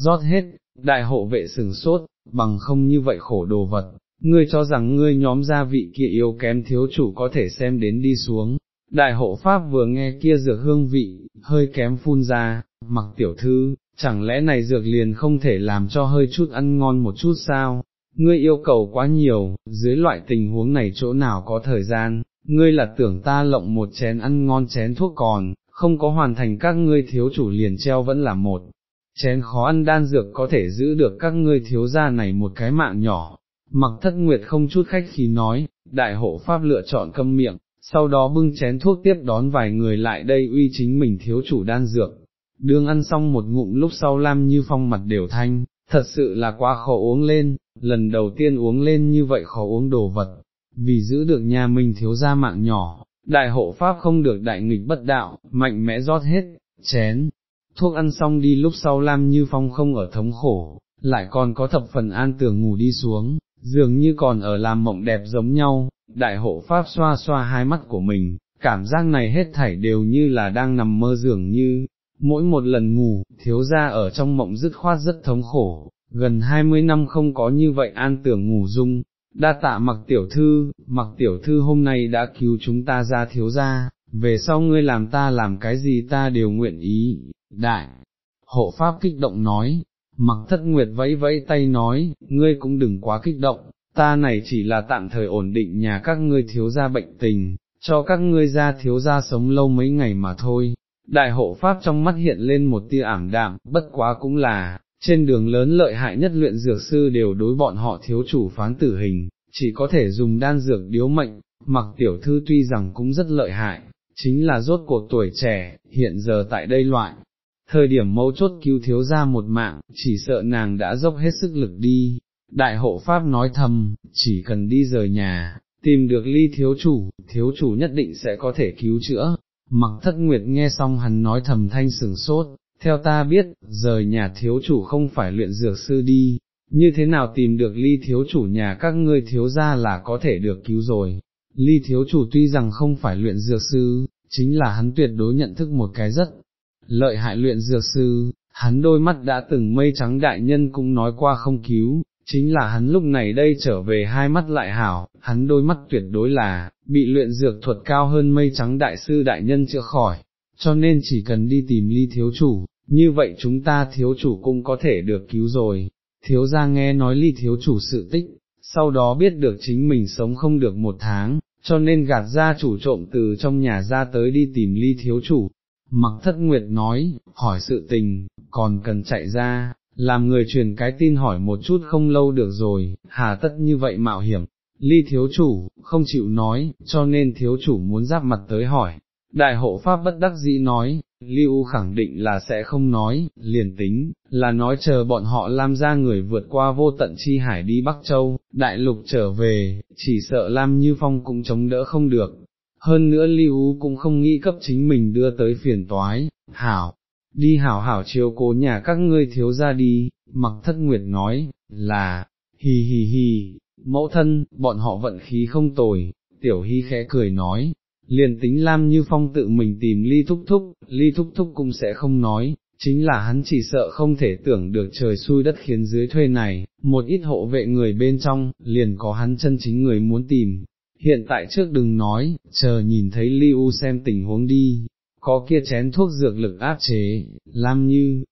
rót hết, đại hộ vệ sừng sốt, bằng không như vậy khổ đồ vật, ngươi cho rằng ngươi nhóm gia vị kia yếu kém thiếu chủ có thể xem đến đi xuống. Đại hộ pháp vừa nghe kia dược hương vị, hơi kém phun ra, mặc tiểu thư, chẳng lẽ này dược liền không thể làm cho hơi chút ăn ngon một chút sao? Ngươi yêu cầu quá nhiều, dưới loại tình huống này chỗ nào có thời gian, ngươi là tưởng ta lộng một chén ăn ngon chén thuốc còn, không có hoàn thành các ngươi thiếu chủ liền treo vẫn là một. Chén khó ăn đan dược có thể giữ được các ngươi thiếu gia này một cái mạng nhỏ, mặc thất nguyệt không chút khách khí nói, đại hộ pháp lựa chọn câm miệng, sau đó bưng chén thuốc tiếp đón vài người lại đây uy chính mình thiếu chủ đan dược. Đương ăn xong một ngụm lúc sau Lam Như Phong mặt đều thanh, thật sự là quá khó uống lên, lần đầu tiên uống lên như vậy khó uống đồ vật, vì giữ được nhà mình thiếu ra mạng nhỏ, đại hộ pháp không được đại nghịch bất đạo, mạnh mẽ rót hết, chén, thuốc ăn xong đi lúc sau Lam Như Phong không ở thống khổ, lại còn có thập phần an tường ngủ đi xuống, dường như còn ở làm mộng đẹp giống nhau, đại hộ pháp xoa xoa hai mắt của mình, cảm giác này hết thảy đều như là đang nằm mơ dường như, mỗi một lần ngủ, thiếu ra ở trong mộng dứt khoát rất thống khổ, gần hai mươi năm không có như vậy an tưởng ngủ dung, đa tạ mặc tiểu thư, mặc tiểu thư hôm nay đã cứu chúng ta ra thiếu ra, về sau ngươi làm ta làm cái gì ta đều nguyện ý, đại, hộ pháp kích động nói, mặc thất nguyệt vẫy vẫy tay nói, ngươi cũng đừng quá kích động, ta này chỉ là tạm thời ổn định nhà các ngươi thiếu gia bệnh tình, cho các ngươi ra thiếu gia sống lâu mấy ngày mà thôi. Đại hộ pháp trong mắt hiện lên một tia ảm đạm, bất quá cũng là, trên đường lớn lợi hại nhất luyện dược sư đều đối bọn họ thiếu chủ phán tử hình, chỉ có thể dùng đan dược điếu mệnh, mặc tiểu thư tuy rằng cũng rất lợi hại, chính là rốt cuộc tuổi trẻ, hiện giờ tại đây loại. Thời điểm mấu chốt cứu thiếu ra một mạng, chỉ sợ nàng đã dốc hết sức lực đi, đại hộ pháp nói thầm, chỉ cần đi rời nhà, tìm được ly thiếu chủ, thiếu chủ nhất định sẽ có thể cứu chữa. Mặc thất nguyệt nghe xong hắn nói thầm thanh sừng sốt, theo ta biết, rời nhà thiếu chủ không phải luyện dược sư đi, như thế nào tìm được ly thiếu chủ nhà các ngươi thiếu ra là có thể được cứu rồi. Ly thiếu chủ tuy rằng không phải luyện dược sư, chính là hắn tuyệt đối nhận thức một cái rất lợi hại luyện dược sư, hắn đôi mắt đã từng mây trắng đại nhân cũng nói qua không cứu, chính là hắn lúc này đây trở về hai mắt lại hảo, hắn đôi mắt tuyệt đối là, bị luyện dược thuật cao hơn mây trắng đại sư đại nhân chữa khỏi, cho nên chỉ cần đi tìm ly thiếu chủ, như vậy chúng ta thiếu chủ cũng có thể được cứu rồi, thiếu ra nghe nói ly thiếu chủ sự tích, sau đó biết được chính mình sống không được một tháng, cho nên gạt ra chủ trộm từ trong nhà ra tới đi tìm ly thiếu chủ. Mặc thất nguyệt nói, hỏi sự tình, còn cần chạy ra, làm người truyền cái tin hỏi một chút không lâu được rồi, hà tất như vậy mạo hiểm, ly thiếu chủ, không chịu nói, cho nên thiếu chủ muốn giáp mặt tới hỏi. Đại hộ pháp bất đắc dĩ nói, Lưu khẳng định là sẽ không nói, liền tính, là nói chờ bọn họ Lam ra người vượt qua vô tận chi hải đi Bắc Châu, đại lục trở về, chỉ sợ Lam Như Phong cũng chống đỡ không được. Hơn nữa Lưu cũng không nghĩ cấp chính mình đưa tới phiền toái, hảo, đi hảo hảo chiếu cố nhà các ngươi thiếu ra đi, mặc thất nguyệt nói, là, hì hì hì, mẫu thân, bọn họ vận khí không tồi, tiểu hy khẽ cười nói, liền tính Lam Như Phong tự mình tìm ly thúc thúc, ly thúc thúc cũng sẽ không nói, chính là hắn chỉ sợ không thể tưởng được trời xui đất khiến dưới thuê này, một ít hộ vệ người bên trong, liền có hắn chân chính người muốn tìm. Hiện tại trước đừng nói, chờ nhìn thấy Liu xem tình huống đi, có kia chén thuốc dược lực áp chế, Lam Như,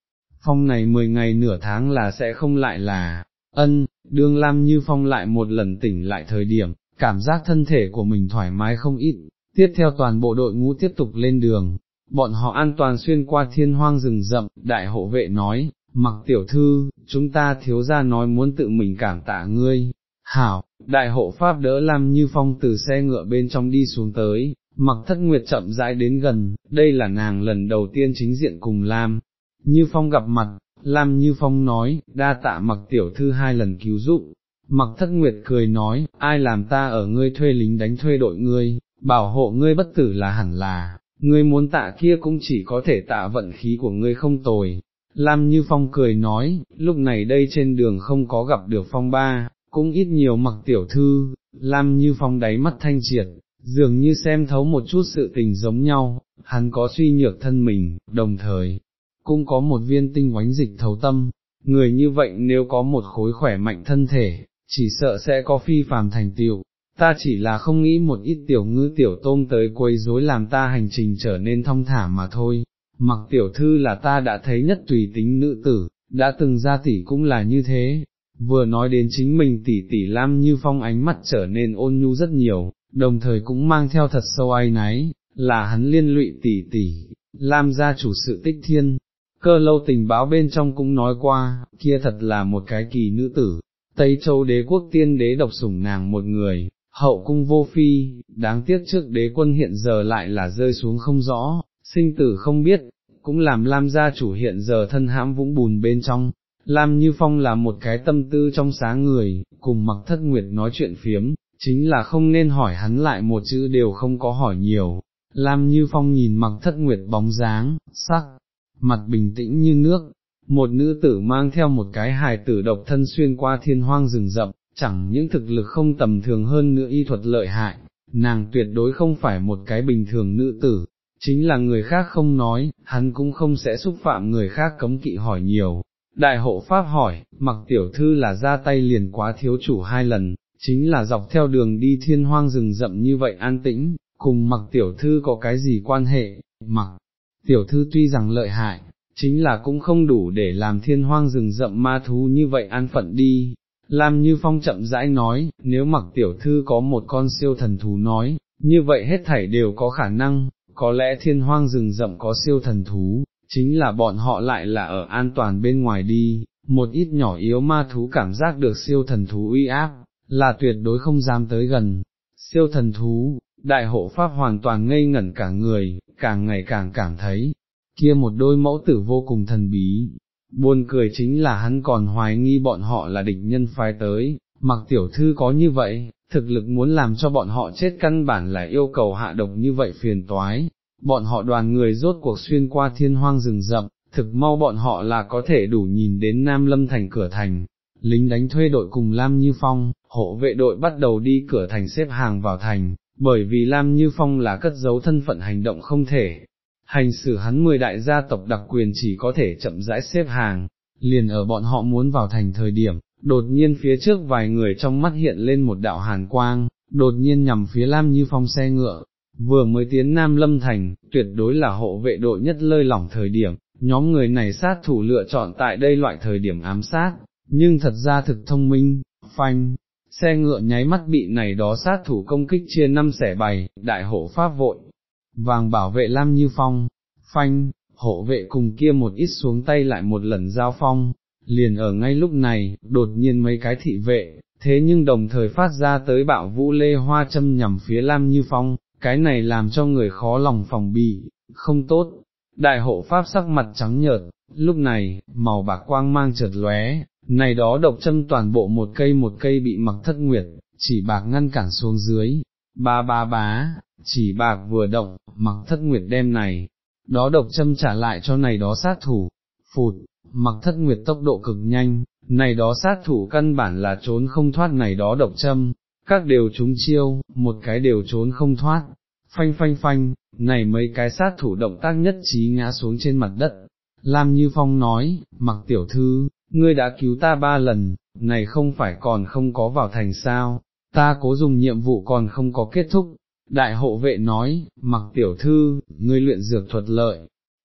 Phong này 10 ngày nửa tháng là sẽ không lại là, ân, đương Lam Như Phong lại một lần tỉnh lại thời điểm, cảm giác thân thể của mình thoải mái không ít, tiếp theo toàn bộ đội ngũ tiếp tục lên đường, bọn họ an toàn xuyên qua thiên hoang rừng rậm, đại hộ vệ nói, mặc tiểu thư, chúng ta thiếu ra nói muốn tự mình cảm tạ ngươi, hảo, đại hộ pháp đỡ Lam Như Phong từ xe ngựa bên trong đi xuống tới, mặc thất nguyệt chậm rãi đến gần, đây là nàng lần đầu tiên chính diện cùng Lam, Như Phong gặp mặt, Lam Như Phong nói, đa tạ mặc tiểu thư hai lần cứu giúp, mặc thất nguyệt cười nói, ai làm ta ở ngươi thuê lính đánh thuê đội ngươi, bảo hộ ngươi bất tử là hẳn là, ngươi muốn tạ kia cũng chỉ có thể tạ vận khí của ngươi không tồi. Lam Như Phong cười nói, lúc này đây trên đường không có gặp được Phong ba, cũng ít nhiều mặc tiểu thư, Lam Như Phong đáy mắt thanh triệt, dường như xem thấu một chút sự tình giống nhau, hắn có suy nhược thân mình, đồng thời, cũng có một viên tinh oánh dịch thấu tâm, người như vậy nếu có một khối khỏe mạnh thân thể, chỉ sợ sẽ có phi phàm thành tiệu, Ta chỉ là không nghĩ một ít tiểu ngư tiểu tôm tới quấy rối làm ta hành trình trở nên thông thả mà thôi, mặc tiểu thư là ta đã thấy nhất tùy tính nữ tử, đã từng ra tỷ cũng là như thế, vừa nói đến chính mình tỷ tỷ Lam Như Phong ánh mắt trở nên ôn nhu rất nhiều, đồng thời cũng mang theo thật sâu ai náy, là hắn liên lụy tỷ tỷ, Lam gia chủ sự tích thiên. Cơ lâu tình báo bên trong cũng nói qua, kia thật là một cái kỳ nữ tử, Tây Châu đế quốc tiên đế độc sủng nàng một người, hậu cung vô phi, đáng tiếc trước đế quân hiện giờ lại là rơi xuống không rõ, sinh tử không biết, cũng làm Lam gia chủ hiện giờ thân hãm vũng bùn bên trong. Lam Như Phong là một cái tâm tư trong sáng người, cùng mặc thất nguyệt nói chuyện phiếm, chính là không nên hỏi hắn lại một chữ đều không có hỏi nhiều. Lam Như Phong nhìn mặc thất nguyệt bóng dáng, sắc, mặt bình tĩnh như nước, một nữ tử mang theo một cái hài tử độc thân xuyên qua thiên hoang rừng rậm, chẳng những thực lực không tầm thường hơn nữa y thuật lợi hại, nàng tuyệt đối không phải một cái bình thường nữ tử, chính là người khác không nói, hắn cũng không sẽ xúc phạm người khác cấm kỵ hỏi nhiều. Đại hộ Pháp hỏi, mặc tiểu thư là ra tay liền quá thiếu chủ hai lần, chính là dọc theo đường đi thiên hoang rừng rậm như vậy an tĩnh, cùng mặc tiểu thư có cái gì quan hệ, mặc tiểu thư tuy rằng lợi hại, chính là cũng không đủ để làm thiên hoang rừng rậm ma thú như vậy an phận đi. Làm Như Phong chậm rãi nói, nếu mặc tiểu thư có một con siêu thần thú nói, như vậy hết thảy đều có khả năng, có lẽ thiên hoang rừng rậm có siêu thần thú, chính là bọn họ lại là ở an toàn bên ngoài đi, một ít nhỏ yếu ma thú cảm giác được siêu thần thú uy áp, là tuyệt đối không dám tới gần. Siêu thần thú, đại hộ pháp hoàn toàn ngây ngẩn cả người, càng ngày càng cảm thấy, kia một đôi mẫu tử vô cùng thần bí. Buồn cười chính là hắn còn hoài nghi bọn họ là địch nhân phái tới, mặc tiểu thư có như vậy, thực lực muốn làm cho bọn họ chết căn bản là yêu cầu hạ độc như vậy phiền toái, bọn họ đoàn người rốt cuộc xuyên qua thiên hoang rừng rậm, thực mau bọn họ là có thể đủ nhìn đến Nam Lâm thành cửa thành, lính đánh thuê đội cùng Lam Như Phong, hộ vệ đội bắt đầu đi cửa thành xếp hàng vào thành, bởi vì Lam Như Phong là cất giấu thân phận hành động không thể. Hành xử hắn mười đại gia tộc đặc quyền chỉ có thể chậm rãi xếp hàng, liền ở bọn họ muốn vào thành thời điểm, đột nhiên phía trước vài người trong mắt hiện lên một đạo hàn quang, đột nhiên nhằm phía Lam Như Phong xe ngựa, vừa mới tiến Nam Lâm Thành, tuyệt đối là hộ vệ đội nhất lơi lỏng thời điểm, nhóm người này sát thủ lựa chọn tại đây loại thời điểm ám sát, nhưng thật ra thực thông minh, phanh, xe ngựa nháy mắt bị này đó sát thủ công kích chia năm xẻ bày, đại hộ pháp vội, vàng bảo vệ Lam Như Phong, phanh, hộ vệ cùng kia một ít xuống tay lại một lần giao phong, liền ở ngay lúc này, đột nhiên mấy cái thị vệ, thế nhưng đồng thời phát ra tới bạo vũ lê hoa châm nhằm phía Lam Như Phong, cái này làm cho người khó lòng phòng bị, không tốt. Đại hộ pháp sắc mặt trắng nhợt, lúc này, màu bạc quang mang chợt lóe, này đó độc châm toàn bộ một cây một cây bị mặc thất nguyệt, chỉ bạc ngăn cản xuống dưới, ba ba bá, chỉ bạc vừa động, mặc thất nguyệt đem này, đó độc châm trả lại cho này đó sát thủ, phụt, mặc thất nguyệt tốc độ cực nhanh, này đó sát thủ căn bản là trốn không thoát này đó độc châm, các đều trúng chiêu, một cái đều trốn không thoát, phanh phanh phanh, này mấy cái sát thủ động tác nhất trí ngã xuống trên mặt đất. Lam Như Phong nói, mặc tiểu thư, ngươi đã cứu ta ba lần, này không phải còn không có vào thành sao, ta cố dùng nhiệm vụ còn không có kết thúc. Đại hộ vệ nói, mặc tiểu thư, ngươi luyện dược thuật lợi,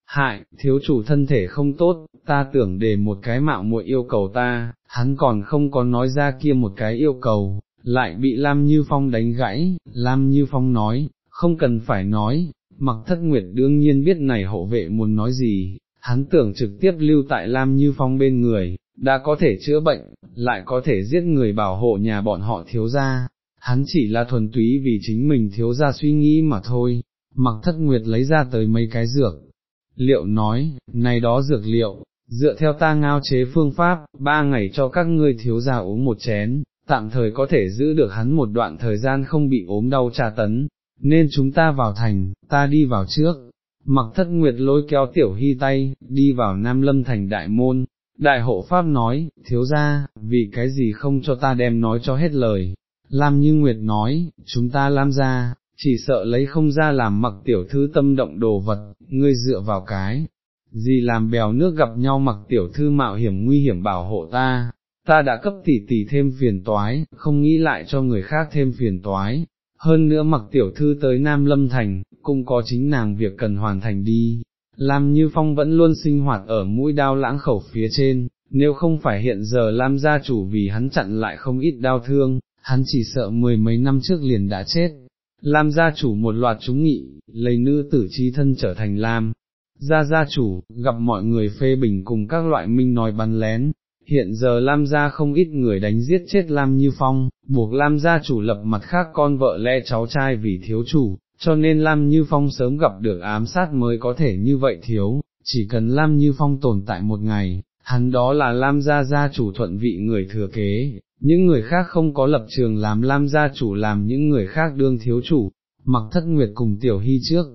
hại, thiếu chủ thân thể không tốt, ta tưởng để một cái mạo muội yêu cầu ta, hắn còn không có nói ra kia một cái yêu cầu, lại bị Lam Như Phong đánh gãy, Lam Như Phong nói, không cần phải nói, mặc thất nguyệt đương nhiên biết này hộ vệ muốn nói gì, hắn tưởng trực tiếp lưu tại Lam Như Phong bên người, đã có thể chữa bệnh, lại có thể giết người bảo hộ nhà bọn họ thiếu ra, hắn chỉ là thuần túy vì chính mình thiếu ra suy nghĩ mà thôi, mặc thất nguyệt lấy ra tới mấy cái dược. Liệu nói, này đó dược liệu, dựa theo ta ngao chế phương pháp, ba ngày cho các ngươi thiếu gia uống một chén, tạm thời có thể giữ được hắn một đoạn thời gian không bị ốm đau tra tấn, nên chúng ta vào thành, ta đi vào trước. Mặc thất nguyệt lôi kéo tiểu hy tay, đi vào Nam Lâm thành đại môn, đại hộ pháp nói, thiếu ra, vì cái gì không cho ta đem nói cho hết lời. Lam như Nguyệt nói, chúng ta Lam ra, chỉ sợ lấy không ra làm mặc tiểu thư tâm động đồ vật, ngươi dựa vào cái, gì làm bèo nước gặp nhau mặc tiểu thư mạo hiểm nguy hiểm bảo hộ ta, ta đã cấp tỷ tỷ thêm phiền toái, không nghĩ lại cho người khác thêm phiền toái. Hơn nữa mặc tiểu thư tới Nam Lâm Thành, cũng có chính nàng việc cần hoàn thành đi, Lam Như Phong vẫn luôn sinh hoạt ở mũi đao lãng khẩu phía trên, nếu không phải hiện giờ Lam gia chủ vì hắn chặn lại không ít đau thương, hắn chỉ sợ mười mấy năm trước liền đã chết. Lam gia chủ một loạt chúng nghị, lấy nữ tử chi thân trở thành Lam. Gia gia chủ, gặp mọi người phê bình cùng các loại minh nói bắn lén, hiện giờ Lam gia không ít người đánh giết chết Lam Như Phong, buộc Lam gia chủ lập mặt khác con vợ lẽ cháu trai vì thiếu chủ, cho nên Lam Như Phong sớm gặp được ám sát mới có thể như vậy thiếu, chỉ cần Lam Như Phong tồn tại một ngày, hắn đó là Lam gia gia chủ thuận vị người thừa kế, những người khác không có lập trường làm Lam gia chủ làm những người khác đương thiếu chủ, mặc thất nguyệt cùng tiểu hy trước.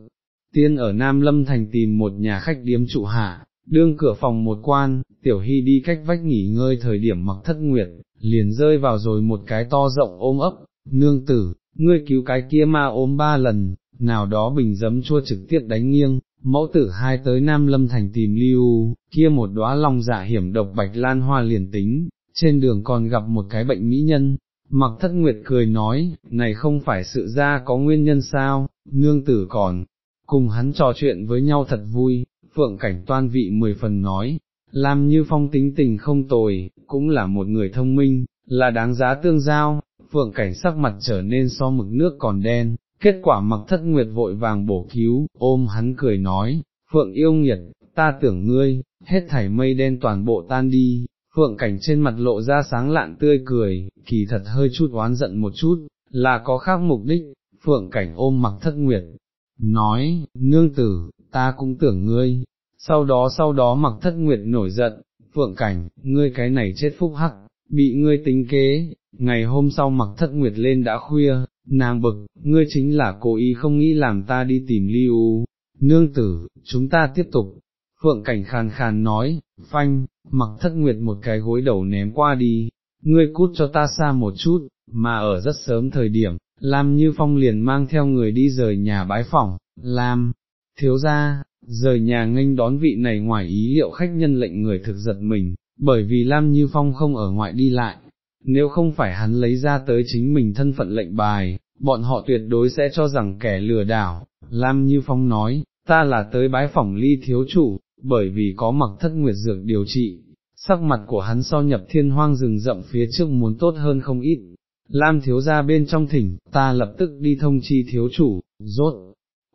Tiên ở Nam Lâm Thành tìm một nhà khách điếm trụ hạ, đương cửa phòng một quan, tiểu hy đi cách vách nghỉ ngơi thời điểm mặc thất nguyệt, liền rơi vào rồi một cái to rộng ôm ấp, nương tử, ngươi cứu cái kia ma ôm ba lần, nào đó bình dấm chua trực tiếp đánh nghiêng, mẫu tử hai tới Nam Lâm Thành tìm lưu, kia một đóa long dạ hiểm độc bạch lan hoa liền tính, trên đường còn gặp một cái bệnh mỹ nhân, mặc thất nguyệt cười nói, này không phải sự ra có nguyên nhân sao, nương tử còn, cùng hắn trò chuyện với nhau thật vui, phượng cảnh toan vị mười phần nói, làm như phong tính tình không tồi, cũng là một người thông minh, là đáng giá tương giao, phượng cảnh sắc mặt trở nên so mực nước còn đen, kết quả mặc thất nguyệt vội vàng bổ cứu, ôm hắn cười nói, phượng yêu nghiệt, ta tưởng ngươi, hết thảy mây đen toàn bộ tan đi, phượng cảnh trên mặt lộ ra sáng lạn tươi cười, kỳ thật hơi chút oán giận một chút, là có khác mục đích, phượng cảnh ôm mặc thất nguyệt, nói, nương tử, ta cũng tưởng ngươi, sau đó sau đó mặc thất nguyệt nổi giận, phượng cảnh, ngươi cái này chết phúc hắc, bị ngươi tính kế, ngày hôm sau mặc thất nguyệt lên đã khuya, nàng bực, ngươi chính là cố ý không nghĩ làm ta đi tìm lưu, nương tử, chúng ta tiếp tục, phượng cảnh khàn khàn nói, phanh, mặc thất nguyệt một cái gối đầu ném qua đi, ngươi cút cho ta xa một chút, mà ở rất sớm thời điểm, Lam Như Phong liền mang theo người đi rời nhà bái phỏng, Lam, thiếu ra, rời nhà nghênh đón vị này ngoài ý liệu khách nhân lệnh người thực giật mình, bởi vì Lam Như Phong không ở ngoại đi lại, nếu không phải hắn lấy ra tới chính mình thân phận lệnh bài, bọn họ tuyệt đối sẽ cho rằng kẻ lừa đảo, Lam Như Phong nói, ta là tới bái phỏng ly thiếu chủ, bởi vì có mặc thất nguyệt dược điều trị, sắc mặt của hắn so nhập thiên hoang rừng rậm phía trước muốn tốt hơn không ít. Lam thiếu ra bên trong thỉnh, ta lập tức đi thông chi thiếu chủ, rốt.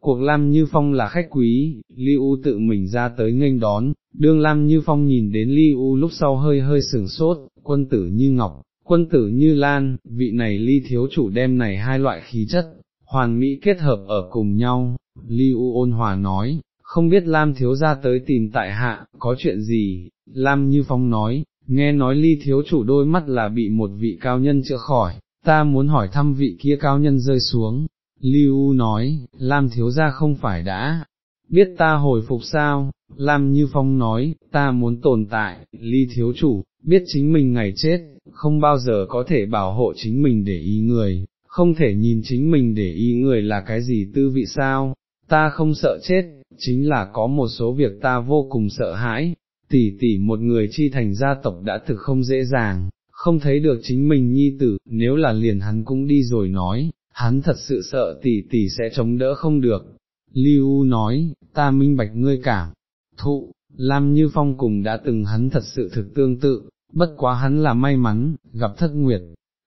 Cuộc Lam Như Phong là khách quý, Li U tự mình ra tới nghênh đón, đương Lam Như Phong nhìn đến Li U lúc sau hơi hơi sừng sốt, quân tử như ngọc, quân tử như lan, vị này ly thiếu chủ đem này hai loại khí chất, hoàn mỹ kết hợp ở cùng nhau, ly u ôn hòa nói, không biết Lam thiếu ra tới tìm tại hạ, có chuyện gì, Lam như phong nói, nghe nói ly thiếu chủ đôi mắt là bị một vị cao nhân chữa khỏi, ta muốn hỏi thăm vị kia cao nhân rơi xuống, Lưu nói, Lam thiếu ra không phải đã, biết ta hồi phục sao, Lam như phong nói, ta muốn tồn tại, ly thiếu chủ, biết chính mình ngày chết, không bao giờ có thể bảo hộ chính mình để ý người, không thể nhìn chính mình để ý người là cái gì tư vị sao, ta không sợ chết, chính là có một số việc ta vô cùng sợ hãi, tỷ tỷ một người chi thành gia tộc đã thực không dễ dàng, không thấy được chính mình nhi tử, nếu là liền hắn cũng đi rồi nói, hắn thật sự sợ tỷ tỷ sẽ chống đỡ không được. Lưu nói, ta minh bạch ngươi cảm, thụ, Lam Như Phong cùng đã từng hắn thật sự thực tương tự, bất quá hắn là may mắn, gặp thất nguyệt,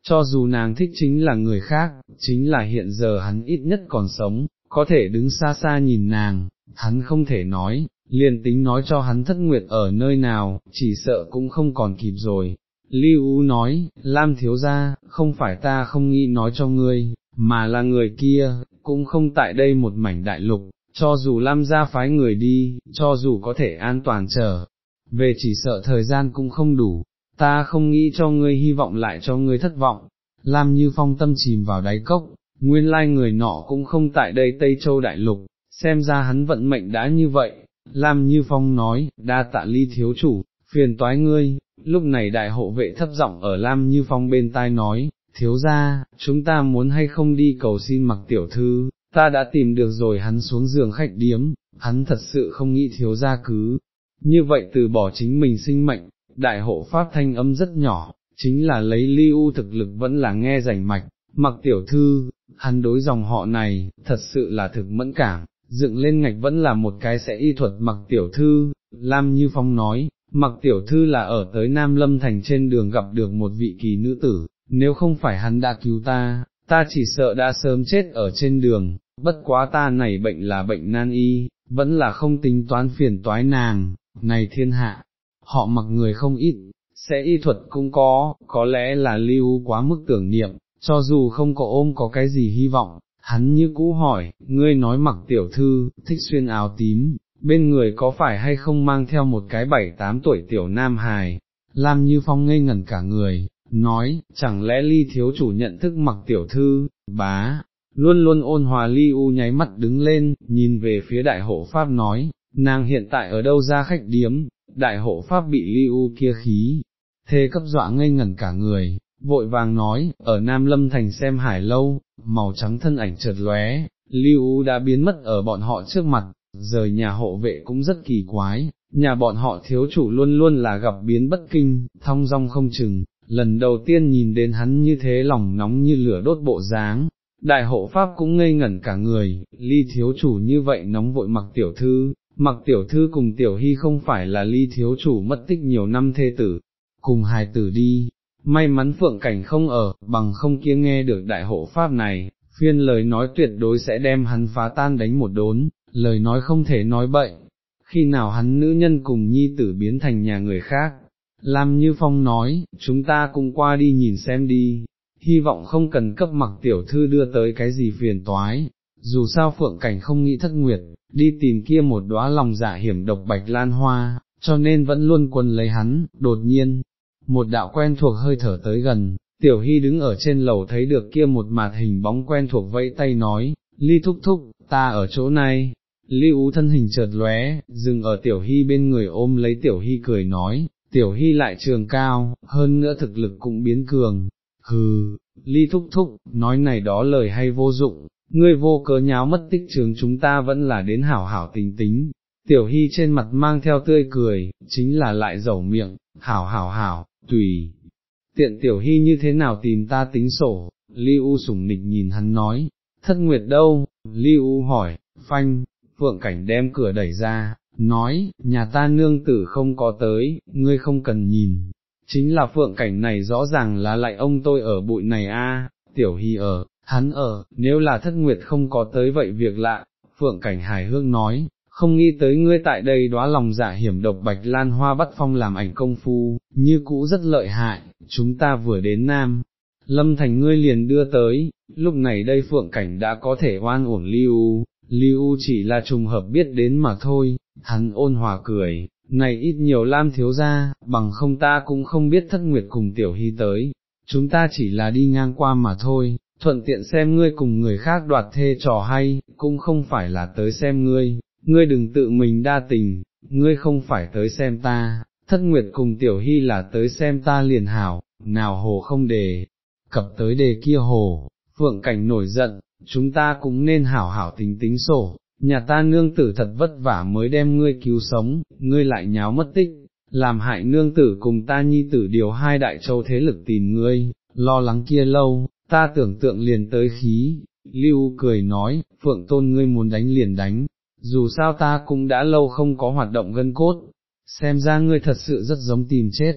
cho dù nàng thích chính là người khác, chính là hiện giờ hắn ít nhất còn sống, có thể đứng xa xa nhìn nàng, hắn không thể nói, liền tính nói cho hắn thất nguyệt ở nơi nào, chỉ sợ cũng không còn kịp rồi. Lưu nói, Lam thiếu gia, không phải ta không nghĩ nói cho ngươi, mà là người kia, cũng không tại đây một mảnh đại lục, cho dù Lam gia phái người đi, cho dù có thể an toàn trở, về chỉ sợ thời gian cũng không đủ, ta không nghĩ cho ngươi hy vọng lại cho ngươi thất vọng, Lam Như Phong tâm chìm vào đáy cốc, nguyên lai người nọ cũng không tại đây Tây Châu Đại Lục, xem ra hắn vận mệnh đã như vậy, Lam Như Phong nói, đa tạ ly thiếu chủ, phiền toái ngươi, lúc này đại hộ vệ thấp giọng ở Lam Như Phong bên tai nói, thiếu ra, chúng ta muốn hay không đi cầu xin mặc tiểu thư, ta đã tìm được rồi hắn xuống giường khách điếm, hắn thật sự không nghĩ thiếu ra cứ. Như vậy từ bỏ chính mình sinh mệnh, đại hộ pháp thanh âm rất nhỏ, chính là lấy ly u thực lực vẫn là nghe rảnh mạch, mặc tiểu thư, hắn đối dòng họ này, thật sự là thực mẫn cảm, dựng lên ngạch vẫn là một cái sẽ y thuật mặc tiểu thư, Lam Như Phong nói, mặc tiểu thư là ở tới Nam Lâm Thành trên đường gặp được một vị kỳ nữ tử, nếu không phải hắn đã cứu ta, ta chỉ sợ đã sớm chết ở trên đường, bất quá ta này bệnh là bệnh nan y, vẫn là không tính toán phiền toái nàng, này thiên hạ, họ mặc người không ít, sẽ y thuật cũng có, có lẽ là lưu quá mức tưởng niệm, cho dù không có ôm có cái gì hy vọng, hắn như cũ hỏi, ngươi nói mặc tiểu thư, thích xuyên áo tím, bên người có phải hay không mang theo một cái bảy tám tuổi tiểu nam hài, làm Như Phong ngây ngẩn cả người, nói, chẳng lẽ ly thiếu chủ nhận thức mặc tiểu thư, bá, luôn luôn ôn hòa ly u nháy mắt đứng lên, nhìn về phía đại hộ pháp nói, nàng hiện tại ở đâu ra khách điếm, đại hộ pháp bị ly u kia khí, thê cấp dọa ngây ngẩn cả người, vội vàng nói, ở Nam Lâm Thành xem hải lâu, màu trắng thân ảnh chợt lóe, Lưu đã biến mất ở bọn họ trước mặt, rời nhà hộ vệ cũng rất kỳ quái, nhà bọn họ thiếu chủ luôn luôn là gặp biến bất kinh, thong dong không chừng, lần đầu tiên nhìn đến hắn như thế lòng nóng như lửa đốt bộ dáng. Đại hộ pháp cũng ngây ngẩn cả người, ly thiếu chủ như vậy nóng vội mặc tiểu thư, mặc tiểu thư cùng tiểu hy không phải là ly thiếu chủ mất tích nhiều năm thê tử, cùng hài tử đi, may mắn phượng cảnh không ở, bằng không kia nghe được đại hộ pháp này, phiên lời nói tuyệt đối sẽ đem hắn phá tan đánh một đốn, lời nói không thể nói bậy, khi nào hắn nữ nhân cùng nhi tử biến thành nhà người khác. Lam Như Phong nói, chúng ta cùng qua đi nhìn xem đi, hy vọng không cần cấp mặc tiểu thư đưa tới cái gì phiền toái, dù sao phượng cảnh không nghĩ thất nguyệt, đi tìm kia một đóa lòng dạ hiểm độc bạch lan hoa, cho nên vẫn luôn quân lấy hắn, đột nhiên, một đạo quen thuộc hơi thở tới gần, tiểu hy đứng ở trên lầu thấy được kia một mặt hình bóng quen thuộc vẫy tay nói, ly thúc thúc, ta ở chỗ này, ly ú thân hình chợt lóe, dừng ở tiểu hy bên người ôm lấy tiểu hy cười nói, tiểu hy lại trường cao, hơn nữa thực lực cũng biến cường, hừ, ly thúc thúc, nói này đó lời hay vô dụng, ngươi vô cớ nháo mất tích trường chúng ta vẫn là đến hảo hảo tính tính. Tiểu Hy trên mặt mang theo tươi cười, chính là lại dẩu miệng, hảo hảo hảo, tùy, tiện tiểu hy như thế nào tìm ta tính sổ, ly U sủng nịch nhìn hắn nói, thất nguyệt đâu, ly U hỏi, phanh, phượng cảnh đem cửa đẩy ra, nói, nhà ta nương tử không có tới, ngươi không cần nhìn, chính là phượng cảnh này rõ ràng là lại ông tôi ở bụi này a, tiểu hy ở, hắn ở, nếu là thất nguyệt không có tới vậy việc lạ, phượng cảnh hài hước nói, không nghĩ tới ngươi tại đây đóa lòng dạ hiểm độc bạch lan hoa bắt phong làm ảnh công phu, như cũ rất lợi hại, chúng ta vừa đến Nam, lâm thành ngươi liền đưa tới, lúc này đây phượng cảnh đã có thể oan uổng lưu, lưu chỉ là trùng hợp biết đến mà thôi, hắn ôn hòa cười, này ít nhiều lam thiếu ra, bằng không ta cũng không biết thất nguyệt cùng tiểu hy tới, chúng ta chỉ là đi ngang qua mà thôi, thuận tiện xem ngươi cùng người khác đoạt thê trò hay, cũng không phải là tới xem ngươi, ngươi đừng tự mình đa tình, ngươi không phải tới xem ta, thất nguyệt cùng tiểu hy là tới xem ta liền hảo, nào hồ không đề, cập tới đề kia hồ, phượng cảnh nổi giận, chúng ta cũng nên hảo hảo tính tính sổ, nhà ta nương tử thật vất vả mới đem ngươi cứu sống, ngươi lại nháo mất tích, làm hại nương tử cùng ta nhi tử điều hai đại châu thế lực tìm ngươi, lo lắng kia lâu, ta tưởng tượng liền tới khí, lưu cười nói, phượng tôn ngươi muốn đánh liền đánh, dù sao ta cũng đã lâu không có hoạt động gân cốt, xem ra ngươi thật sự rất giống tìm chết,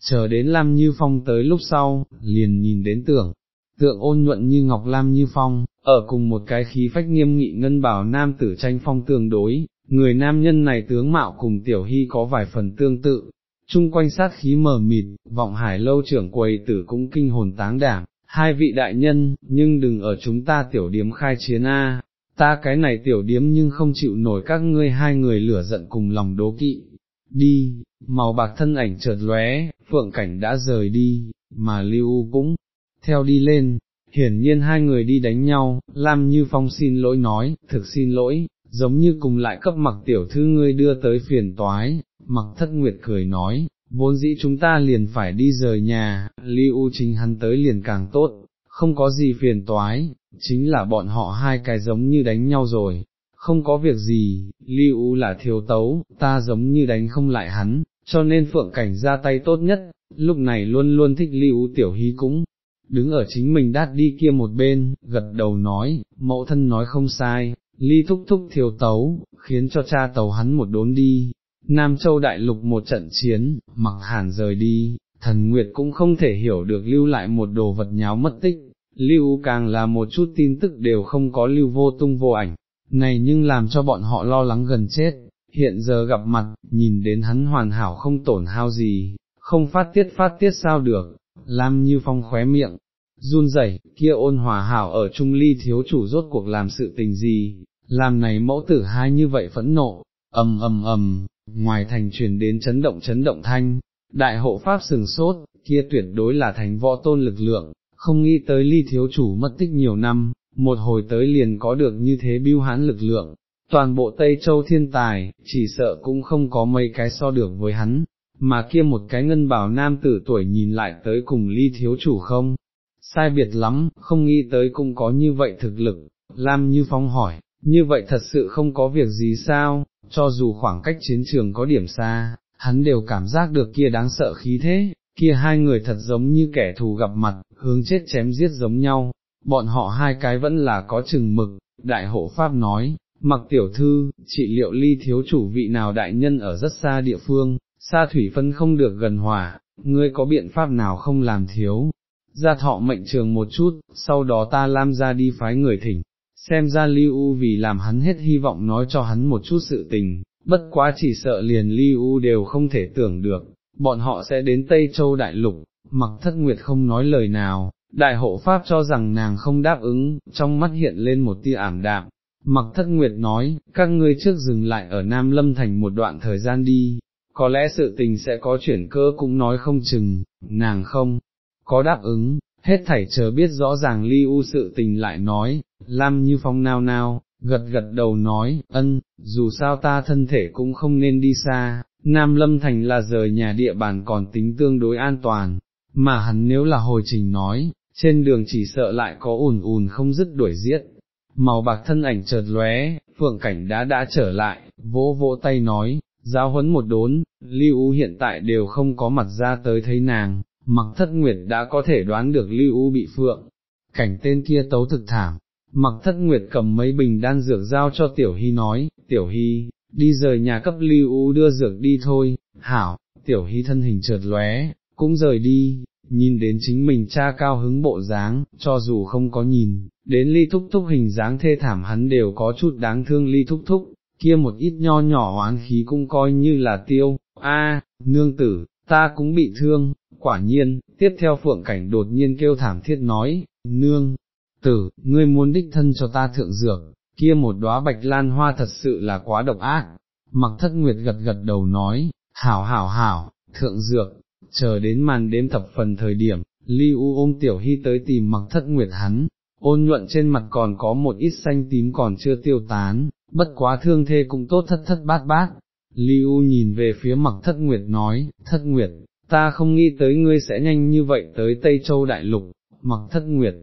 chờ đến Lam Như Phong tới lúc sau, liền nhìn đến tưởng, tượng ôn nhuận như Ngọc Lam Như Phong, ở cùng một cái khí phách nghiêm nghị ngân bảo nam tử tranh phong tương đối, người nam nhân này tướng mạo cùng tiểu hy có vài phần tương tự, chung quanh sát khí mờ mịt, vọng hải lâu trưởng quầy tử cũng kinh hồn táng đảm, hai vị đại nhân, nhưng đừng ở chúng ta tiểu điếm khai chiến A, ta cái này tiểu điếm nhưng không chịu nổi các ngươi hai người lửa giận cùng lòng đố kỵ, đi, màu bạc thân ảnh chợt lóe, phượng cảnh đã rời đi, mà lưu cũng, theo đi lên, hiển nhiên hai người đi đánh nhau, Lam Như Phong xin lỗi nói, thực xin lỗi, giống như cùng lại cấp mặc tiểu thư ngươi đưa tới phiền toái, mặc thất nguyệt cười nói, vốn dĩ chúng ta liền phải đi rời nhà, lưu chính hắn tới liền càng tốt, không có gì phiền toái, chính là bọn họ hai cái giống như đánh nhau rồi, không có việc gì, Lưu U là thiếu tấu, ta giống như đánh không lại hắn, cho nên phượng cảnh ra tay tốt nhất, lúc này luôn luôn thích Lưu U tiểu hy cũng, đứng ở chính mình đát đi kia một bên, gật đầu nói, mẫu thân nói không sai, ly thúc thúc thiếu tấu, khiến cho cha tàu hắn một đốn đi. Nam Châu Đại Lục một trận chiến, mặc hàn rời đi, thần Nguyệt cũng không thể hiểu được lưu lại một đồ vật nháo mất tích, lưu càng là một chút tin tức đều không có lưu vô tung vô ảnh, này nhưng làm cho bọn họ lo lắng gần chết, hiện giờ gặp mặt, nhìn đến hắn hoàn hảo không tổn hao gì, không phát tiết phát tiết sao được, Lam Như Phong khóe miệng, run rẩy, kia ôn hòa hảo ở Trung Ly thiếu chủ rốt cuộc làm sự tình gì, làm này mẫu tử hai như vậy phẫn nộ, ầm ầm ầm, ngoài thành truyền đến chấn động chấn động thanh, đại hộ pháp sừng sốt, kia tuyệt đối là thành võ tôn lực lượng, không nghĩ tới ly thiếu chủ mất tích nhiều năm, một hồi tới liền có được như thế biêu hãn lực lượng, toàn bộ Tây Châu thiên tài, chỉ sợ cũng không có mấy cái so được với hắn, mà kia một cái ngân bảo nam tử tuổi nhìn lại tới cùng ly thiếu chủ không, sai biệt lắm, không nghĩ tới cũng có như vậy thực lực, Lam Như Phong hỏi, như vậy thật sự không có việc gì sao, cho dù khoảng cách chiến trường có điểm xa, hắn đều cảm giác được kia đáng sợ khí thế, kia hai người thật giống như kẻ thù gặp mặt, hướng chết chém giết giống nhau, bọn họ hai cái vẫn là có chừng mực, đại hộ pháp nói, mặc tiểu thư, trị liệu ly thiếu chủ vị nào đại nhân ở rất xa địa phương, xa thủy phân không được gần hỏa, ngươi có biện pháp nào không làm thiếu, ra thọ mệnh trường một chút, sau đó ta lam ra đi phái người thỉnh, xem ra Lưu U vì làm hắn hết hy vọng nói cho hắn một chút sự tình, bất quá chỉ sợ liền Lưu U đều không thể tưởng được, bọn họ sẽ đến Tây Châu Đại Lục, mặc thất nguyệt không nói lời nào, đại hộ pháp cho rằng nàng không đáp ứng, trong mắt hiện lên một tia ảm đạm. Mặc thất nguyệt nói, các ngươi trước dừng lại ở Nam Lâm Thành một đoạn thời gian đi, có lẽ sự tình sẽ có chuyển cơ cũng nói không chừng, nàng không, có đáp ứng, hết thảy chờ biết rõ ràng ly u sự tình lại nói, Lam như phong nao nao, gật gật đầu nói, ân, dù sao ta thân thể cũng không nên đi xa, Nam Lâm Thành là rời nhà địa bàn còn tính tương đối an toàn, mà hắn nếu là hồi trình nói, trên đường chỉ sợ lại có ùn ùn không dứt đuổi giết. Màu bạc thân ảnh chợt lóe, phượng cảnh đã đã trở lại, vỗ vỗ tay nói, giao huấn một đốn, Lưu hiện tại đều không có mặt ra tới thấy nàng, mặc thất nguyệt đã có thể đoán được Lưu bị phượng, cảnh tên kia tấu thực thảm, mặc thất nguyệt cầm mấy bình đan dược giao cho Tiểu Hy nói, Tiểu Hy, đi rời nhà cấp Lưu đưa dược đi thôi, hảo, Tiểu Hy thân hình chợt lóe, cũng rời đi, nhìn đến chính mình cha cao hứng bộ dáng, cho dù không có nhìn, đến ly thúc thúc hình dáng thê thảm hắn đều có chút đáng thương ly thúc thúc, kia một ít nho nhỏ oán khí cũng coi như là tiêu, a nương tử, ta cũng bị thương, quả nhiên, tiếp theo phượng cảnh đột nhiên kêu thảm thiết nói, nương, tử, ngươi muốn đích thân cho ta thượng dược, kia một đóa bạch lan hoa thật sự là quá độc ác, mặc thất nguyệt gật gật đầu nói, hảo hảo hảo, thượng dược, chờ đến màn đêm thập phần thời điểm, Ly U ôm tiểu hy tới tìm mặc thất nguyệt hắn, ôn nhuận trên mặt còn có một ít xanh tím còn chưa tiêu tán, bất quá thương thê cũng tốt thất thất bát bát. liu nhìn về phía mặc thất nguyệt nói, thất nguyệt, ta không nghĩ tới ngươi sẽ nhanh như vậy tới Tây Châu Đại Lục, mặc thất nguyệt,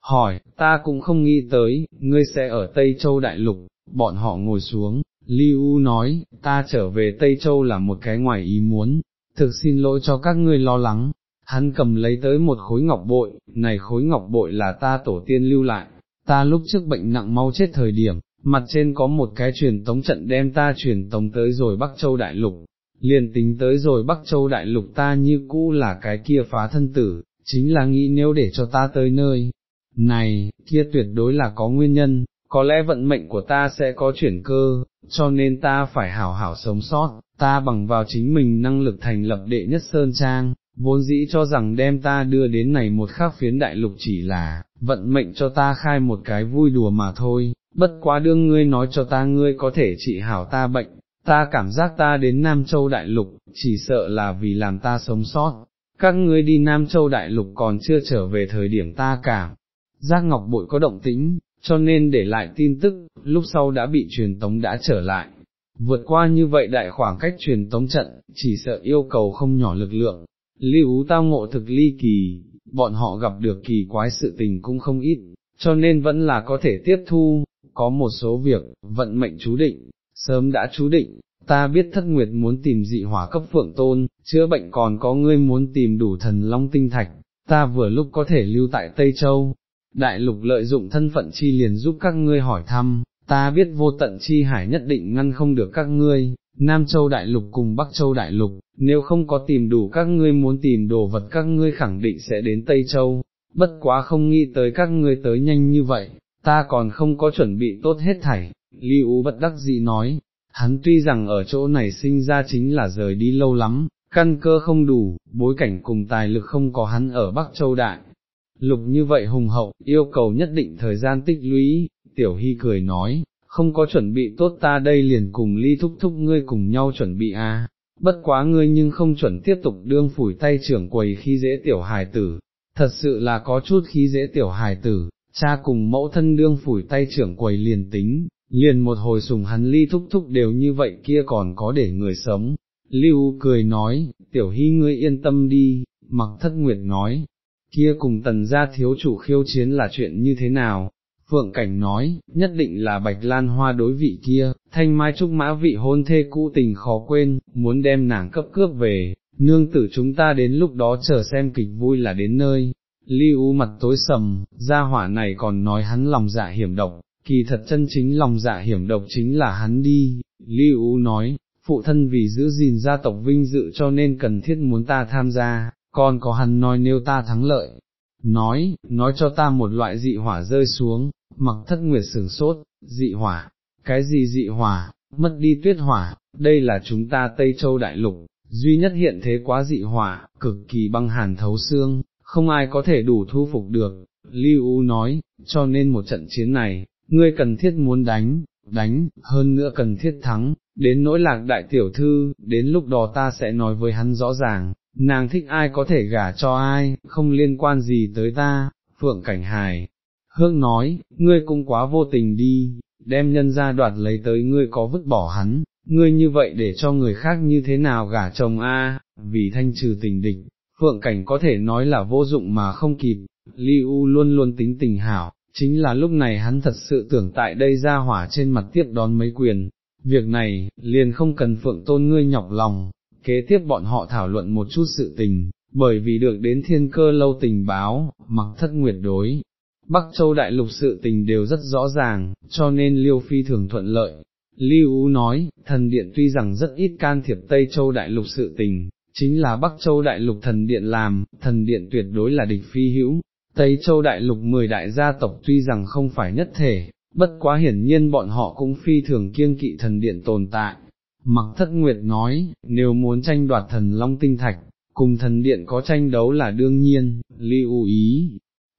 hỏi, ta cũng không nghĩ tới, ngươi sẽ ở Tây Châu Đại Lục, bọn họ ngồi xuống, liu nói, ta trở về Tây Châu là một cái ngoài ý muốn, thực xin lỗi cho các ngươi lo lắng, hắn cầm lấy tới một khối ngọc bội, này khối ngọc bội là ta tổ tiên lưu lại, ta lúc trước bệnh nặng mau chết thời điểm, mặt trên có một cái truyền tống trận đem ta truyền tống tới rồi Bắc Châu Đại Lục, liền tính tới rồi Bắc Châu Đại Lục ta như cũ là cái kia phá thân tử, chính là nghĩ nếu để cho ta tới nơi, này, kia tuyệt đối là có nguyên nhân, có lẽ vận mệnh của ta sẽ có chuyển cơ, cho nên ta phải hảo hảo sống sót, ta bằng vào chính mình năng lực thành lập đệ nhất Sơn Trang, vốn dĩ cho rằng đem ta đưa đến này một khắc phiến đại lục chỉ là, vận mệnh cho ta khai một cái vui đùa mà thôi, bất quá đương ngươi nói cho ta ngươi có thể trị hảo ta bệnh, ta cảm giác ta đến Nam Châu Đại Lục, chỉ sợ là vì làm ta sống sót, các ngươi đi Nam Châu Đại Lục còn chưa trở về thời điểm ta cảm, giác ngọc bội có động tĩnh, cho nên để lại tin tức, lúc sau đã bị truyền tống đã trở lại. Vượt qua như vậy đại khoảng cách truyền tống trận, chỉ sợ yêu cầu không nhỏ lực lượng, lưu tao ngộ thực ly kỳ, bọn họ gặp được kỳ quái sự tình cũng không ít, cho nên vẫn là có thể tiếp thu, có một số việc, vận mệnh chú định, sớm đã chú định, ta biết thất nguyệt muốn tìm dị hỏa cấp phượng tôn, chữa bệnh còn có ngươi muốn tìm đủ thần long tinh thạch, ta vừa lúc có thể lưu tại Tây Châu. Đại lục lợi dụng thân phận chi liền giúp các ngươi hỏi thăm, ta biết vô tận chi hải nhất định ngăn không được các ngươi, Nam Châu Đại Lục cùng Bắc Châu Đại Lục, nếu không có tìm đủ các ngươi muốn tìm đồ vật các ngươi khẳng định sẽ đến Tây Châu, bất quá không nghĩ tới các ngươi tới nhanh như vậy, ta còn không có chuẩn bị tốt hết thảy, Lưu Ú bất đắc dĩ nói, hắn tuy rằng ở chỗ này sinh ra chính là rời đi lâu lắm, căn cơ không đủ, bối cảnh cùng tài lực không có hắn ở Bắc Châu Đại. Lục như vậy hùng hậu, yêu cầu nhất định thời gian tích lũy, Tiểu Hy cười nói, không có chuẩn bị tốt ta đây liền cùng ly thúc thúc ngươi cùng nhau chuẩn bị a. À. bất quá ngươi nhưng không chuẩn tiếp tục đương phủi tay trưởng quầy khi dễ tiểu hài tử, thật sự là có chút khí dễ tiểu hài tử, cha cùng mẫu thân đương phủi tay trưởng quầy liền tính, liền một hồi sùng hắn ly thúc thúc đều như vậy kia còn có để người sống. Lưu cười nói, tiểu hy ngươi yên tâm đi, mặc thất nguyệt nói, kia cùng tần gia thiếu chủ khiêu chiến là chuyện như thế nào, Phượng Cảnh nói, nhất định là Bạch Lan Hoa đối vị kia, thanh mai trúc mã vị hôn thê cũ tình khó quên, muốn đem nàng cấp cướp về, nương tử chúng ta đến lúc đó chờ xem kịch vui là đến nơi. Lưu mặt tối sầm, gia hỏa này còn nói hắn lòng dạ hiểm độc, kỳ thật chân chính lòng dạ hiểm độc chính là hắn đi, Lưu nói, phụ thân vì giữ gìn gia tộc vinh dự cho nên cần thiết muốn ta tham gia, còn có hắn nói nếu ta thắng lợi, nói, nói cho ta một loại dị hỏa rơi xuống, mặc thất nguyệt sửng sốt, dị hỏa, cái gì dị hỏa, mất đi tuyết hỏa, đây là chúng ta Tây Châu Đại Lục, duy nhất hiện thế quá dị hỏa, cực kỳ băng hàn thấu xương, không ai có thể đủ thu phục được, Lưu U nói, cho nên một trận chiến này, ngươi cần thiết muốn đánh, đánh, hơn nữa cần thiết thắng, đến nỗi lạc đại tiểu thư, đến lúc đó ta sẽ nói với hắn rõ ràng, nàng thích ai có thể gả cho ai, không liên quan gì tới ta, Phượng Cảnh Hài, Hương nói, ngươi cũng quá vô tình đi, đem nhân ra đoạt lấy tới ngươi có vứt bỏ hắn, ngươi như vậy để cho người khác như thế nào gả chồng a? vì thanh trừ tình địch, phượng cảnh có thể nói là vô dụng mà không kịp, Li U luôn luôn tính tình hảo, chính là lúc này hắn thật sự tưởng tại đây ra hỏa trên mặt tiếp đón mấy quyền, việc này, liền không cần phượng tôn ngươi nhọc lòng, kế tiếp bọn họ thảo luận một chút sự tình, bởi vì được đến thiên cơ lâu tình báo, mặc thất nguyệt đối, Bắc Châu Đại Lục sự tình đều rất rõ ràng, cho nên Liêu Phi thường thuận lợi. Lưu Ú nói, thần điện tuy rằng rất ít can thiệp Tây Châu Đại Lục sự tình, chính là Bắc Châu Đại Lục thần điện làm, thần điện tuyệt đối là địch phi hữu. Tây Châu Đại Lục mười đại gia tộc tuy rằng không phải nhất thể, bất quá hiển nhiên bọn họ cũng phi thường kiêng kỵ thần điện tồn tại. Mặc thất nguyệt nói, nếu muốn tranh đoạt thần Long Tinh Thạch, cùng thần điện có tranh đấu là đương nhiên, lưu ý,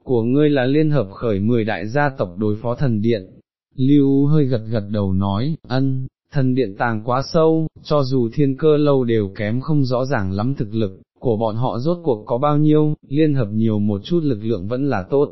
của ngươi là liên hợp khởi 10 đại gia tộc đối phó thần điện. Lưu hơi gật gật đầu nói, ân, thần điện tàng quá sâu, cho dù thiên cơ lâu đều kém không rõ ràng lắm thực lực, của bọn họ rốt cuộc có bao nhiêu, liên hợp nhiều một chút lực lượng vẫn là tốt.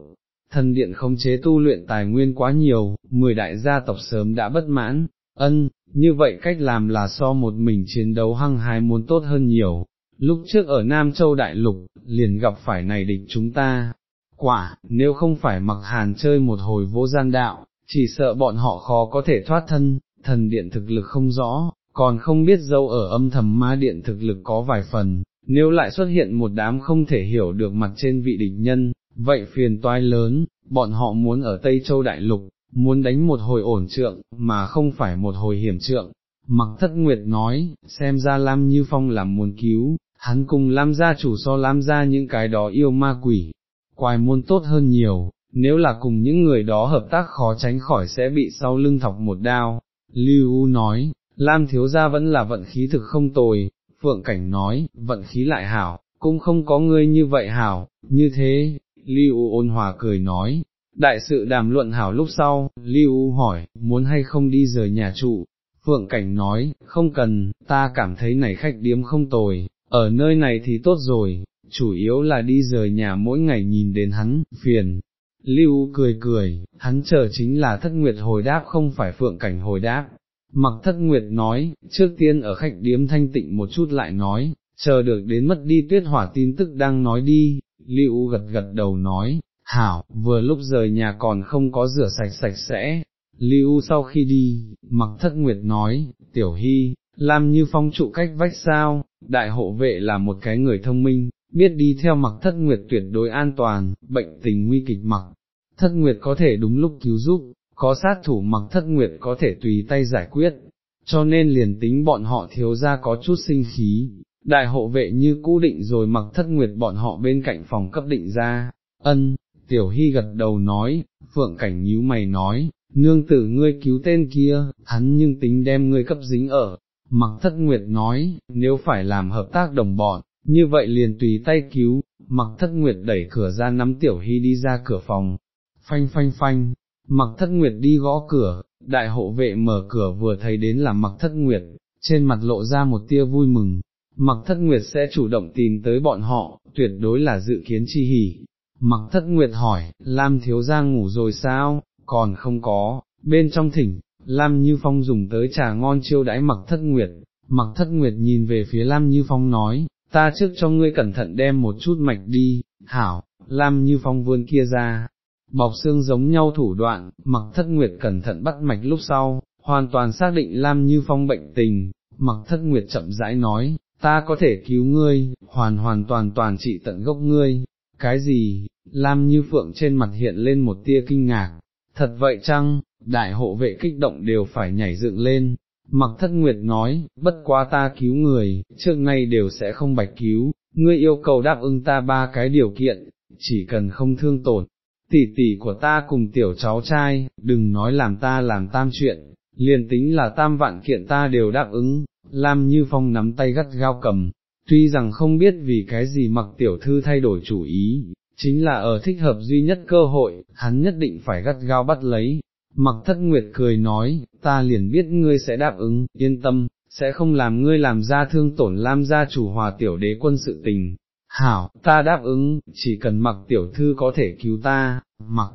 Thần điện không chế tu luyện tài nguyên quá nhiều, 10 đại gia tộc sớm đã bất mãn, ân, như vậy cách làm là so một mình chiến đấu hăng hái muốn tốt hơn nhiều. Lúc trước ở Nam Châu Đại Lục, liền gặp phải này địch chúng ta, quả, nếu không phải mặc hàn chơi một hồi vô gian đạo, chỉ sợ bọn họ khó có thể thoát thân, thần điện thực lực không rõ, còn không biết dâu ở âm thầm ma điện thực lực có vài phần, nếu lại xuất hiện một đám không thể hiểu được mặt trên vị địch nhân, vậy phiền toái lớn, bọn họ muốn ở Tây Châu Đại Lục, muốn đánh một hồi ổn trượng, mà không phải một hồi hiểm trượng. Mặc thất nguyệt nói, xem ra Lam Như Phong làm muốn cứu, hắn cùng Lam gia chủ so Lam gia những cái đó yêu ma quỷ, quài môn tốt hơn nhiều, nếu là cùng những người đó hợp tác khó tránh khỏi sẽ bị sau lưng thọc một đao. Lưu U nói, Lam thiếu gia vẫn là vận khí thực không tồi, Phượng Cảnh nói, vận khí lại hảo, cũng không có ngươi như vậy hảo, như thế, Lưu U ôn hòa cười nói. Đại sự đàm luận hảo lúc sau, Lưu U hỏi, muốn hay không đi rời nhà trụ, Phượng Cảnh nói, không cần, ta cảm thấy này khách điếm không tồi, ở nơi này thì tốt rồi, chủ yếu là đi rời nhà mỗi ngày nhìn đến hắn, phiền. Lưu cười cười, hắn chờ chính là thất nguyệt hồi đáp không phải phượng cảnh hồi đáp. Mặc thất nguyệt nói, trước tiên ở khách điếm thanh tịnh một chút lại nói, chờ được đến mất đi tuyết hỏa tin tức đang nói đi, Lưu gật gật đầu nói, hảo, vừa lúc rời nhà còn không có rửa sạch sạch sẽ, Lưu sau khi đi, mặc thất nguyệt nói, tiểu hy, làm như phong trụ cách vách sao, đại hộ vệ là một cái người thông minh, biết đi theo mặc thất nguyệt tuyệt đối an toàn, bệnh tình nguy kịch mặc. Thất nguyệt có thể đúng lúc cứu giúp, có sát thủ mặc thất nguyệt có thể tùy tay giải quyết, cho nên liền tính bọn họ thiếu ra có chút sinh khí, đại hộ vệ như cũ định rồi mặc thất nguyệt bọn họ bên cạnh phòng cấp định ra, ân, tiểu hy gật đầu nói, phượng cảnh nhíu mày nói, nương tử ngươi cứu tên kia, hắn nhưng tính đem ngươi cấp dính ở, mặc thất nguyệt nói, nếu phải làm hợp tác đồng bọn, như vậy liền tùy tay cứu, mặc thất nguyệt đẩy cửa ra nắm tiểu hy đi ra cửa phòng, phanh phanh phanh, mặc thất nguyệt đi gõ cửa, đại hộ vệ mở cửa vừa thấy đến là mặc thất nguyệt, trên mặt lộ ra một tia vui mừng, mặc thất nguyệt sẽ chủ động tìm tới bọn họ, tuyệt đối là dự kiến chi hỉ. Mặc thất nguyệt hỏi, Lam thiếu gia ngủ rồi sao, còn không có, bên trong thỉnh, Lam Như Phong dùng tới trà ngon chiêu đãi mặc thất nguyệt, mặc thất nguyệt nhìn về phía Lam Như Phong nói, ta trước cho ngươi cẩn thận đem một chút mạch đi, hảo, Lam Như Phong vươn kia ra, bọc xương giống nhau thủ đoạn, mặc thất nguyệt cẩn thận bắt mạch lúc sau, hoàn toàn xác định Lam Như Phong bệnh tình, mặc thất nguyệt chậm rãi nói, ta có thể cứu ngươi, hoàn hoàn toàn toàn trị tận gốc ngươi, cái gì, Lam Như Phượng trên mặt hiện lên một tia kinh ngạc, thật vậy chăng, đại hộ vệ kích động đều phải nhảy dựng lên, mặc thất nguyệt nói, bất quá ta cứu người, trước nay đều sẽ không bạch cứu, ngươi yêu cầu đáp ứng ta ba cái điều kiện, chỉ cần không thương tổn, tỷ tỷ của ta cùng tiểu cháu trai, đừng nói làm ta làm tam chuyện, liền tính là tam vạn kiện ta đều đáp ứng, Lam Như Phong nắm tay gắt gao cầm, tuy rằng không biết vì cái gì mặc tiểu thư thay đổi chủ ý, chính là ở thích hợp duy nhất cơ hội, hắn nhất định phải gắt gao bắt lấy. Mặc thất nguyệt cười nói, ta liền biết ngươi sẽ đáp ứng, yên tâm, sẽ không làm ngươi làm ra thương tổn Lam gia chủ hòa tiểu đế quân sự tình, hảo, ta đáp ứng, chỉ cần mặc tiểu thư có thể cứu ta, mặc,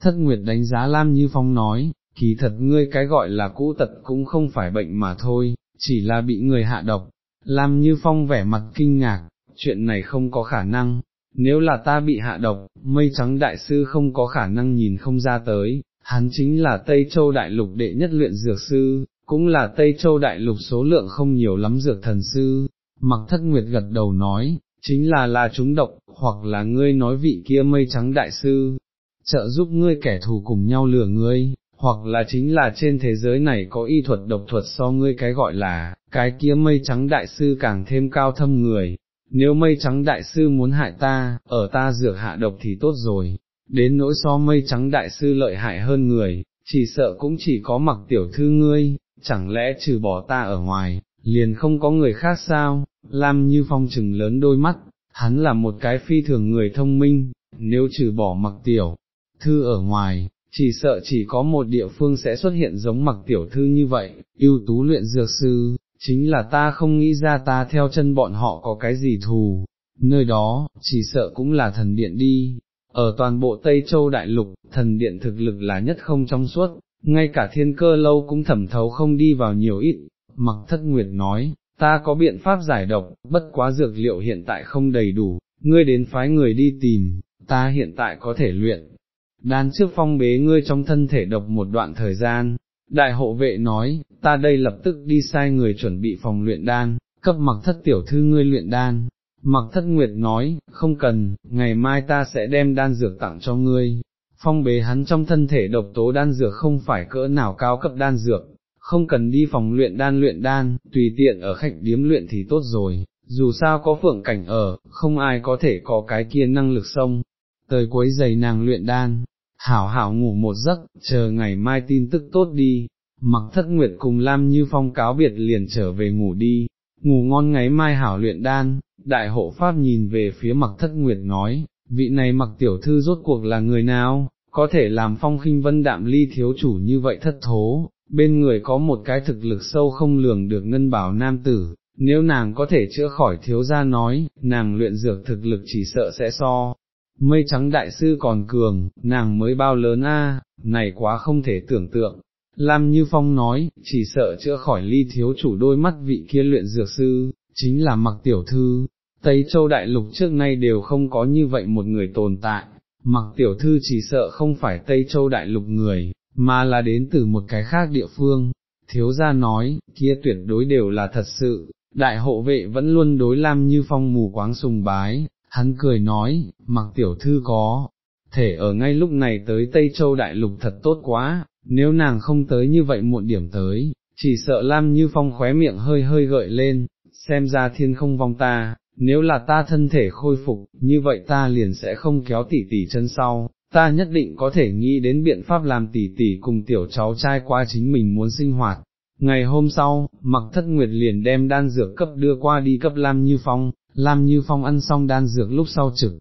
thất nguyệt đánh giá Lam Như Phong nói, kỳ thật ngươi cái gọi là cũ tật cũng không phải bệnh mà thôi, chỉ là bị người hạ độc, Lam Như Phong vẻ mặt kinh ngạc, chuyện này không có khả năng, nếu là ta bị hạ độc, mây trắng đại sư không có khả năng nhìn không ra tới, hắn chính là Tây Châu Đại Lục đệ nhất luyện dược sư, cũng là Tây Châu Đại Lục số lượng không nhiều lắm dược thần sư, mặc thất nguyệt gật đầu nói, chính là là chúng độc, hoặc là ngươi nói vị kia mây trắng đại sư, trợ giúp ngươi kẻ thù cùng nhau lừa ngươi, hoặc là chính là trên thế giới này có y thuật độc thuật so ngươi cái gọi là, cái kia mây trắng đại sư càng thêm cao thâm người, nếu mây trắng đại sư muốn hại ta, ở ta dược hạ độc thì tốt rồi, đến nỗi so mây trắng đại sư lợi hại hơn người, chỉ sợ cũng chỉ có mặc tiểu thư ngươi, chẳng lẽ trừ bỏ ta ở ngoài, liền không có người khác sao, Lam Như Phong trừng lớn đôi mắt, hắn là một cái phi thường người thông minh, nếu trừ bỏ mặc tiểu thư ở ngoài, chỉ sợ chỉ có một địa phương sẽ xuất hiện giống mặc tiểu thư như vậy, ưu tú luyện dược sư, chính là ta không nghĩ ra ta theo chân bọn họ có cái gì thù, nơi đó, chỉ sợ cũng là thần điện đi, ở toàn bộ Tây Châu Đại Lục, thần điện thực lực là nhất không trong suốt, ngay cả thiên cơ lâu cũng thẩm thấu không đi vào nhiều ít, mặc thất nguyệt nói, ta có biện pháp giải độc, bất quá dược liệu hiện tại không đầy đủ, ngươi đến phái người đi tìm, ta hiện tại có thể luyện. Đan trước phong bế ngươi trong thân thể độc một đoạn thời gian, đại hộ vệ nói, ta đây lập tức đi sai người chuẩn bị phòng luyện đan, cấp mặc thất tiểu thư ngươi luyện đan. Mặc thất nguyệt nói, không cần, ngày mai ta sẽ đem đan dược tặng cho ngươi. Phong bế hắn trong thân thể độc tố đan dược không phải cỡ nào cao cấp đan dược, không cần đi phòng luyện đan luyện đan, tùy tiện ở khách điếm luyện thì tốt rồi, dù sao có phượng cảnh ở, không ai có thể có cái kia năng lực sông, tới cuối giày nàng luyện đan, hảo hảo ngủ một giấc, chờ ngày mai tin tức tốt đi, mặc thất nguyệt cùng Lam Như Phong cáo biệt liền trở về ngủ đi, ngủ ngon ngày mai hảo luyện đan, đại hộ pháp nhìn về phía mặc thất nguyệt nói, vị này mặc tiểu thư rốt cuộc là người nào, có thể làm phong khinh vân đạm ly thiếu chủ như vậy thất thố, bên người có một cái thực lực sâu không lường được ngân bảo nam tử, nếu nàng có thể chữa khỏi thiếu gia nói, nàng luyện dược thực lực chỉ sợ sẽ so. Mây trắng đại sư còn cường, nàng mới bao lớn a, này quá không thể tưởng tượng. Lam Như Phong nói, chỉ sợ chữa khỏi ly thiếu chủ đôi mắt vị kia luyện dược sư, chính là mặc tiểu thư, Tây Châu Đại Lục trước nay đều không có như vậy một người tồn tại, mặc tiểu thư chỉ sợ không phải Tây Châu Đại Lục người, mà là đến từ một cái khác địa phương. Thiếu gia nói, kia tuyệt đối đều là thật sự, đại hộ vệ vẫn luôn đối Lam Như Phong mù quáng sùng bái, hắn cười nói, mặc tiểu thư có, thể ở ngay lúc này tới Tây Châu Đại Lục thật tốt quá, nếu nàng không tới như vậy muộn điểm tới, chỉ sợ Lam Như Phong khóe miệng hơi hơi gợi lên, xem ra thiên không vong ta, nếu là ta thân thể khôi phục, như vậy ta liền sẽ không kéo tỉ tỉ chân sau, ta nhất định có thể nghĩ đến biện pháp làm tỉ tỉ cùng tiểu cháu trai qua chính mình muốn sinh hoạt. Ngày hôm sau, mặc thất nguyệt liền đem đan dược cấp đưa qua đi cấp Lam Như Phong, Lam Như Phong ăn xong đan dược lúc sau trực,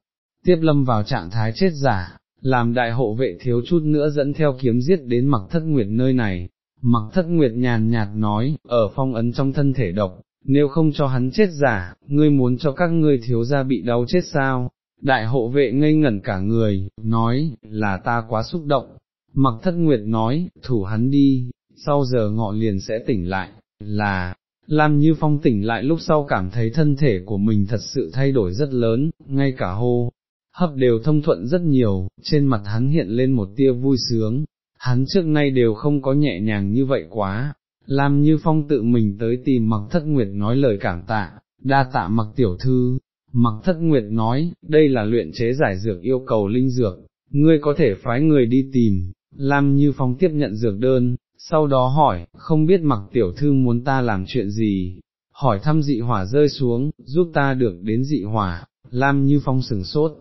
tiếp lâm vào trạng thái chết giả, làm đại hộ vệ thiếu chút nữa dẫn theo kiếm giết đến mặc thất nguyệt nơi này. Mặc thất nguyệt nhàn nhạt nói, ở phong ấn trong thân thể độc, nếu không cho hắn chết giả, ngươi muốn cho các ngươi thiếu gia bị đau chết sao? Đại hộ vệ ngây ngẩn cả người, nói, là ta quá xúc động. Mặc thất nguyệt nói, thủ hắn đi, sau giờ ngọ liền sẽ tỉnh lại, là, Lam Như Phong tỉnh lại lúc sau cảm thấy thân thể của mình thật sự thay đổi rất lớn, ngay cả hô, hấp đều thông thuận rất nhiều, trên mặt hắn hiện lên một tia vui sướng, hắn trước nay đều không có nhẹ nhàng như vậy quá. Lam Như Phong tự mình tới tìm Mặc Thất Nguyệt nói lời cảm tạ, đa tạ Mặc Tiểu Thư, Mặc Thất Nguyệt nói, đây là luyện chế giải dược yêu cầu linh dược, ngươi có thể phái người đi tìm, Lam Như Phong tiếp nhận dược đơn, sau đó hỏi, không biết mặc tiểu thư muốn ta làm chuyện gì, hỏi thăm dị hỏa rơi xuống, giúp ta được đến dị hỏa, Lam Như Phong sừng sốt,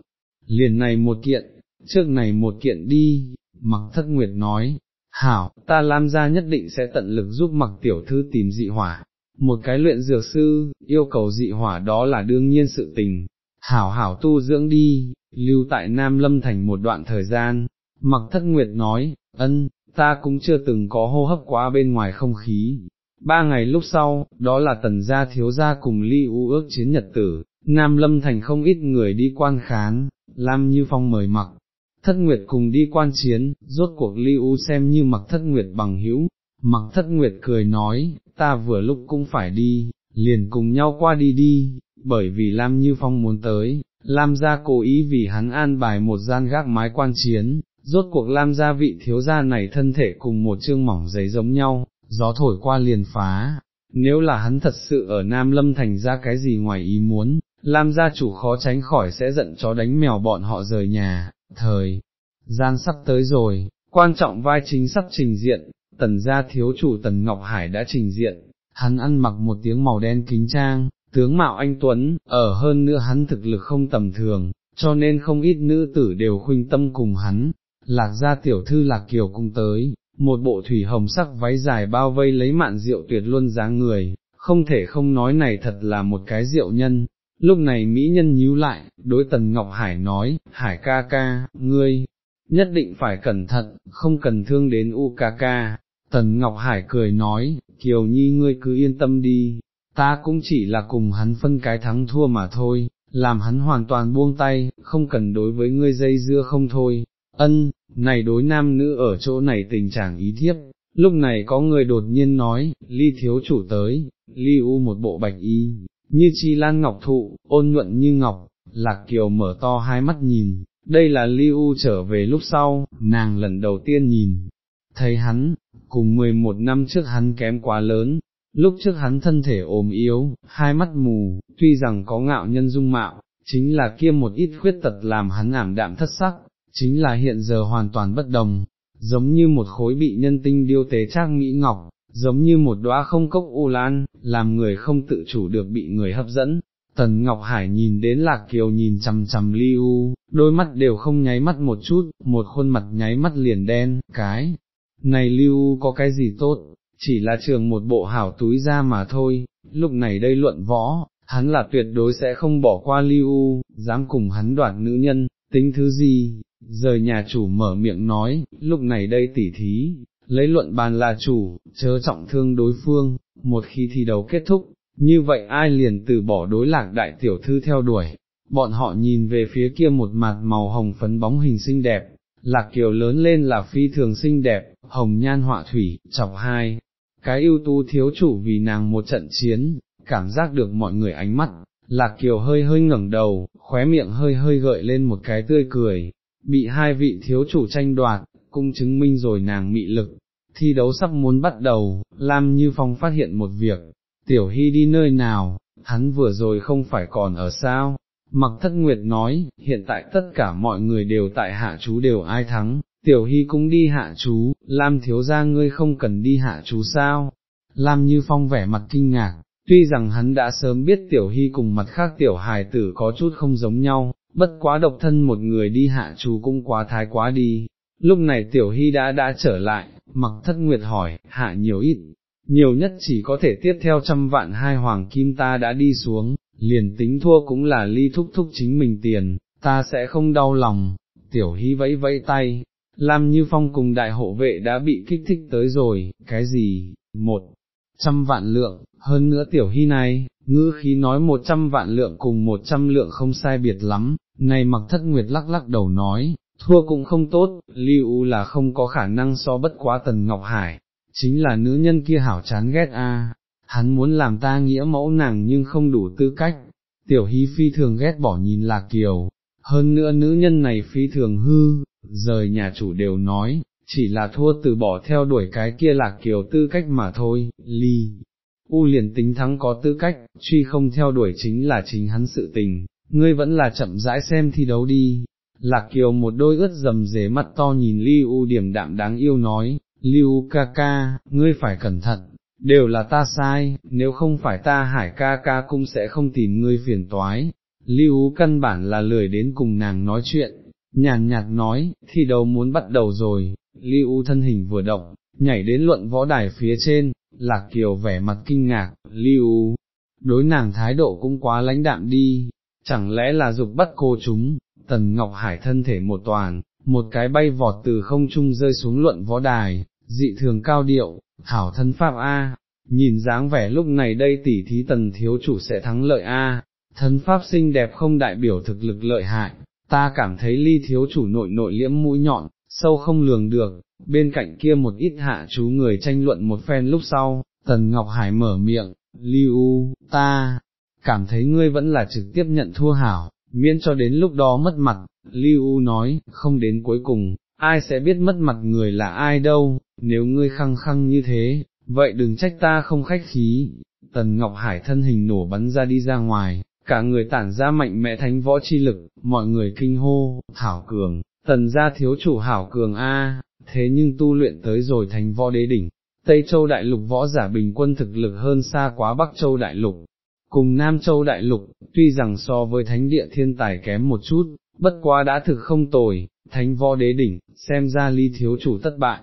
liền này một kiện, trước này một kiện đi, mặc thất nguyệt nói, hảo, ta Lam gia nhất định sẽ tận lực giúp mặc tiểu thư tìm dị hỏa, một cái luyện dược sư, yêu cầu dị hỏa đó là đương nhiên sự tình, hảo hảo tu dưỡng đi, lưu tại Nam Lâm thành một đoạn thời gian, mặc thất nguyệt nói, ân, ta cũng chưa từng có hô hấp quá bên ngoài không khí. Ba ngày lúc sau, đó là tần gia thiếu gia cùng ly u ước chiến nhật tử, Nam Lâm Thành không ít người đi quan khán, Lam Như Phong mời mặc, thất nguyệt cùng đi quan chiến, rốt cuộc ly u xem như mặc thất nguyệt bằng hữu, mặc thất nguyệt cười nói, ta vừa lúc cũng phải đi, liền cùng nhau qua đi đi, bởi vì Lam Như Phong muốn tới, Lam gia cố ý vì hắn an bài một gian gác mái quan chiến, rốt cuộc Lam gia vị thiếu gia này thân thể cùng một chương mỏng giấy giống nhau, gió thổi qua liền phá, nếu là hắn thật sự ở Nam Lâm thành ra cái gì ngoài ý muốn, Lam gia chủ khó tránh khỏi sẽ giận chó đánh mèo bọn họ rời nhà, thời, gian sắp tới rồi, quan trọng vai chính sắp trình diện, tần gia thiếu chủ tần Ngọc Hải đã trình diện, hắn ăn mặc một tiếng màu đen kính trang, tướng mạo anh Tuấn, ở hơn nữa hắn thực lực không tầm thường, cho nên không ít nữ tử đều khuynh tâm cùng hắn, lạc gia tiểu thư lạc kiều cung tới, một bộ thủy hồng sắc váy dài bao vây lấy mạn rượu tuyệt luôn dáng người, không thể không nói này thật là một cái rượu nhân. Lúc này Mỹ nhân nhíu lại, đối tần Ngọc Hải nói, Hải ca ca, ngươi, nhất định phải cẩn thận, không cần thương đến U ca ca. Tần Ngọc Hải cười nói, Kiều Nhi ngươi cứ yên tâm đi, ta cũng chỉ là cùng hắn phân cái thắng thua mà thôi, làm hắn hoàn toàn buông tay, không cần đối với ngươi dây dưa không thôi, ân, này đối nam nữ ở chỗ này tình trạng ý thiếp, lúc này có người đột nhiên nói, ly thiếu chủ tới, ly u một bộ bạch y, như chi lan ngọc thụ, ôn nhuận như ngọc, lạc kiều mở to hai mắt nhìn, đây là ly u trở về lúc sau, nàng lần đầu tiên nhìn, thấy hắn, cùng 11 năm trước hắn kém quá lớn, lúc trước hắn thân thể ốm yếu, hai mắt mù, tuy rằng có ngạo nhân dung mạo, chính là kia một ít khuyết tật làm hắn ảm đạm thất sắc, chính là hiện giờ hoàn toàn bất đồng, giống như một khối bị nhân tinh điêu tế trang mỹ ngọc, giống như một đóa không cốc u lan, làm người không tự chủ được bị người hấp dẫn. Tần Ngọc Hải nhìn đến Lạc Kiều nhìn chằm chằm Li U, đôi mắt đều không nháy mắt một chút, một khuôn mặt nháy mắt liền đen, cái, này Li U có cái gì tốt, chỉ là trường một bộ hảo túi ra mà thôi, lúc này đây luận võ, hắn là tuyệt đối sẽ không bỏ qua Li U, dám cùng hắn đoạt nữ nhân, tính thứ gì, rời nhà chủ mở miệng nói, lúc này đây tỉ thí, lấy luận bàn là chủ, chớ trọng thương đối phương, một khi thi đấu kết thúc, như vậy ai liền từ bỏ đối lạc đại tiểu thư theo đuổi, bọn họ nhìn về phía kia một mặt màu hồng phấn bóng hình xinh đẹp, lạc kiều lớn lên là phi thường xinh đẹp, hồng nhan họa thủy, chọc hai, cái ưu tú thiếu chủ vì nàng một trận chiến, cảm giác được mọi người ánh mắt, lạc kiều hơi hơi ngẩng đầu, khóe miệng hơi hơi gợi lên một cái tươi cười, bị hai vị thiếu chủ tranh đoạt, cũng chứng minh rồi nàng mị lực. Thi đấu sắp muốn bắt đầu, Lam Như Phong phát hiện một việc, Tiểu Hy đi nơi nào, hắn vừa rồi không phải còn ở sao, mặc thất nguyệt nói, hiện tại tất cả mọi người đều tại hạ chú đều ai thắng, Tiểu Hy cũng đi hạ chú, Lam thiếu ra ngươi không cần đi hạ chú sao, Lam Như Phong vẻ mặt kinh ngạc, tuy rằng hắn đã sớm biết Tiểu Hy cùng mặt khác Tiểu Hài tử có chút không giống nhau, bất quá độc thân một người đi hạ chú cũng quá thái quá đi. Lúc này Tiểu Hy đã đã trở lại, mặc thất nguyệt hỏi, hạ nhiều ít, nhiều nhất chỉ có thể tiếp theo trăm vạn hai hoàng kim ta đã đi xuống, liền tính thua cũng là ly thúc thúc chính mình tiền, ta sẽ không đau lòng. Tiểu Hy vẫy vẫy tay, làm Như Phong cùng đại hộ vệ đã bị kích thích tới rồi, cái gì, một trăm vạn lượng, hơn nữa tiểu hy này, ngữ khí nói một trăm vạn lượng cùng một trăm lượng không sai biệt lắm, này mặc thất nguyệt lắc lắc đầu nói, thua cũng không tốt, lưu là không có khả năng so bất quá tần Ngọc Hải, chính là nữ nhân kia hảo chán ghét a. hắn muốn làm ta nghĩa mẫu nàng nhưng không đủ tư cách, tiểu hy phi thường ghét bỏ nhìn là kiều, hơn nữa nữ nhân này phi thường hư, rời nhà chủ đều nói, chỉ là thua từ bỏ theo đuổi cái kia là kiều tư cách mà thôi, ly. U liền tính thắng có tư cách, truy không theo đuổi chính là chính hắn sự tình, ngươi vẫn là chậm rãi xem thi đấu đi. Lạc Kiều một đôi ướt dầm dế mặt to nhìn Li U điểm đạm đáng yêu nói, Li U ca ca, ngươi phải cẩn thận, đều là ta sai, nếu không phải ta hải ca ca cũng sẽ không tìm ngươi phiền toái. Li U căn bản là lười đến cùng nàng nói chuyện, nhàn nhạt nói, thi đấu muốn bắt đầu rồi, Li U thân hình vừa động, nhảy đến luận võ đài phía trên, Lạc Kiều vẻ mặt kinh ngạc, lưu, đối nàng thái độ cũng quá lãnh đạm đi, chẳng lẽ là dục bắt cô chúng, Tần Ngọc Hải thân thể một toàn, một cái bay vọt từ không trung rơi xuống luận võ đài, dị thường cao điệu, thảo thân pháp A, nhìn dáng vẻ lúc này đây tỷ thí tần thiếu chủ sẽ thắng lợi A, thân pháp xinh đẹp không đại biểu thực lực lợi hại, ta cảm thấy ly thiếu chủ nội nội liễm mũi nhọn, sâu không lường được, bên cạnh kia một ít hạ chú người tranh luận một phen lúc sau, Tần Ngọc Hải mở miệng, Lưu, ta, cảm thấy ngươi vẫn là trực tiếp nhận thua hảo, miễn cho đến lúc đó mất mặt, Lưu nói, không đến cuối cùng, ai sẽ biết mất mặt người là ai đâu, nếu ngươi khăng khăng như thế, vậy đừng trách ta không khách khí, Tần Ngọc Hải thân hình nổ bắn ra đi ra ngoài, cả người tản ra mạnh mẽ thánh võ chi lực, mọi người kinh hô, thảo cường, tần gia thiếu chủ hảo cường A, thế nhưng tu luyện tới rồi thành võ đế đỉnh, Tây Châu Đại Lục võ giả bình quân thực lực hơn xa quá Bắc Châu Đại Lục, cùng Nam Châu Đại Lục, tuy rằng so với thánh địa thiên tài kém một chút, bất quá đã thực không tồi, thánh võ đế đỉnh, xem ra ly thiếu chủ thất bại,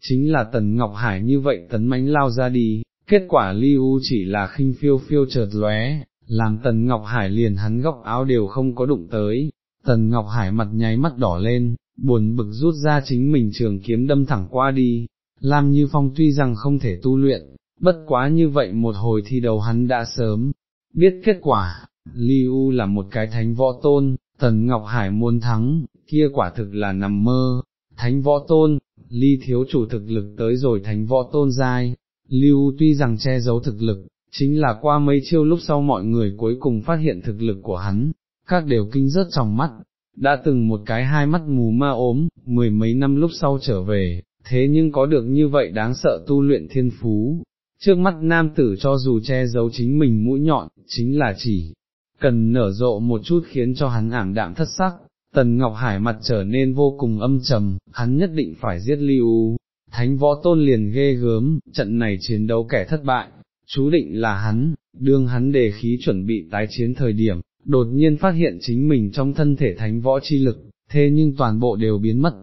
chính là Tần Ngọc Hải như vậy tấn mánh lao ra đi, kết quả ly u chỉ là khinh phiêu phiêu chợt lóe, làm Tần Ngọc Hải liền hắn góc áo đều không có đụng tới, Tần Ngọc Hải mặt nháy mắt đỏ lên, buồn bực rút ra chính mình trường kiếm đâm thẳng qua đi, Lam Như Phong tuy rằng không thể tu luyện, bất quá như vậy một hồi thi đầu hắn đã sớm, biết kết quả, Li U là một cái thánh võ tôn, Tần Ngọc Hải muốn thắng, kia quả thực là nằm mơ, thánh võ tôn, Ly thiếu chủ thực lực tới rồi thánh võ tôn giai, U tuy rằng che giấu thực lực, chính là qua mấy chiêu lúc sau mọi người cuối cùng phát hiện thực lực của hắn, các đều kinh rớt trong mắt, đã từng một cái hai mắt mù ma ốm, mười mấy năm lúc sau trở về, thế nhưng có được như vậy đáng sợ tu luyện thiên phú. Trước mắt nam tử cho dù che giấu chính mình mũi nhọn, chính là chỉ cần nở rộ một chút khiến cho hắn ảm đạm thất sắc, Tần Ngọc Hải mặt trở nên vô cùng âm trầm, hắn nhất định phải giết Lưu, thánh võ tôn liền ghê gớm, trận này chiến đấu kẻ thất bại, chú định là hắn, đương hắn đề khí chuẩn bị tái chiến thời điểm, đột nhiên phát hiện chính mình trong thân thể thánh võ chi lực, thế nhưng toàn bộ đều biến mất,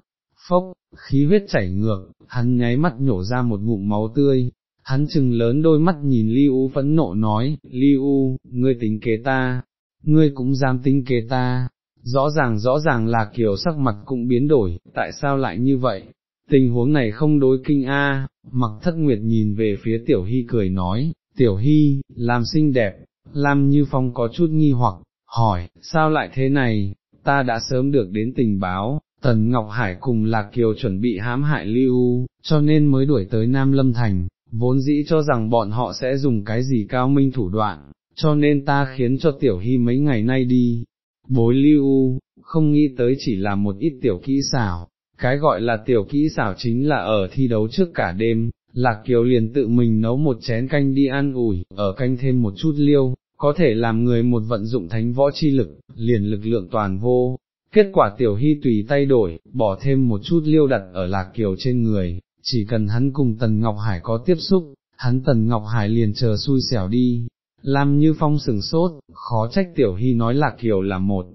phốc, khí huyết chảy ngược, hắn nháy mắt nhổ ra một ngụm máu tươi, hắn chừng lớn đôi mắt nhìn Li U phẫn nộ nói, Li U, ngươi tính kế ta, ngươi cũng dám tính kế ta, rõ ràng rõ ràng là kiểu sắc mặt cũng biến đổi, tại sao lại như vậy? Tình huống này không đối kinh a. mặc thất nguyệt nhìn về phía tiểu hy cười nói, tiểu hy, làm xinh đẹp, làm như phong có chút nghi hoặc, hỏi, sao lại thế này, ta đã sớm được đến tình báo, Tần Ngọc Hải cùng Lạc Kiều chuẩn bị hãm hại Lưu, cho nên mới đuổi tới Nam Lâm Thành, vốn dĩ cho rằng bọn họ sẽ dùng cái gì cao minh thủ đoạn, cho nên ta khiến cho Tiểu Hy mấy ngày nay đi, bối Lưu, không nghĩ tới chỉ là một ít tiểu kỹ xảo, cái gọi là tiểu kỹ xảo chính là ở thi đấu trước cả đêm, Lạc Kiều liền tự mình nấu một chén canh đi ăn ủi, ở canh thêm một chút liêu, có thể làm người một vận dụng thánh võ chi lực, liền lực lượng toàn vô. Kết quả tiểu hy tùy tay đổi, bỏ thêm một chút liêu đặt ở Lạc Kiều trên người, chỉ cần hắn cùng Tần Ngọc Hải có tiếp xúc, hắn Tần Ngọc Hải liền chờ xui xẻo đi. Làm như phong sừng sốt, khó trách tiểu hy nói Lạc Kiều là một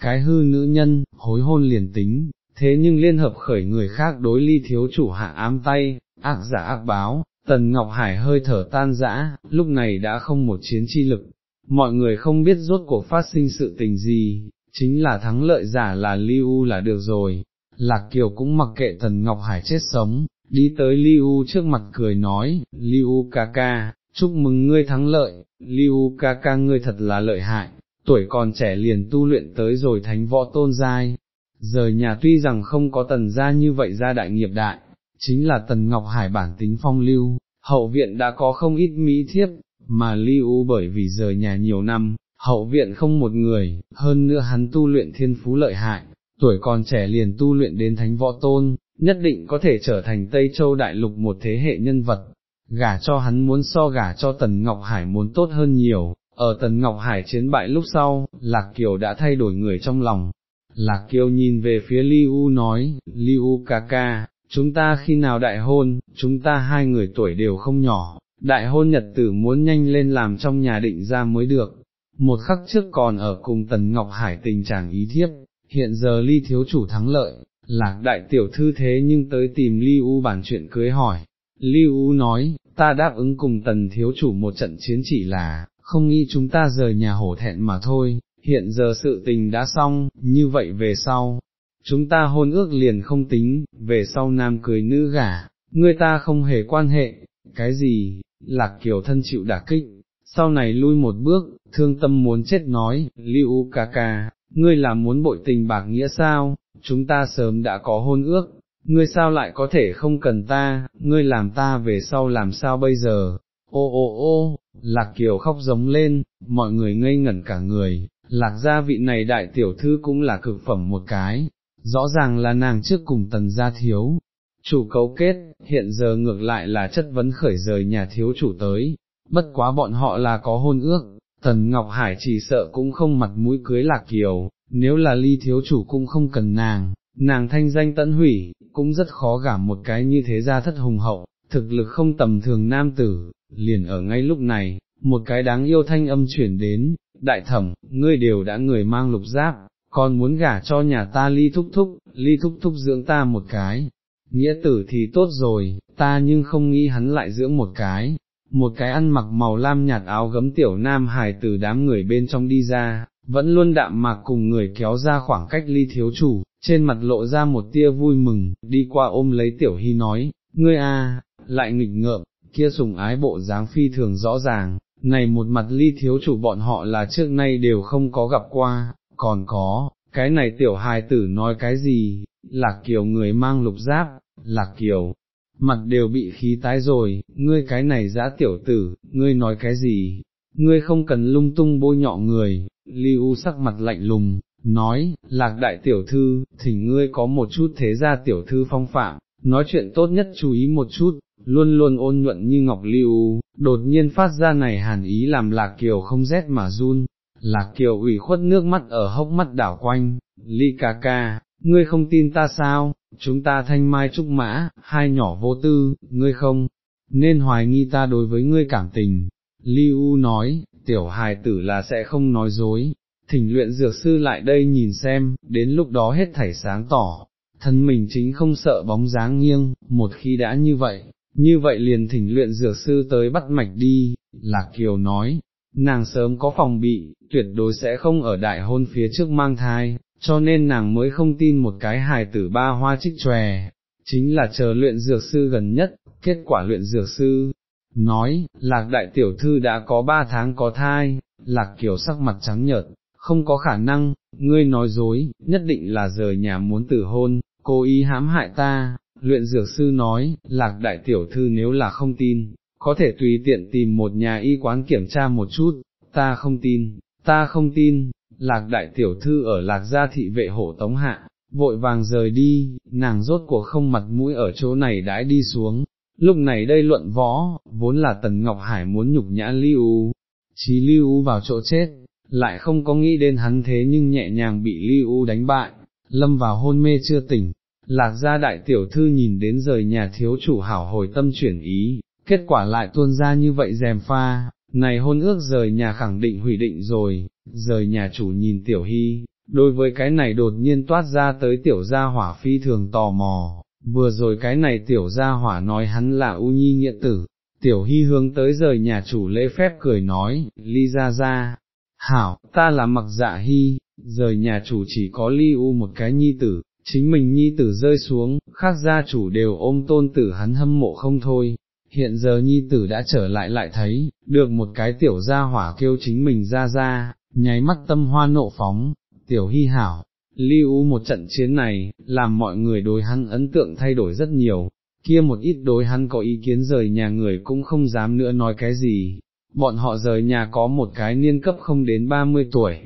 cái hư nữ nhân, hối hôn liền tính, thế nhưng liên hợp khởi người khác đối ly thiếu chủ hạ ám tay, ác giả ác báo, Tần Ngọc Hải hơi thở tan rã, lúc này đã không một chiến chi lực, mọi người không biết rốt cuộc phát sinh sự tình gì, chính là thắng lợi giả là Liu là được rồi, Lạc Kiều cũng mặc kệ Tần Ngọc Hải chết sống, đi tới Liu trước mặt cười nói, Liu ca ca, chúc mừng ngươi thắng lợi, Liu ca ca ngươi thật là lợi hại, tuổi còn trẻ liền tu luyện tới rồi thánh võ tôn giai, rời nhà tuy rằng không có tần gia như vậy ra đại nghiệp đại, chính là tần Ngọc Hải bản tính phong lưu, hậu viện đã có không ít mỹ thiếp, mà lưu bởi vì rời nhà nhiều năm, hậu viện không một người, hơn nữa hắn tu luyện thiên phú lợi hại, tuổi còn trẻ liền tu luyện đến thánh võ tôn, nhất định có thể trở thành Tây Châu Đại Lục một thế hệ nhân vật, gả cho hắn muốn so gả cho Tần Ngọc Hải muốn tốt hơn nhiều, ở Tần Ngọc Hải chiến bại lúc sau, Lạc Kiều đã thay đổi người trong lòng. Lạc Kiều nhìn về phía Li U nói, Li U ca ca, chúng ta khi nào đại hôn, chúng ta hai người tuổi đều không nhỏ, đại hôn nhật tử muốn nhanh lên làm trong nhà định ra mới được. Một khắc trước còn ở cùng Tần Ngọc Hải tình trạng ý thiếp, hiện giờ ly thiếu chủ thắng lợi, lạc đại tiểu thư thế nhưng tới tìm Ly U bản chuyện cưới hỏi. Ly U nói, ta đáp ứng cùng tần thiếu chủ một trận chiến chỉ là, không nghĩ chúng ta rời nhà hổ thẹn mà thôi, hiện giờ sự tình đã xong, như vậy về sau, chúng ta hôn ước liền không tính, về sau nam cưới nữ gả, người ta không hề quan hệ, cái gì, lạc kiều thân chịu đả kích, sau này lui một bước, thương tâm muốn chết nói, lưu ca ca, ngươi là muốn bội tình bạc nghĩa sao, chúng ta sớm đã có hôn ước, ngươi sao lại có thể không cần ta, ngươi làm ta về sau làm sao bây giờ, ô ô ô, lạc kiều khóc giống lên, mọi người ngây ngẩn cả người, lạc gia vị này đại tiểu thư cũng là cực phẩm một cái, rõ ràng là nàng trước cùng tần gia thiếu. Chủ cấu kết, hiện giờ ngược lại là chất vấn khởi rời nhà thiếu chủ tới, bất quá bọn họ là có hôn ước, Tần Ngọc Hải chỉ sợ cũng không mặt mũi cưới lạc kiều, nếu là ly thiếu chủ cũng không cần nàng, nàng thanh danh tận hủy, cũng rất khó gả một cái như thế ra thất hùng hậu, thực lực không tầm thường nam tử, liền ở ngay lúc này, một cái đáng yêu thanh âm chuyển đến, đại thẩm, ngươi đều đã người mang lục giáp, còn muốn gả cho nhà ta ly thúc thúc, ly thúc thúc dưỡng ta một cái, nghĩa tử thì tốt rồi, ta nhưng không nghĩ hắn lại dưỡng một cái, một cái ăn mặc màu lam nhạt áo gấm tiểu nam hài từ đám người bên trong đi ra, vẫn luôn đạm mạc cùng người kéo ra khoảng cách ly thiếu chủ, trên mặt lộ ra một tia vui mừng, đi qua ôm lấy tiểu hy nói, ngươi a, lại nghịch ngợm, kia sùng ái bộ dáng phi thường rõ ràng, này một mặt ly thiếu chủ bọn họ là trước nay đều không có gặp qua, còn có, cái này tiểu hài tử nói cái gì, lạc kiều người mang lục giáp, lạc kiều, mặt đều bị khí tái rồi, ngươi cái này giã tiểu tử, ngươi nói cái gì, ngươi không cần lung tung bôi nhọ người, lưu sắc mặt lạnh lùng, nói, lạc đại tiểu thư, thỉnh ngươi có một chút thế gia tiểu thư phong phạm, nói chuyện tốt nhất chú ý một chút, luôn luôn ôn nhuận như ngọc lưu, đột nhiên phát ra này hàn ý làm lạc kiều không rét mà run, lạc kiều ủy khuất nước mắt ở hốc mắt đảo quanh, ly ca ca, ngươi không tin ta sao, chúng ta thanh mai trúc mã, hai nhỏ vô tư, ngươi không, nên hoài nghi ta đối với ngươi cảm tình. Lưu nói, tiểu hài tử là sẽ không nói dối, thỉnh luyện dược sư lại đây nhìn xem, đến lúc đó hết thảy sáng tỏ, thân mình chính không sợ bóng dáng nghiêng, một khi đã như vậy, như vậy liền thỉnh luyện dược sư tới bắt mạch đi, Lạc Kiều nói, nàng sớm có phòng bị, tuyệt đối sẽ không ở đại hôn phía trước mang thai, cho nên nàng mới không tin một cái hài tử ba hoa trích tròe, chính là chờ luyện dược sư gần nhất, kết quả luyện dược sư, nói, lạc đại tiểu thư đã có ba tháng có thai, lạc kiểu sắc mặt trắng nhợt, không có khả năng, ngươi nói dối, nhất định là rời nhà muốn tử hôn, cố ý hãm hại ta, luyện dược sư nói, lạc đại tiểu thư nếu là không tin, có thể tùy tiện tìm một nhà y quán kiểm tra một chút, ta không tin, ta không tin, lạc đại tiểu thư ở lạc gia thị vệ hổ tống hạ, vội vàng rời đi, nàng rốt cuộc không mặt mũi ở chỗ này đãi đi xuống. Lúc này đây luận võ, vốn là Tần Ngọc Hải muốn nhục nhã Lưu, chí Lưu vào chỗ chết, lại không có nghĩ đến hắn thế nhưng nhẹ nhàng bị Lưu đánh bại, lâm vào hôn mê chưa tỉnh. Lạc gia đại tiểu thư nhìn đến rời nhà thiếu chủ hảo hồi tâm chuyển ý, kết quả lại tuôn ra như vậy dèm pha, này hôn ước rời nhà khẳng định hủy định rồi, rời nhà chủ nhìn tiểu hy, đối với cái này đột nhiên toát ra tới tiểu gia hỏa phi thường tò mò, vừa rồi cái này tiểu gia hỏa nói hắn là u nhi nghĩa tử, tiểu hy hướng tới rời nhà chủ lễ phép cười nói, ly ra ra, hảo, ta là mặc dạ hy, rời nhà chủ chỉ có ly u một cái nhi tử, chính mình nhi tử rơi xuống, khác gia chủ đều ôm tôn tử hắn hâm mộ không thôi. Hiện giờ nhi tử đã trở lại lại thấy, được một cái tiểu gia hỏa kêu chính mình ra ra, nháy mắt tâm hoa nộ phóng, tiểu hy hảo, lưu một trận chiến này, làm mọi người đối hắn ấn tượng thay đổi rất nhiều, kia một ít đối hắn có ý kiến rời nhà người cũng không dám nữa nói cái gì, bọn họ rời nhà có một cái niên cấp không đến 30 tuổi,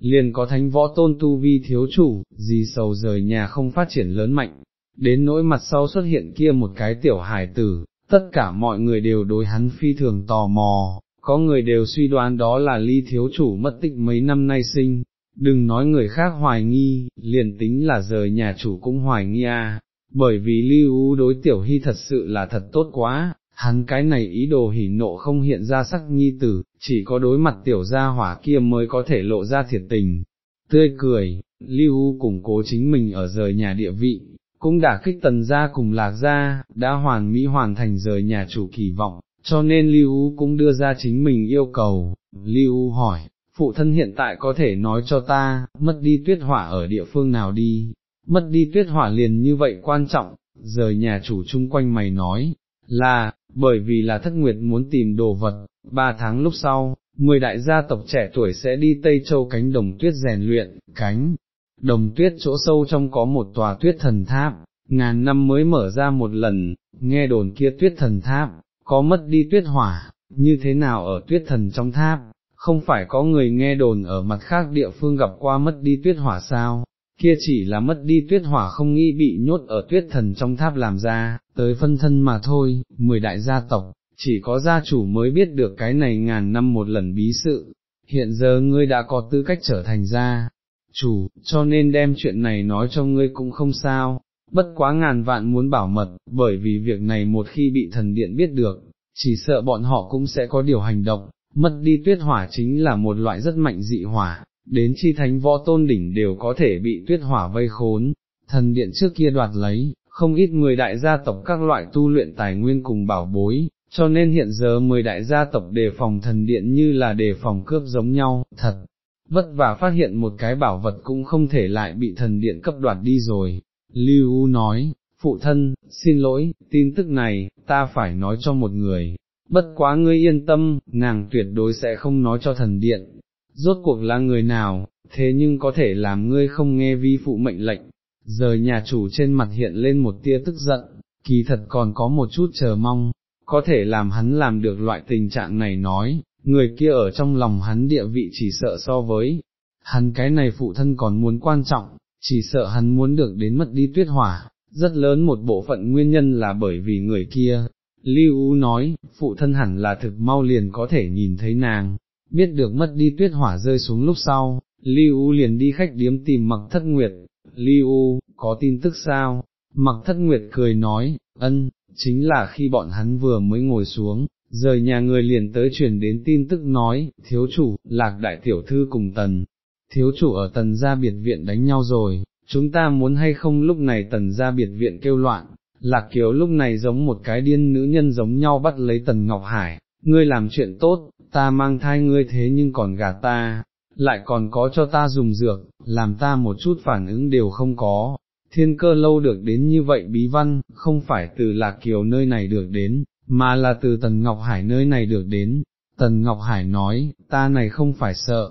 liền có thánh võ tôn tu vi thiếu chủ, gì sầu rời nhà không phát triển lớn mạnh, đến nỗi mặt sau xuất hiện kia một cái tiểu hải tử, tất cả mọi người đều đối hắn phi thường tò mò, có người đều suy đoán đó là ly thiếu chủ mất tích mấy năm nay sinh, đừng nói người khác hoài nghi, liền tính là rời nhà chủ cũng hoài nghi à, bởi vì lưu đối tiểu hy thật sự là thật tốt quá, hắn cái này ý đồ hỉ nộ không hiện ra sắc nhi tử, chỉ có đối mặt tiểu gia hỏa kia mới có thể lộ ra thiệt tình. Tươi cười, lưu củng cố chính mình ở rời nhà địa vị, cũng đã kích tần gia cùng lạc gia, đã hoàn mỹ hoàn thành rời nhà chủ kỳ vọng, cho nên lưu cũng đưa ra chính mình yêu cầu, lưu hỏi, phụ thân hiện tại có thể nói cho ta, mất đi tuyết hỏa ở địa phương nào đi, mất đi tuyết hỏa liền như vậy quan trọng, rời nhà chủ chung quanh mày nói, là, bởi vì là thất nguyệt muốn tìm đồ vật, ba tháng lúc sau, mười đại gia tộc trẻ tuổi sẽ đi Tây Châu cánh đồng tuyết rèn luyện, cánh đồng tuyết chỗ sâu trong có một tòa tuyết thần tháp, ngàn năm mới mở ra một lần, nghe đồn kia tuyết thần tháp, có mất đi tuyết hỏa, như thế nào ở tuyết thần trong tháp, không phải có người nghe đồn ở mặt khác địa phương gặp qua mất đi tuyết hỏa sao, kia chỉ là mất đi tuyết hỏa không nghĩ bị nhốt ở tuyết thần trong tháp làm ra, tới phân thân mà thôi, mười đại gia tộc, chỉ có gia chủ mới biết được cái này ngàn năm một lần bí sự, hiện giờ ngươi đã có tư cách trở thành gia chủ, cho nên đem chuyện này nói cho ngươi cũng không sao, bất quá ngàn vạn muốn bảo mật, bởi vì việc này một khi bị thần điện biết được, chỉ sợ bọn họ cũng sẽ có điều hành động, mất đi tuyết hỏa chính là một loại rất mạnh dị hỏa, đến chi thánh võ tôn đỉnh đều có thể bị tuyết hỏa vây khốn, thần điện trước kia đoạt lấy, không ít người đại gia tộc các loại tu luyện tài nguyên cùng bảo bối, cho nên hiện giờ mười đại gia tộc đề phòng thần điện như là đề phòng cướp giống nhau, thật, vất vả phát hiện một cái bảo vật cũng không thể lại bị thần điện cấp đoạt đi rồi. Lưu U nói, phụ thân, xin lỗi, tin tức này, ta phải nói cho một người, bất quá ngươi yên tâm, nàng tuyệt đối sẽ không nói cho thần điện, rốt cuộc là người nào, thế nhưng có thể làm ngươi không nghe vi phụ mệnh lệnh, giờ nhà chủ trên mặt hiện lên một tia tức giận, kỳ thật còn có một chút chờ mong, có thể làm hắn làm được loại tình trạng này nói, người kia ở trong lòng hắn địa vị chỉ sợ so với, hắn. Cái này phụ thân còn muốn quan trọng, chỉ sợ hắn muốn được đến mất đi tuyết hỏa, rất lớn một bộ phận nguyên nhân là bởi vì người kia. Lưu U nói, phụ thân hẳn là thực mau liền có thể nhìn thấy nàng, biết được mất đi tuyết hỏa rơi xuống lúc sau, Lưu U liền đi khách điếm tìm mặc thất nguyệt, Lưu U, có tin tức sao? Mặc thất nguyệt cười nói, ân, chính là khi bọn hắn vừa mới ngồi xuống, rời nhà người liền tới truyền đến tin tức nói, thiếu chủ, lạc đại tiểu thư cùng tần, thiếu chủ ở tần gia biệt viện đánh nhau rồi, chúng ta muốn hay không lúc này tần gia biệt viện kêu loạn, lạc kiều lúc này giống một cái điên nữ nhân giống nhau bắt lấy tần Ngọc Hải, ngươi làm chuyện tốt, ta mang thai ngươi thế nhưng còn gà ta, lại còn có cho ta dùng dược, làm ta một chút phản ứng đều không có. Thiên cơ lâu được đến như vậy bí văn, không phải từ Lạc Kiều nơi này được đến, mà là từ Tần Ngọc Hải nơi này được đến. Tần Ngọc Hải nói, ta này không phải sợ,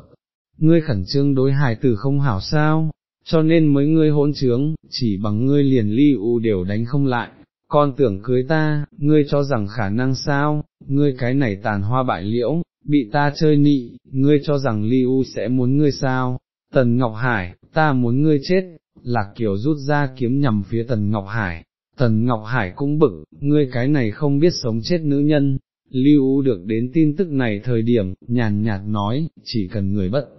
ngươi khẩn trương đối hải tử không hảo sao, cho nên mấy ngươi hỗn trướng, chỉ bằng ngươi liền ly u đều đánh không lại, con tưởng cưới ta, ngươi cho rằng khả năng sao, ngươi cái này tàn hoa bại liễu, bị ta chơi nị, ngươi cho rằng ly u sẽ muốn ngươi sao, tần Ngọc Hải, ta muốn ngươi chết, Lạc kiểu rút ra kiếm nhằm phía Tần Ngọc Hải, Tần Ngọc Hải cũng bực, ngươi cái này không biết sống chết nữ nhân, lưu được đến tin tức này thời điểm, nhàn nhạt nói, chỉ cần người bất,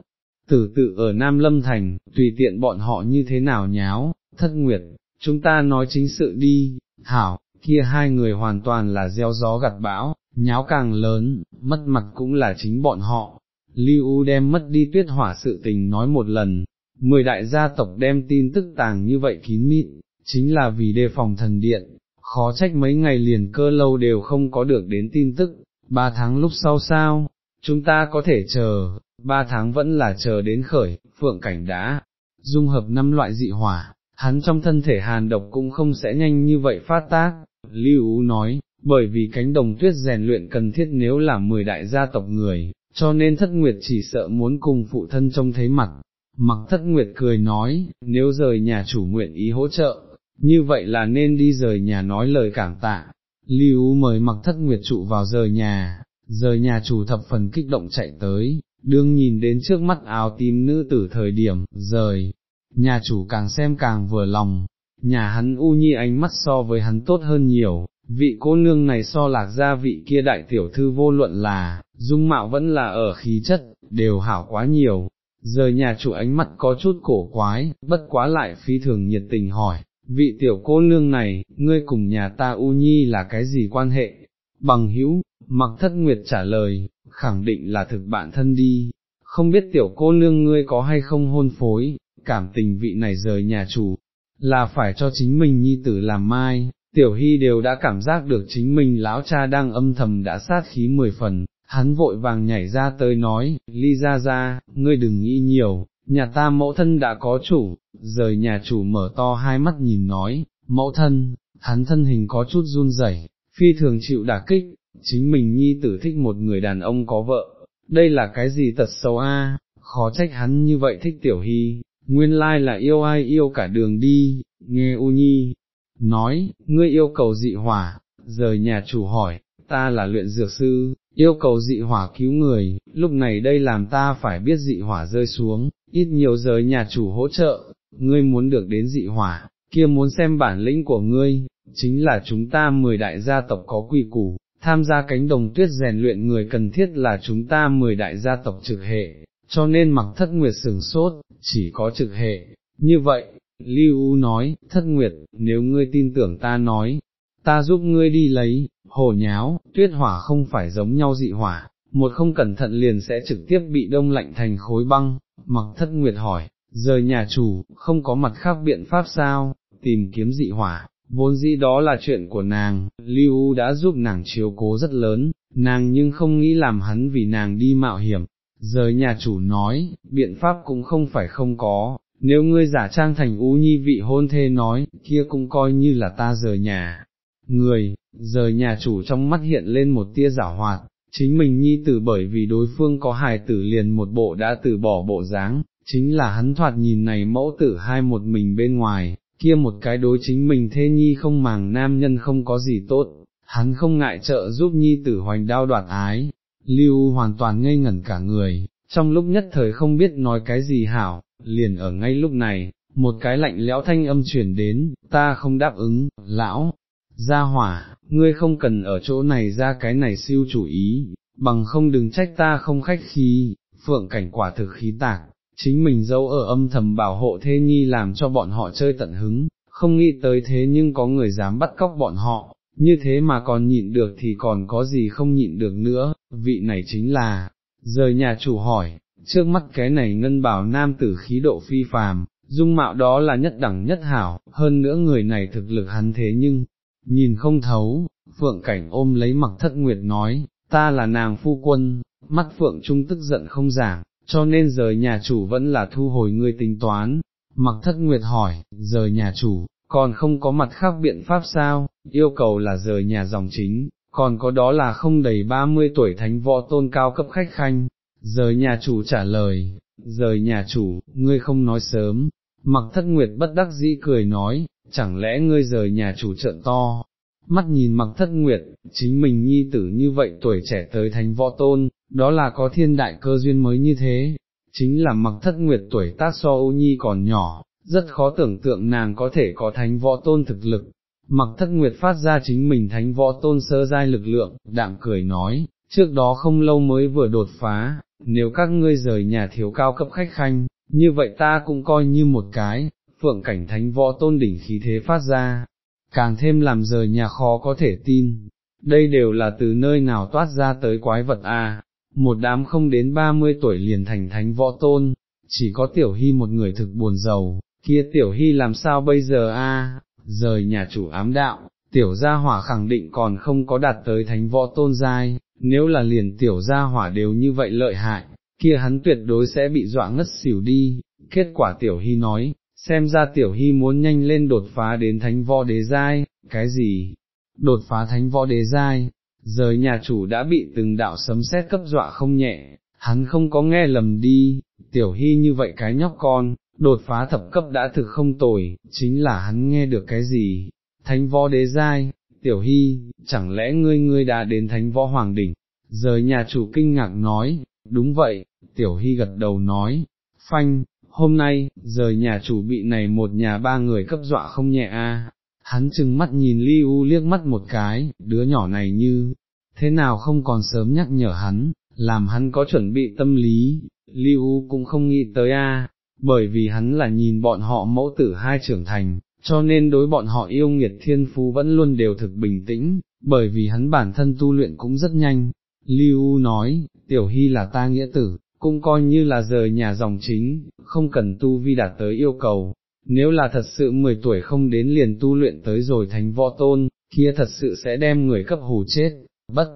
tử tự ở Nam Lâm Thành, tùy tiện bọn họ như thế nào nháo, thất nguyệt, chúng ta nói chính sự đi, hảo, kia hai người hoàn toàn là gieo gió gặt bão, nháo càng lớn, mất mặt cũng là chính bọn họ. Lưu đem mất đi tuyết hỏa sự tình nói một lần, mười đại gia tộc đem tin tức tàng như vậy kín mịn, chính là vì đề phòng thần điện, khó trách mấy ngày liền cơ lâu đều không có được đến tin tức, ba tháng lúc sau sao, chúng ta có thể chờ, ba tháng vẫn là chờ đến khởi, phượng cảnh đã, dung hợp năm loại dị hỏa, hắn trong thân thể hàn độc cũng không sẽ nhanh như vậy phát tác, Lưu Ú nói, bởi vì cánh đồng tuyết rèn luyện cần thiết nếu là mười đại gia tộc người, cho nên thất nguyệt chỉ sợ muốn cùng phụ thân trông thấy mặt. Mặc thất nguyệt cười nói, nếu rời nhà chủ nguyện ý hỗ trợ, như vậy là nên đi rời nhà nói lời cảm tạ. Lưu mời mặc thất nguyệt trụ vào rời nhà, rời nhà chủ thập phần kích động chạy tới, đương nhìn đến trước mắt áo tím nữ tử thời điểm, rời, nhà chủ càng xem càng vừa lòng, nhà hắn u nhi ánh mắt so với hắn tốt hơn nhiều, vị cô nương này so lạc ra vị kia đại tiểu thư vô luận là, dung mạo vẫn là ở khí chất, đều hảo quá nhiều. Rời nhà chủ ánh mắt có chút cổ quái, bất quá lại phi thường nhiệt tình hỏi, vị tiểu cô nương này, ngươi cùng nhà ta U Nhi là cái gì quan hệ? Bằng hữu, mặc thất nguyệt trả lời, khẳng định là thực bạn thân đi, không biết tiểu cô nương ngươi có hay không hôn phối, cảm tình vị này rời nhà chủ, là phải cho chính mình nhi tử làm mai, tiểu hy đều đã cảm giác được chính mình lão cha đang âm thầm đã sát khí mười phần, hắn vội vàng nhảy ra tới nói, ly ra ra, ngươi đừng nghĩ nhiều, nhà ta mẫu thân đã có chủ, rời nhà chủ mở to hai mắt nhìn nói, mẫu thân, hắn thân hình có chút run rẩy, phi thường chịu đả kích, chính mình nhi tử thích một người đàn ông có vợ, đây là cái gì tật xấu a? khó trách hắn như vậy thích tiểu hy, nguyên lai là yêu ai yêu cả đường đi, nghe U Nhi, nói, ngươi yêu cầu dị hỏa, rời nhà chủ hỏi, ta là luyện dược sư, yêu cầu dị hỏa cứu người, lúc này đây làm ta phải biết dị hỏa rơi xuống, ít nhiều rời nhà chủ hỗ trợ, ngươi muốn được đến dị hỏa, kia muốn xem bản lĩnh của ngươi, chính là chúng ta mười đại gia tộc có quy củ, tham gia cánh đồng tuyết rèn luyện người cần thiết là chúng ta mười đại gia tộc trực hệ, cho nên mặc thất nguyệt sừng sốt, chỉ có trực hệ, như vậy, Lưu U nói, thất nguyệt, nếu ngươi tin tưởng ta nói, ta giúp ngươi đi lấy, hồ nháo, tuyết hỏa không phải giống nhau dị hỏa, một không cẩn thận liền sẽ trực tiếp bị đông lạnh thành khối băng, mặc thất nguyệt hỏi, rời nhà chủ, không có mặt khác biện pháp sao, tìm kiếm dị hỏa, vốn dĩ đó là chuyện của nàng, Lưu đã giúp nàng chiếu cố rất lớn, nàng nhưng không nghĩ làm hắn vì nàng đi mạo hiểm, rời nhà chủ nói, biện pháp cũng không phải không có, nếu ngươi giả trang thành ú nhi vị hôn thê nói, kia cũng coi như là ta rời nhà. Người, rời nhà chủ trong mắt hiện lên một tia giả hoạt, chính mình nhi tử bởi vì đối phương có hài tử liền một bộ đã từ bỏ bộ dáng, chính là hắn thoạt nhìn này mẫu tử hai một mình bên ngoài, kia một cái đối chính mình thê nhi không màng nam nhân không có gì tốt, hắn không ngại trợ giúp nhi tử hoành đao đoạt ái, lưu hoàn toàn ngây ngẩn cả người, trong lúc nhất thời không biết nói cái gì hảo, liền ở ngay lúc này, một cái lạnh lẽo thanh âm chuyển đến, ta không đáp ứng, lão, gia hỏa, ngươi không cần ở chỗ này ra cái này siêu chủ ý, bằng không đừng trách ta không khách khí, phượng cảnh quả thực khí tạc, chính mình giấu ở âm thầm bảo hộ thê nhi làm cho bọn họ chơi tận hứng, không nghĩ tới thế nhưng có người dám bắt cóc bọn họ, như thế mà còn nhịn được thì còn có gì không nhịn được nữa, vị này chính là, rời nhà chủ hỏi, trước mắt cái này ngân bảo nam tử khí độ phi phàm, dung mạo đó là nhất đẳng nhất hảo, hơn nữa người này thực lực hắn thế nhưng, nhìn không thấu, phượng cảnh ôm lấy mặc thất nguyệt nói, ta là nàng phu quân, mắt phượng trung tức giận không giảng, cho nên rời nhà chủ vẫn là thu hồi ngươi tính toán, mặc thất nguyệt hỏi, rời nhà chủ, còn không có mặt khác biện pháp sao, yêu cầu là rời nhà dòng chính, còn có đó là không đầy 30 tuổi thánh võ tôn cao cấp khách khanh, rời nhà chủ trả lời, rời nhà chủ, ngươi không nói sớm, mặc thất nguyệt bất đắc dĩ cười nói, chẳng lẽ ngươi rời nhà chủ trợn to, mắt nhìn mặc thất nguyệt, chính mình nhi tử như vậy tuổi trẻ tới thánh võ tôn, đó là có thiên đại cơ duyên mới như thế, chính là mặc thất nguyệt tuổi tác so ô nhi còn nhỏ, rất khó tưởng tượng nàng có thể có thánh võ tôn thực lực. Mặc thất nguyệt phát ra chính mình thánh võ tôn sơ giai lực lượng, đạm cười nói, trước đó không lâu mới vừa đột phá, nếu các ngươi rời nhà thiếu cao cấp khách khanh, như vậy ta cũng coi như một cái, phượng cảnh thánh võ tôn đỉnh khí thế phát ra, càng thêm làm rời nhà khó có thể tin, đây đều là từ nơi nào toát ra tới quái vật a một đám không đến ba mươi tuổi liền thành thánh võ tôn, chỉ có tiểu hy một người thực buồn giàu, kia tiểu hy làm sao bây giờ a? rời nhà chủ ám đạo, tiểu gia hỏa khẳng định còn không có đạt tới thánh võ tôn giai, nếu là liền tiểu gia hỏa đều như vậy lợi hại, kia hắn tuyệt đối sẽ bị dọa ngất xỉu đi, kết quả tiểu hy nói, xem ra tiểu hy muốn nhanh lên đột phá đến thánh võ đế giai, cái gì, đột phá thánh võ đế giai, rời nhà chủ đã bị từng đạo sấm sét cấp dọa không nhẹ, hắn không có nghe lầm đi, tiểu hy như vậy cái nhóc con, đột phá thập cấp đã thực không tồi, chính là hắn nghe được cái gì, thánh võ đế giai, tiểu hy, chẳng lẽ ngươi ngươi đã đến thánh võ hoàng đỉnh, rời nhà chủ kinh ngạc nói, đúng vậy, tiểu hy gật đầu nói, phanh, hôm nay, rời nhà chủ bị này một nhà ba người cấp dọa không nhẹ a. Hắn chừng mắt nhìn Li U liếc mắt một cái, đứa nhỏ này như, thế nào không còn sớm nhắc nhở hắn, làm hắn có chuẩn bị tâm lý, Li U cũng không nghĩ tới a, bởi vì hắn là nhìn bọn họ mẫu tử hai trưởng thành, cho nên đối bọn họ yêu nghiệt thiên phú vẫn luôn đều thực bình tĩnh, bởi vì hắn bản thân tu luyện cũng rất nhanh. Liu nói, tiểu hy là ta nghĩa tử, cũng coi như là rời nhà dòng chính, không cần tu vi đạt tới yêu cầu, nếu là thật sự 10 tuổi không đến liền tu luyện tới rồi thành võ tôn, kia thật sự sẽ đem người cấp hù chết, bất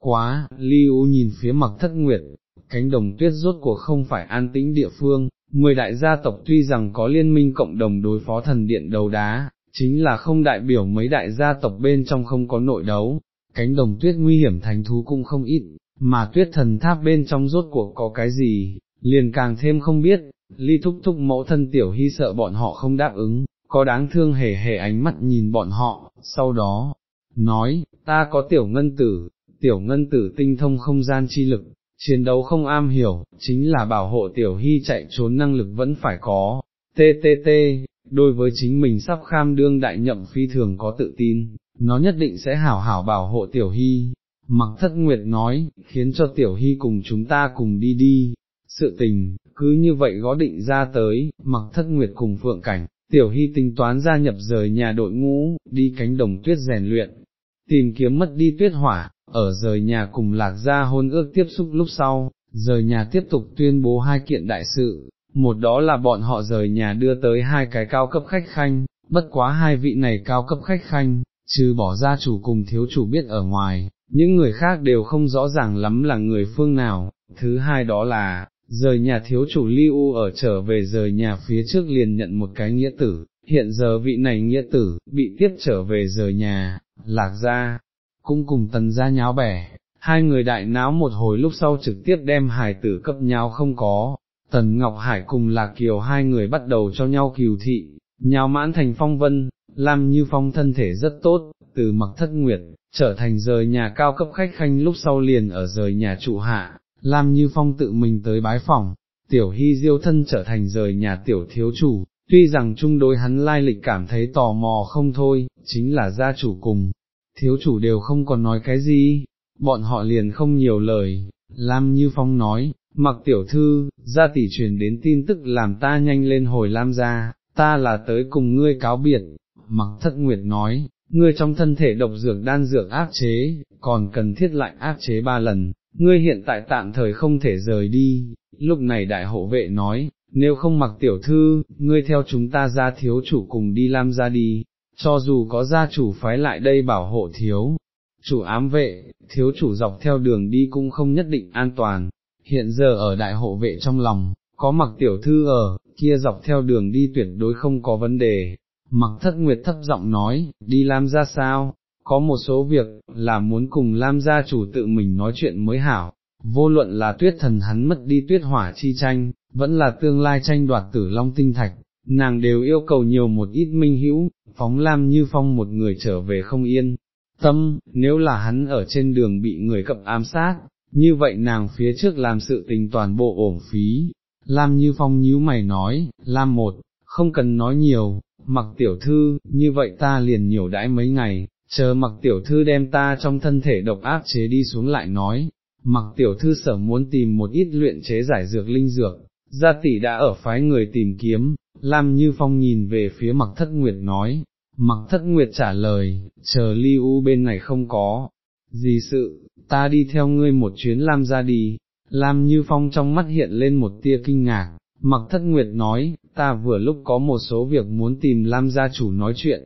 quá, Liu nhìn phía mặc thất nguyệt, cánh đồng tuyết rốt cuộc không phải an tĩnh địa phương, mười đại gia tộc tuy rằng có liên minh cộng đồng đối phó thần điện đầu đá, chính là không đại biểu mấy đại gia tộc bên trong không có nội đấu, cánh đồng tuyết nguy hiểm thành thú cũng không ít, mà tuyết thần tháp bên trong rốt cuộc có cái gì, liền càng thêm không biết, ly thúc thúc mẫu thân tiểu hy sợ bọn họ không đáp ứng, có đáng thương hề hề ánh mắt nhìn bọn họ, sau đó, nói, ta có tiểu ngân tử, tiểu ngân tử tinh thông không gian chi lực, chiến đấu không am hiểu, chính là bảo hộ tiểu hy chạy trốn năng lực vẫn phải có, TTT, đối với chính mình sắp kham đương đại nhậm phi thường có tự tin, nó nhất định sẽ hảo hảo bảo hộ tiểu hy. Mặc thất nguyệt nói, khiến cho tiểu hy cùng chúng ta cùng đi đi, sự tình, cứ như vậy gó định ra tới, mặc thất nguyệt cùng phượng cảnh, tiểu hy tính toán gia nhập rời nhà đội ngũ, đi cánh đồng tuyết rèn luyện, tìm kiếm mất đi tuyết hỏa, ở rời nhà cùng lạc gia hôn ước tiếp xúc lúc sau, rời nhà tiếp tục tuyên bố hai kiện đại sự, một đó là bọn họ rời nhà đưa tới hai cái cao cấp khách khanh, bất quá hai vị này cao cấp khách khanh, trừ bỏ gia chủ cùng thiếu chủ biết ở ngoài, những người khác đều không rõ ràng lắm là người phương nào, thứ hai đó là, rời nhà thiếu chủ Lưu ở trở về rời nhà phía trước liền nhận một cái nghĩa tử, hiện giờ vị này nghĩa tử, bị tiếp trở về rời nhà, lạc ra, cũng cùng tần ra nháo bẻ, hai người đại náo một hồi lúc sau trực tiếp đem hài tử cấp nháo không có, tần Ngọc Hải cùng Lạc Kiều hai người bắt đầu cho nhau kiều thị, nháo mãn thành phong vân, làm như phong thân thể rất tốt, từ mặc thất nguyệt, trở thành rời nhà cao cấp khách khanh lúc sau liền ở rời nhà trụ hạ, Lam như phong tự mình tới bái phòng, tiểu hy diêu thân trở thành rời nhà tiểu thiếu chủ, tuy rằng chung đối hắn lai lịch cảm thấy tò mò không thôi, chính là gia chủ cùng, thiếu chủ đều không còn nói cái gì, bọn họ liền không nhiều lời, Lam Như Phong nói, mặc tiểu thư, gia tỷ truyền đến tin tức làm ta nhanh lên hồi Lam gia, ta là tới cùng ngươi cáo biệt, mặc thất nguyệt nói, ngươi trong thân thể độc dược đan dược áp chế, còn cần thiết lại áp chế ba lần, ngươi hiện tại tạm thời không thể rời đi, lúc này đại hộ vệ nói, nếu không mặc tiểu thư, ngươi theo chúng ta ra thiếu chủ cùng đi Lam gia đi, cho dù có gia chủ phái lại đây bảo hộ thiếu, chủ ám vệ, thiếu chủ dọc theo đường đi cũng không nhất định an toàn, hiện giờ ở đại hộ vệ trong lòng, có mặc tiểu thư ở, kia dọc theo đường đi tuyệt đối không có vấn đề, mặc thất nguyệt thấp giọng nói, đi làm ra sao, có một số việc, là muốn cùng Lam gia chủ tự mình nói chuyện mới hảo, vô luận là tuyết thần hắn mất đi tuyết hỏa chi tranh, vẫn là tương lai tranh đoạt tử long tinh thạch, nàng đều yêu cầu nhiều một ít minh hữu, phóng Lam như phong một người trở về không yên. Tâm, nếu là hắn ở trên đường bị người cập ám sát, như vậy nàng phía trước làm sự tình toàn bộ ổn phí. Lam Như Phong nhíu mày nói, Lam một, không cần nói nhiều, mặc tiểu thư, như vậy ta liền nhiều đãi mấy ngày, chờ mặc tiểu thư đem ta trong thân thể độc áp chế đi xuống lại nói, mặc tiểu thư sở muốn tìm một ít luyện chế giải dược linh dược, gia tỷ đã ở phái người tìm kiếm, Lam Như Phong nhìn về phía mặc thất nguyệt nói, mặc thất nguyệt trả lời, chờ ly u bên này không có, gì sự, ta đi theo ngươi một chuyến Lam ra đi, Lam Như Phong trong mắt hiện lên một tia kinh ngạc, mặc thất nguyệt nói, ta vừa lúc có một số việc muốn tìm Lam gia chủ nói chuyện,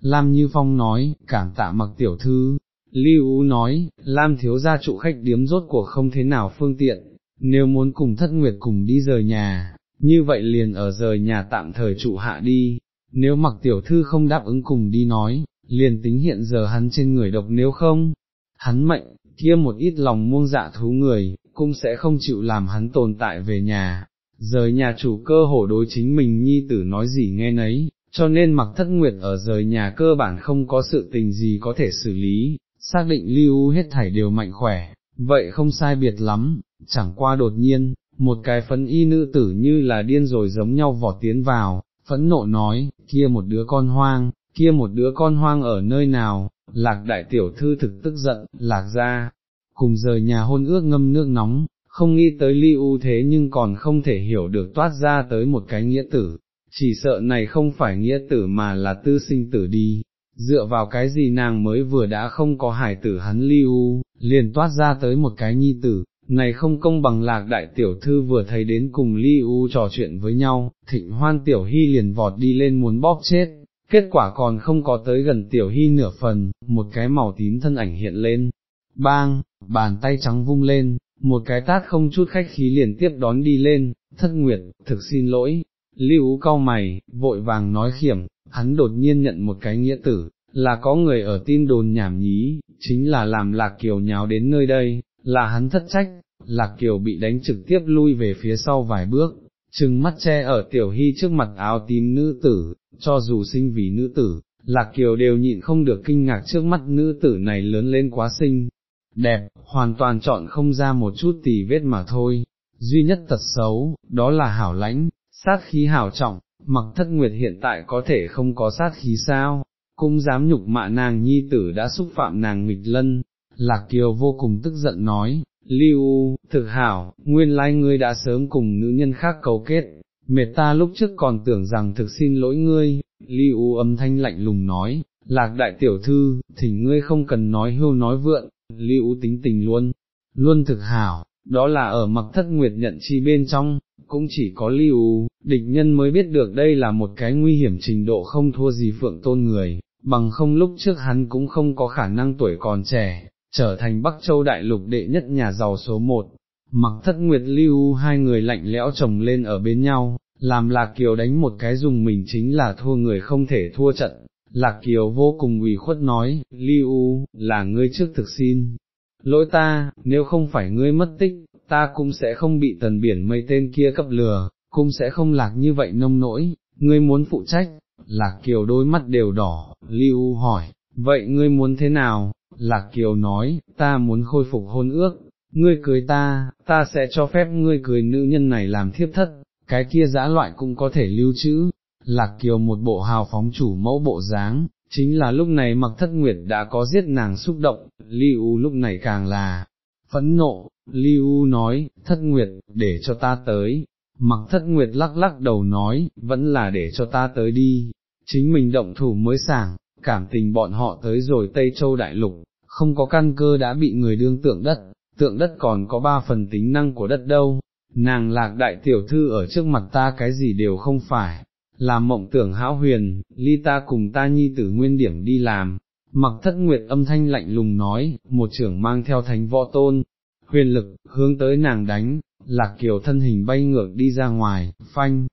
Lam Như Phong nói, cảm tạ mặc tiểu thư, Lưu nói, Lam thiếu gia trụ khách điếm rốt cuộc không thế nào phương tiện, nếu muốn cùng thất nguyệt cùng đi rời nhà, như vậy liền ở rời nhà tạm thời trụ hạ đi, nếu mặc tiểu thư không đáp ứng cùng đi nói, liền tính hiện giờ hắn trên người độc nếu không, hắn mệnh, kia một ít lòng muông dạ thú người, cũng sẽ không chịu làm hắn tồn tại về nhà, rời nhà chủ cơ hồ đối chính mình nhi tử nói gì nghe nấy, cho nên mặc thất nguyệt ở rời nhà cơ bản không có sự tình gì có thể xử lý, xác định lưu hết thảy đều mạnh khỏe, vậy không sai biệt lắm, chẳng qua đột nhiên, một cái phấn y nữ tử như là điên rồi giống nhau vọt tiến vào, phẫn nộ nói, kia một đứa con hoang, kia một đứa con hoang ở nơi nào, lạc đại tiểu thư thực tức giận, lạc ra, cùng rời nhà hôn ước ngâm nước nóng, không nghĩ tới ly u thế nhưng còn không thể hiểu được toát ra tới một cái nghĩa tử, chỉ sợ này không phải nghĩa tử mà là tư sinh tử đi, dựa vào cái gì nàng mới vừa đã không có hải tử hắn lưu, liền toát ra tới một cái nhi tử, này không công bằng lạc đại tiểu thư vừa thấy đến cùng ly u trò chuyện với nhau, thịnh hoan tiểu hy liền vọt đi lên muốn bóp chết. Kết quả còn không có tới gần tiểu hy nửa phần, một cái màu tím thân ảnh hiện lên, bang, bàn tay trắng vung lên, một cái tát không chút khách khí liền tiếp đón đi lên, thất nguyệt, thực xin lỗi, lưu cau mày, vội vàng nói khiểm, hắn đột nhiên nhận một cái nghĩa tử, là có người ở tin đồn nhảm nhí, chính là làm lạc kiều nháo đến nơi đây, là hắn thất trách, lạc kiều bị đánh trực tiếp lui về phía sau vài bước, trừng mắt che ở tiểu hy trước mặt áo tím nữ tử, cho dù sinh vì nữ tử, lạc kiều đều nhịn không được kinh ngạc trước mắt nữ tử này lớn lên quá xinh, đẹp, hoàn toàn chọn không ra một chút tì vết mà thôi, duy nhất tật xấu, đó là hảo lãnh, sát khí hảo trọng, mặc thất nguyệt hiện tại có thể không có sát khí sao, cũng dám nhục mạ nàng nhi tử đã xúc phạm nàng nghịch lân, lạc kiều vô cùng tức giận nói, lưu, thực hảo, nguyên lai ngươi đã sớm cùng nữ nhân khác cấu kết, mệt ta lúc trước còn tưởng rằng thực xin lỗi ngươi, lưu âm thanh lạnh lùng nói, lạc đại tiểu thư, thỉnh ngươi không cần nói hưu nói vượn, lưu tính tình luôn, luôn thực hảo, đó là ở mặc thất nguyệt nhận chi bên trong, cũng chỉ có lưu, địch nhân mới biết được đây là một cái nguy hiểm trình độ không thua gì phượng tôn người, bằng không lúc trước hắn cũng không có khả năng tuổi còn trẻ, trở thành Bắc Châu Đại Lục đệ nhất nhà giàu số một. Mặc thất nguyệt lưu hai người lạnh lẽo chồng lên ở bên nhau, làm Lạc Kiều đánh một cái dùng mình chính là thua người không thể thua trận. Lạc Kiều vô cùng ủy khuất nói, Lưu, là ngươi trước thực xin. Lỗi ta, nếu không phải ngươi mất tích, ta cũng sẽ không bị tần biển mây tên kia cấp lừa, cũng sẽ không lạc như vậy nông nỗi, ngươi muốn phụ trách, lạc kiều đôi mắt đều đỏ, lưu hỏi, vậy ngươi muốn thế nào, lạc kiều nói, ta muốn khôi phục hôn ước, ngươi cưới ta, ta sẽ cho phép ngươi cưới nữ nhân này làm thiếp thất, cái kia dã loại cũng có thể lưu trữ, lạc kiều một bộ hào phóng chủ mẫu bộ dáng. Chính là lúc này mặc thất nguyệt đã có giết nàng xúc động, Lưu lúc này càng là, phẫn nộ, Lưu nói, thất nguyệt, để cho ta tới, mặc thất nguyệt lắc lắc đầu nói, vẫn là để cho ta tới đi, chính mình động thủ mới sảng, cảm tình bọn họ tới rồi Tây Châu Đại Lục, không có căn cơ đã bị người đương tượng đất, tượng đất còn có ba phần tính năng của đất đâu, nàng lạc đại tiểu thư ở trước mặt ta cái gì đều không phải, làm mộng tưởng hão huyền, ly ta cùng ta nhi tử nguyên điểm đi làm, mặc thất nguyệt âm thanh lạnh lùng nói, một trưởng mang theo thánh võ tôn, huyền lực, hướng tới nàng đánh, lạc kiều thân hình bay ngược đi ra ngoài, phanh,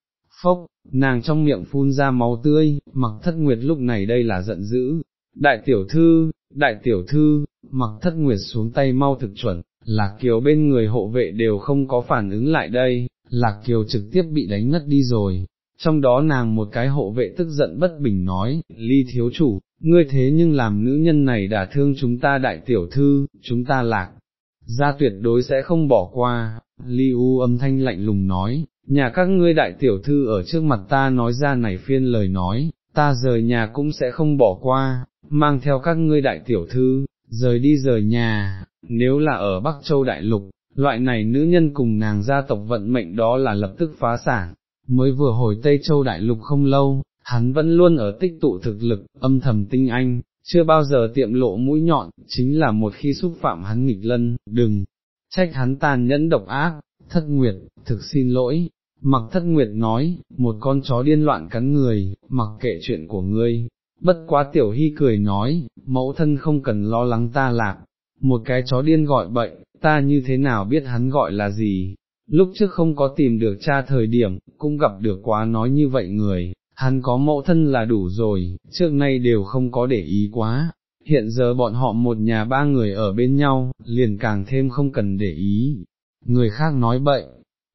phốc, nàng trong miệng phun ra máu tươi, mặc thất nguyệt lúc này đây là giận dữ, đại tiểu thư, đại tiểu thư, mặc thất nguyệt xuống tay mau thực chuẩn, lạc kiều bên người hộ vệ đều không có phản ứng lại đây, lạc kiều trực tiếp bị đánh ngất đi rồi. Trong đó nàng một cái hộ vệ tức giận bất bình nói, ly thiếu chủ, ngươi thế nhưng làm nữ nhân này đả thương chúng ta đại tiểu thư, chúng ta lạc, ra tuyệt đối sẽ không bỏ qua, Ly U âm thanh lạnh lùng nói, nhà các ngươi đại tiểu thư ở trước mặt ta nói ra này phiên lời nói, ta rời nhà cũng sẽ không bỏ qua, mang theo các ngươi đại tiểu thư, rời đi rời nhà, nếu là ở Bắc Châu Đại Lục, loại này nữ nhân cùng nàng gia tộc vận mệnh đó là lập tức phá sản, mới vừa hồi Tây Châu Đại Lục không lâu, hắn vẫn luôn ở tích tụ thực lực, âm thầm tinh anh, chưa bao giờ tiệm lộ mũi nhọn, chính là một khi xúc phạm hắn nghịch lân, đừng, trách hắn tàn nhẫn độc ác, thất nguyệt, thực xin lỗi, mặc thất nguyệt nói, một con chó điên loạn cắn người, mặc kệ chuyện của ngươi, bất quá tiểu hy cười nói, mẫu thân không cần lo lắng ta lạc, một cái chó điên gọi bệnh, ta như thế nào biết hắn gọi là gì, lúc trước không có tìm được cha thời điểm, cũng gặp được quá nói như vậy người, hắn có mẫu thân là đủ rồi, trước nay đều không có để ý quá, hiện giờ bọn họ một nhà ba người ở bên nhau, liền càng thêm không cần để ý, người khác nói bậy,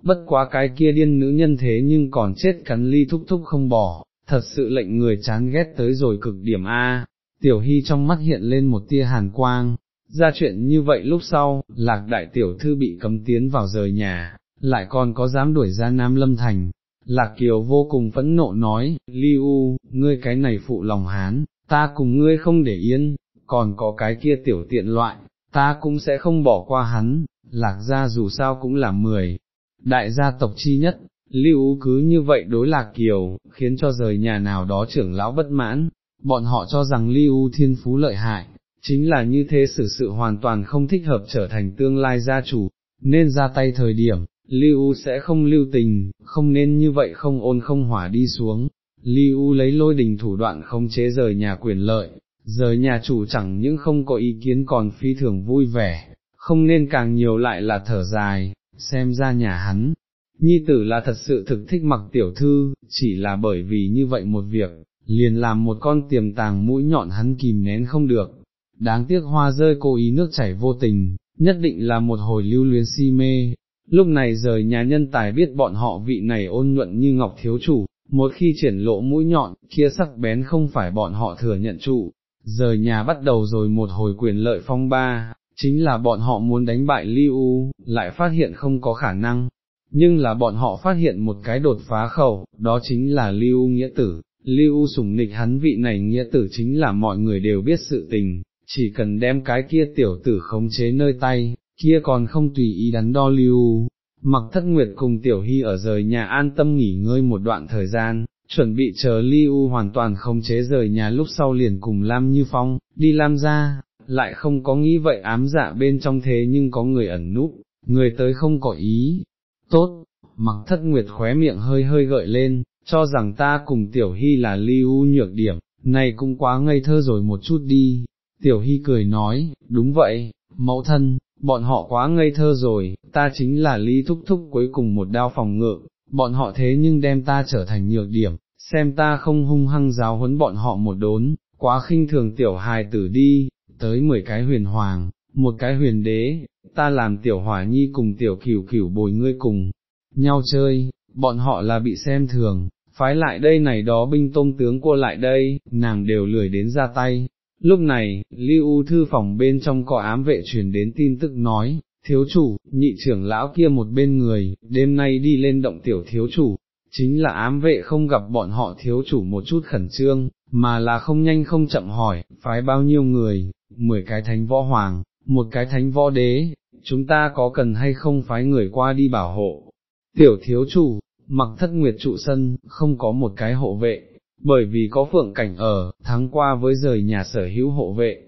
bất quá cái kia điên nữ nhân thế nhưng còn chết cắn ly thúc thúc không bỏ, thật sự lệnh người chán ghét tới rồi cực điểm A, tiểu hy trong mắt hiện lên một tia hàn quang, ra chuyện như vậy lúc sau, lạc đại tiểu thư bị cấm tiến vào rời nhà, lại còn có dám đuổi ra Nam Lâm Thành. Lạc Kiều vô cùng phẫn nộ nói, Li U, ngươi cái này phụ lòng hán, ta cùng ngươi không để yên, còn có cái kia tiểu tiện loại, ta cũng sẽ không bỏ qua hắn, lạc gia dù sao cũng là mười, đại gia tộc chi nhất, lưu cứ như vậy đối lạc kiều, khiến cho rời nhà nào đó trưởng lão bất mãn, bọn họ cho rằng lưu thiên phú lợi hại, chính là như thế xử sự hoàn toàn không thích hợp trở thành tương lai gia chủ, nên ra tay thời điểm, lưu sẽ không lưu tình, không nên như vậy không ôn không hỏa đi xuống. Lưu lấy lôi đình thủ đoạn không chế rời nhà quyền lợi, rời nhà chủ chẳng những không có ý kiến còn phi thường vui vẻ, không nên càng nhiều lại là thở dài, xem ra nhà hắn, nhi tử là thật sự thực thích mặc tiểu thư, chỉ là bởi vì như vậy một việc, liền làm một con tiềm tàng mũi nhọn hắn kìm nén không được, đáng tiếc hoa rơi cố ý nước chảy vô tình, nhất định là một hồi lưu luyến si mê. Lúc này rời nhà nhân tài biết bọn họ vị này ôn nhuận như ngọc thiếu chủ, một khi triển lộ mũi nhọn, kia sắc bén không phải bọn họ thừa nhận trụ, rời nhà bắt đầu rồi một hồi quyền lợi phong ba, chính là bọn họ muốn đánh bại Liu, lại phát hiện không có khả năng, nhưng là bọn họ phát hiện một cái đột phá khẩu, đó chính là Liu nghĩa tử, Liu sủng nịch hắn vị này nghĩa tử chính là mọi người đều biết sự tình, chỉ cần đem cái kia tiểu tử khống chế nơi tay, kia còn không tùy ý đắn đo Liu. Mặc thất nguyệt cùng tiểu hy ở rời nhà an tâm nghỉ ngơi một đoạn thời gian, chuẩn bị chờ Liu hoàn toàn không chế rời nhà lúc sau liền cùng Lam Như Phong, đi Lam ra, lại không có nghĩ vậy ám dạ bên trong thế nhưng có người ẩn núp, người tới không có ý, tốt, mặc thất nguyệt khóe miệng hơi hơi gợi lên, cho rằng ta cùng tiểu hy là Liu nhược điểm, này cũng quá ngây thơ rồi một chút đi, tiểu hy cười nói, đúng vậy, mẫu thân, bọn họ quá ngây thơ rồi, ta chính là lý thúc thúc cuối cùng một đao phòng ngự, bọn họ thế nhưng đem ta trở thành nhược điểm, xem ta không hung hăng giáo huấn bọn họ một đốn, quá khinh thường tiểu hài tử đi, tới 10 cái huyền hoàng, một cái huyền đế, ta làm tiểu hỏa nhi cùng tiểu cửu cửu bồi ngươi cùng nhau chơi, bọn họ là bị xem thường, phái lại đây này đó binh tôm tướng cô lại đây, nàng đều lười đến ra tay. Lúc này, lưu thư phòng bên trong có ám vệ truyền đến tin tức nói, thiếu chủ, nhị trưởng lão kia một bên người, đêm nay đi lên động tiểu thiếu chủ, chính là ám vệ không gặp bọn họ thiếu chủ một chút khẩn trương, mà là không nhanh không chậm hỏi, phái bao nhiêu người, mười cái thánh võ hoàng, một cái thánh võ đế, chúng ta có cần hay không phái người qua đi bảo hộ. Tiểu thiếu chủ, mặc thất nguyệt trụ sân, không có một cái hộ vệ, bởi vì có phượng cảnh ở, tháng qua với rời nhà sở hữu hộ vệ.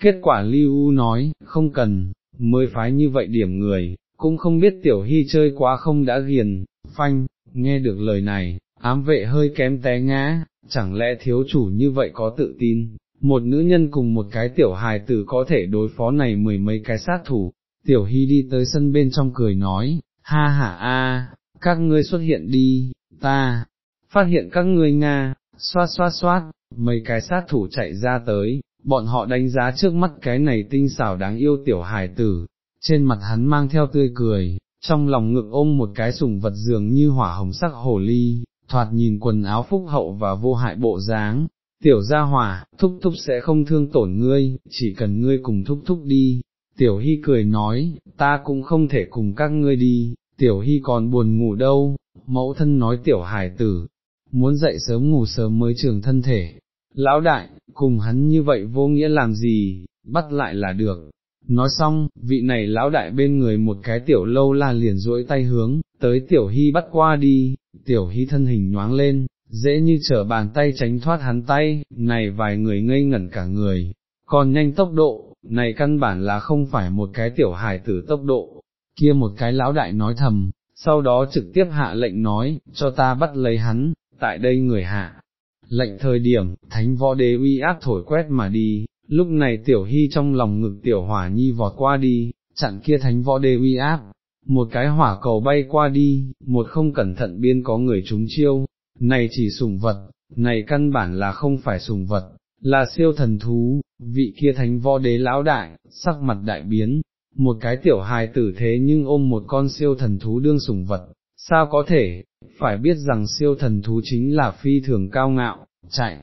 Kết quả Lưu nói, không cần, mới phái như vậy điểm người, cũng không biết tiểu hy chơi quá không đã ghiền, phanh, nghe được lời này, ám vệ hơi kém té ngã, chẳng lẽ thiếu chủ như vậy có tự tin, một nữ nhân cùng một cái tiểu hài tử có thể đối phó này mười mấy cái sát thủ, tiểu hy đi tới sân bên trong cười nói, ha ha a, các ngươi xuất hiện đi, ta, phát hiện các ngươi Nga, xoát xoát xoát, mấy cái sát thủ chạy ra tới, bọn họ đánh giá trước mắt cái này tinh xảo đáng yêu tiểu hài tử, trên mặt hắn mang theo tươi cười, trong lòng ngực ôm một cái sùng vật dường như hỏa hồng sắc hồ ly, thoạt nhìn quần áo phúc hậu và vô hại bộ dáng, tiểu gia hỏa, thúc thúc sẽ không thương tổn ngươi, chỉ cần ngươi cùng thúc thúc đi, tiểu hy cười nói, ta cũng không thể cùng các ngươi đi, tiểu hy còn buồn ngủ đâu, mẫu thân nói tiểu hài tử, muốn dậy sớm ngủ sớm mới trường thân thể. Lão đại, cùng hắn như vậy vô nghĩa làm gì, bắt lại là được. Nói xong, vị này lão đại bên người một cái tiểu lâu la liền duỗi tay hướng, tới tiểu hy bắt qua đi, tiểu hy thân hình nhoáng lên, dễ như trở bàn tay tránh thoát hắn tay, này vài người ngây ngẩn cả người, còn nhanh tốc độ, này căn bản là không phải một cái tiểu hài tử tốc độ, kia một cái lão đại nói thầm, sau đó trực tiếp hạ lệnh nói, cho ta bắt lấy hắn, tại đây người hạ. Lệnh thời điểm, thánh võ đế uy áp thổi quét mà đi, lúc này tiểu hy trong lòng ngực tiểu hỏa nhi vọt qua đi, chặn kia thánh võ đế uy áp, một cái hỏa cầu bay qua đi, một không cẩn thận biên có người trúng chiêu, này chỉ sùng vật, này căn bản là không phải sùng vật, là siêu thần thú, vị kia thánh võ đế lão đại, sắc mặt đại biến, một cái tiểu hài tử thế nhưng ôm một con siêu thần thú đương sùng vật, sao có thể, phải biết rằng siêu thần thú chính là phi thường cao ngạo, chạy,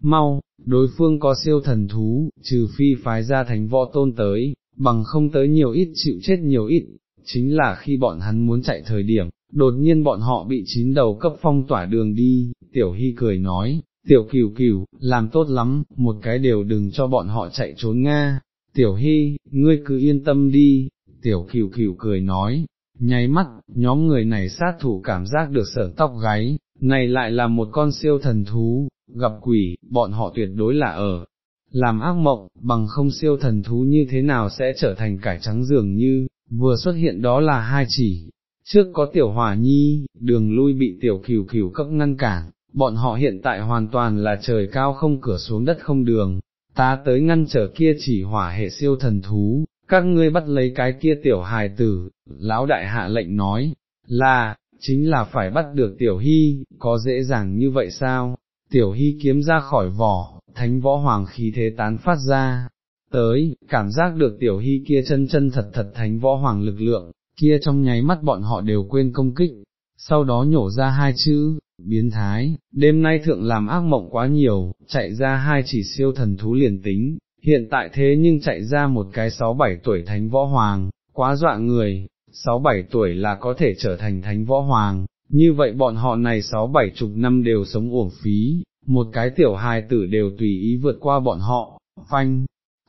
mau, đối phương có siêu thần thú, trừ phi phái ra thánh võ tôn tới, bằng không tới nhiều ít chịu chết nhiều ít, chính là khi bọn hắn muốn chạy thời điểm, đột nhiên bọn họ bị chín đầu cấp phong tỏa đường đi, tiểu hy cười nói, tiểu cửu cửu, làm tốt lắm, một cái đều đừng cho bọn họ chạy trốn Nga, tiểu hy, ngươi cứ yên tâm đi, tiểu cửu cửu cười nói, nháy mắt, nhóm người này sát thủ cảm giác được sở tóc gáy, này lại là một con siêu thần thú, gặp quỷ, bọn họ tuyệt đối là ở. Làm ác mộng, bằng không siêu thần thú như thế nào sẽ trở thành cải trắng dường như, vừa xuất hiện đó là hai chỉ, trước có tiểu hòa nhi, đường lui bị tiểu cửu cửu cấp ngăn cản, bọn họ hiện tại hoàn toàn là trời cao không cửa xuống đất không đường, ta tới ngăn trở kia chỉ hỏa hệ siêu thần thú, các ngươi bắt lấy cái kia tiểu hài tử, lão đại hạ lệnh nói, là, chính là phải bắt được tiểu hy, có dễ dàng như vậy sao, tiểu hy kiếm ra khỏi vỏ, thánh võ hoàng khí thế tán phát ra, tới, cảm giác được tiểu hy kia chân chân thật thật thánh võ hoàng lực lượng, kia trong nháy mắt bọn họ đều quên công kích, sau đó nhổ ra hai chữ, biến thái, đêm nay thượng làm ác mộng quá nhiều, chạy ra hai chỉ siêu thần thú liền tính, hiện tại thế nhưng chạy ra một cái sáu bảy tuổi thánh võ hoàng, quá dọa người, sáu bảy tuổi là có thể trở thành thánh võ hoàng, như vậy bọn họ này sáu bảy chục năm đều sống uổng phí, một cái tiểu hài tử đều tùy ý vượt qua bọn họ, phanh,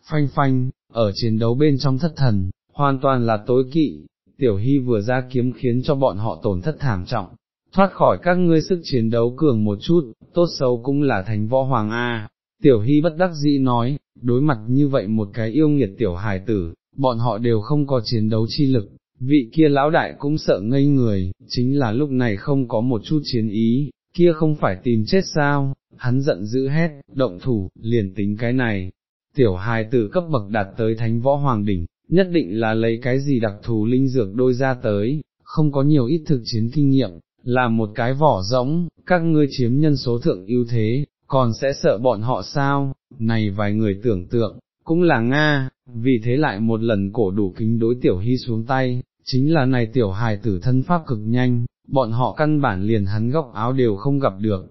phanh phanh, ở chiến đấu bên trong thất thần, hoàn toàn là tối kỵ, tiểu hy vừa ra kiếm khiến cho bọn họ tổn thất thảm trọng, thoát khỏi các ngươi sức chiến đấu cường một chút, tốt xấu cũng là thành võ hoàng A. Tiểu hy bất đắc dĩ nói, đối mặt như vậy một cái yêu nghiệt tiểu hài tử, bọn họ đều không có chiến đấu chi lực, vị kia lão đại cũng sợ ngây người, chính là lúc này không có một chút chiến ý, kia không phải tìm chết sao, hắn giận dữ hét, động thủ, liền tính cái này, tiểu hài tử cấp bậc đạt tới thánh võ hoàng đỉnh, nhất định là lấy cái gì đặc thù linh dược đôi ra tới, không có nhiều ít thực chiến kinh nghiệm, là một cái vỏ rỗng, các ngươi chiếm nhân số thượng ưu thế, còn sẽ sợ bọn họ sao, này vài người tưởng tượng, cũng là Nga, vì thế lại một lần cổ đủ kính đối tiểu hy xuống tay, chính là này tiểu hài tử thân pháp cực nhanh, bọn họ căn bản liền hắn góc áo đều không gặp được,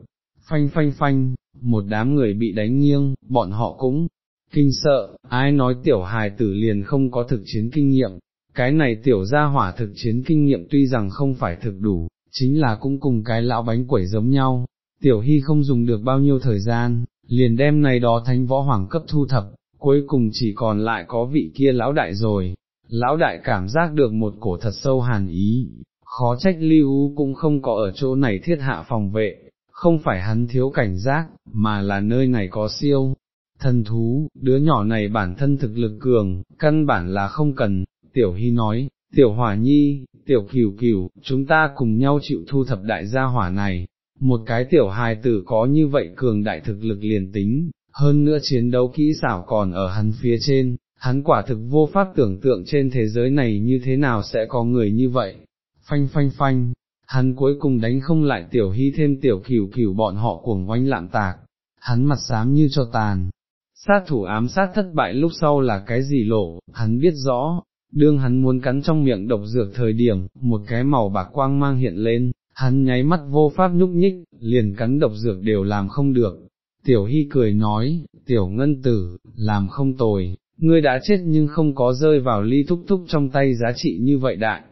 phanh phanh phanh, một đám người bị đánh nghiêng, bọn họ cũng kinh sợ, ai nói tiểu hài tử liền không có thực chiến kinh nghiệm, cái này tiểu gia hỏa thực chiến kinh nghiệm tuy rằng không phải thực đủ, chính là cũng cùng cái lão bánh quẩy giống nhau, tiểu hy không dùng được bao nhiêu thời gian, liền đem này đó thánh võ hoàng cấp thu thập, cuối cùng chỉ còn lại có vị kia lão đại rồi, lão đại cảm giác được một cổ thật sâu hàn ý, khó trách lưu cũng không có ở chỗ này thiết hạ phòng vệ, không phải hắn thiếu cảnh giác, mà là nơi này có siêu. Thần thú, đứa nhỏ này bản thân thực lực cường, căn bản là không cần, tiểu hy nói, tiểu hỏa nhi, tiểu cửu cửu, chúng ta cùng nhau chịu thu thập đại gia hỏa này, một cái tiểu hài tử có như vậy cường đại thực lực liền tính, hơn nữa chiến đấu kỹ xảo còn ở hắn phía trên, hắn quả thực vô pháp tưởng tượng trên thế giới này như thế nào sẽ có người như vậy, phanh phanh phanh, hắn cuối cùng đánh không lại tiểu hy thêm tiểu cửu cửu bọn họ cuồng oanh lạm tạc, hắn mặt xám như cho tàn. Sát thủ ám sát thất bại lúc sau là cái gì lộ, hắn biết rõ, đương hắn muốn cắn trong miệng độc dược thời điểm, một cái màu bạc quang mang hiện lên, hắn nháy mắt vô pháp nhúc nhích, liền cắn độc dược đều làm không được. Tiểu Hy cười nói, tiểu ngân tử, làm không tồi, ngươi đã chết nhưng không có rơi vào ly thúc thúc trong tay giá trị như vậy đại.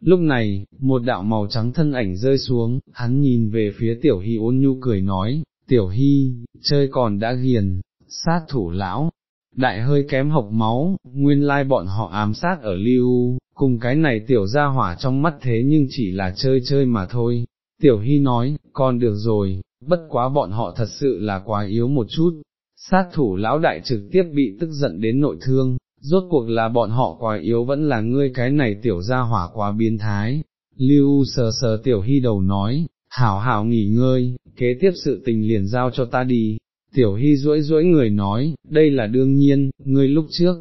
Lúc này, một đạo màu trắng thân ảnh rơi xuống, hắn nhìn về phía tiểu hy ôn nhu cười nói, tiểu hy, chơi còn đã ghiền, sát thủ lão, đại hơi kém học máu, nguyên lai bọn họ ám sát ở liu cùng cái này tiểu ra hỏa trong mắt thế nhưng chỉ là chơi chơi mà thôi. Tiểu Hy nói, con được rồi, bất quá bọn họ thật sự là quá yếu một chút, sát thủ lão đại trực tiếp bị tức giận đến nội thương, rốt cuộc là bọn họ quá yếu vẫn là ngươi cái này tiểu ra hỏa quá biến thái. Lưu sờ sờ tiểu hy đầu nói, hảo hảo nghỉ ngơi, kế tiếp sự tình liền giao cho ta đi. Tiểu hy duỗi duỗi người nói, đây là đương nhiên, ngươi lúc trước,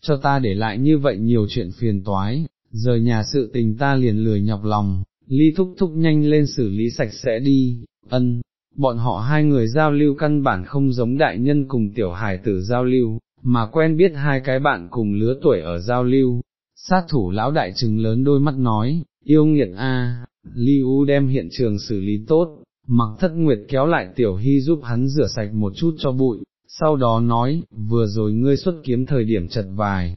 cho ta để lại như vậy nhiều chuyện phiền toái, giờ nhà sự tình ta liền lười nhọc lòng, ly thúc thúc nhanh lên xử lý sạch sẽ đi, ân, bọn họ hai người giao lưu căn bản không giống đại nhân cùng tiểu hải tử giao lưu, mà quen biết hai cái bạn cùng lứa tuổi ở giao lưu, sát thủ lão đại trừng lớn đôi mắt nói, yêu nghiệt a, Ly U đem hiện trường xử lý tốt, mặc thất nguyệt kéo lại tiểu hy giúp hắn rửa sạch một chút cho bụi, sau đó nói, vừa rồi ngươi xuất kiếm thời điểm chật vài,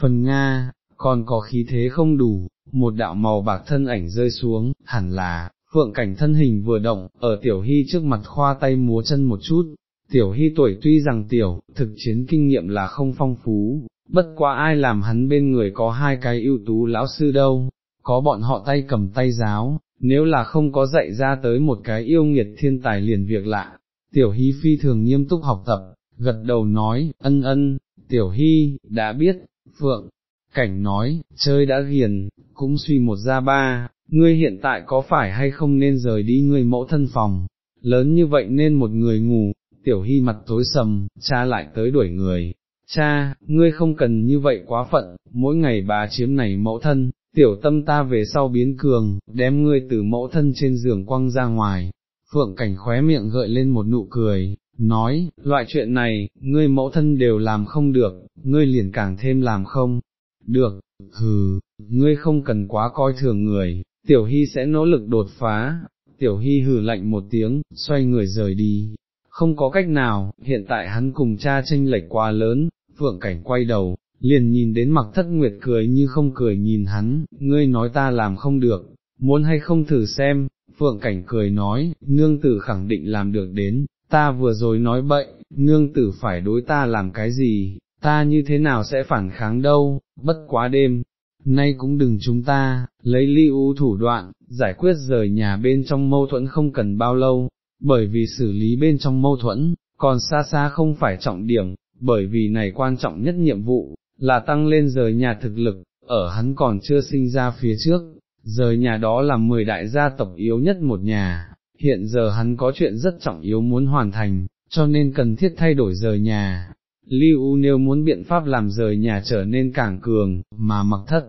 phần Nga, còn có khí thế không đủ, một đạo màu bạc thân ảnh rơi xuống, hẳn là, phượng cảnh thân hình vừa động, ở tiểu hy trước mặt khoa tay múa chân một chút, tiểu hy tuổi tuy rằng tiểu, thực chiến kinh nghiệm là không phong phú, bất quá ai làm hắn bên người có hai cái ưu tú lão sư đâu, có bọn họ tay cầm tay giáo, nếu là không có dạy ra tới một cái yêu nghiệt thiên tài liền việc lạ. Tiểu Hy phi thường nghiêm túc học tập, gật đầu nói, ân ân, Tiểu Hy, đã biết, Phượng, Cảnh nói, chơi đã ghiền, cũng suy một ra ba, ngươi hiện tại có phải hay không nên rời đi ngươi mẫu thân phòng, lớn như vậy nên một người ngủ, tiểu hy mặt tối sầm, cha lại tới đuổi người, cha, ngươi không cần như vậy quá phận, mỗi ngày bà chiếm này mẫu thân, tiểu tâm ta về sau biến cường, đem ngươi từ mẫu thân trên giường quăng ra ngoài, phượng cảnh khóe miệng gợi lên một nụ cười, nói, loại chuyện này, ngươi mẫu thân đều làm không được, ngươi liền càng thêm làm không, được, hừ, ngươi không cần quá coi thường người, tiểu hy sẽ nỗ lực đột phá, tiểu hy hừ lạnh một tiếng, xoay người rời đi, không có cách nào, hiện tại hắn cùng cha tranh lệch quá lớn, phượng cảnh quay đầu, liền nhìn đến mặc thất nguyệt cười như không cười nhìn hắn, ngươi nói ta làm không được, muốn hay không thử xem, phượng cảnh cười nói, nương tử khẳng định làm được đến, ta vừa rồi nói bậy, nương tử phải đối ta làm cái gì, ta như thế nào sẽ phản kháng đâu, bất quá đêm, nay cũng đừng chúng ta, lấy ly u thủ đoạn, giải quyết rời nhà bên trong mâu thuẫn không cần bao lâu, bởi vì xử lý bên trong mâu thuẫn, còn xa xa không phải trọng điểm, bởi vì này quan trọng nhất nhiệm vụ, là tăng lên rời nhà thực lực, ở hắn còn chưa sinh ra phía trước, rời nhà đó là 10 đại gia tộc yếu nhất một nhà, hiện giờ hắn có chuyện rất trọng yếu muốn hoàn thành, cho nên cần thiết thay đổi rời nhà. Lưu nếu muốn biện pháp làm rời nhà trở nên càng cường, mà mặc thất,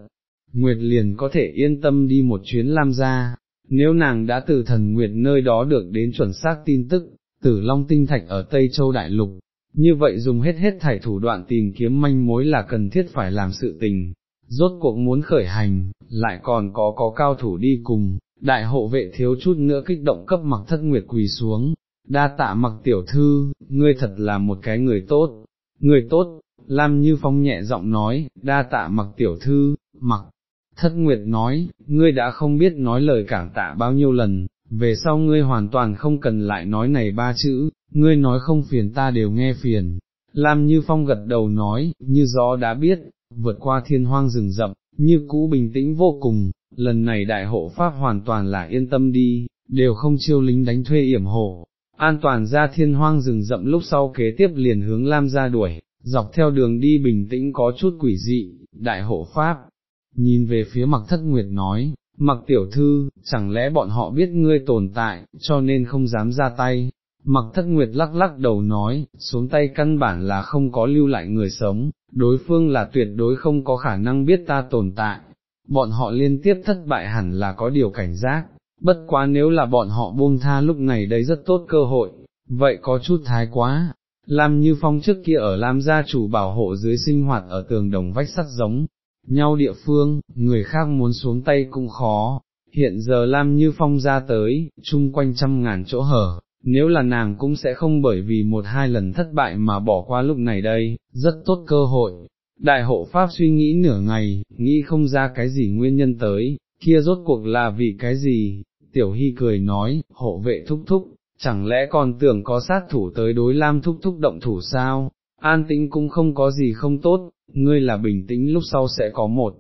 Nguyệt liền có thể yên tâm đi một chuyến Lam gia, nếu nàng đã từ thần Nguyệt nơi đó được đến chuẩn xác tin tức, tử Long Tinh Thạch ở Tây Châu Đại Lục, như vậy dùng hết hết thảy thủ đoạn tìm kiếm manh mối là cần thiết phải làm sự tình, rốt cuộc muốn khởi hành, lại còn có có cao thủ đi cùng, đại hộ vệ thiếu chút nữa kích động cấp mặc thất nguyệt quỳ xuống, đa tạ mặc tiểu thư, ngươi thật là một cái người tốt, người tốt, Lam Như Phong nhẹ giọng nói, đa tạ mặc tiểu thư, mặc, thất nguyệt nói, ngươi đã không biết nói lời cảm tạ bao nhiêu lần, về sau ngươi hoàn toàn không cần lại nói này ba chữ, ngươi nói không phiền ta đều nghe phiền. Lam Như Phong gật đầu nói, như gió đã biết, vượt qua thiên hoang rừng rậm, như cũ bình tĩnh vô cùng, lần này đại hộ pháp hoàn toàn là yên tâm đi, đều không chiêu lính đánh thuê yểm hộ, an toàn ra thiên hoang rừng rậm lúc sau kế tiếp liền hướng Lam ra đuổi, dọc theo đường đi bình tĩnh có chút quỷ dị, đại hộ pháp, nhìn về phía mặc thất nguyệt nói, mặc tiểu thư, chẳng lẽ bọn họ biết ngươi tồn tại, cho nên không dám ra tay. Mặc thất nguyệt lắc lắc đầu nói, xuống tay căn bản là không có lưu lại người sống, đối phương là tuyệt đối không có khả năng biết ta tồn tại, bọn họ liên tiếp thất bại hẳn là có điều cảnh giác, bất quá nếu là bọn họ buông tha lúc này đây rất tốt cơ hội, vậy có chút thái quá. Lam Như Phong trước kia ở Lam gia chủ bảo hộ dưới sinh hoạt ở tường đồng vách sắt giống, nhau địa phương, người khác muốn xuống tay cũng khó, hiện giờ Lam Như Phong ra tới, chung quanh trăm ngàn chỗ hở, nếu là nàng cũng sẽ không bởi vì một hai lần thất bại mà bỏ qua lúc này đây, rất tốt cơ hội. Đại hộ Pháp suy nghĩ nửa ngày, nghĩ không ra cái gì nguyên nhân tới, kia rốt cuộc là vì cái gì, tiểu hy cười nói, hộ vệ thúc thúc, chẳng lẽ còn tưởng có sát thủ tới đối lam thúc thúc động thủ sao, an tĩnh cũng không có gì không tốt, ngươi là bình tĩnh lúc sau sẽ có một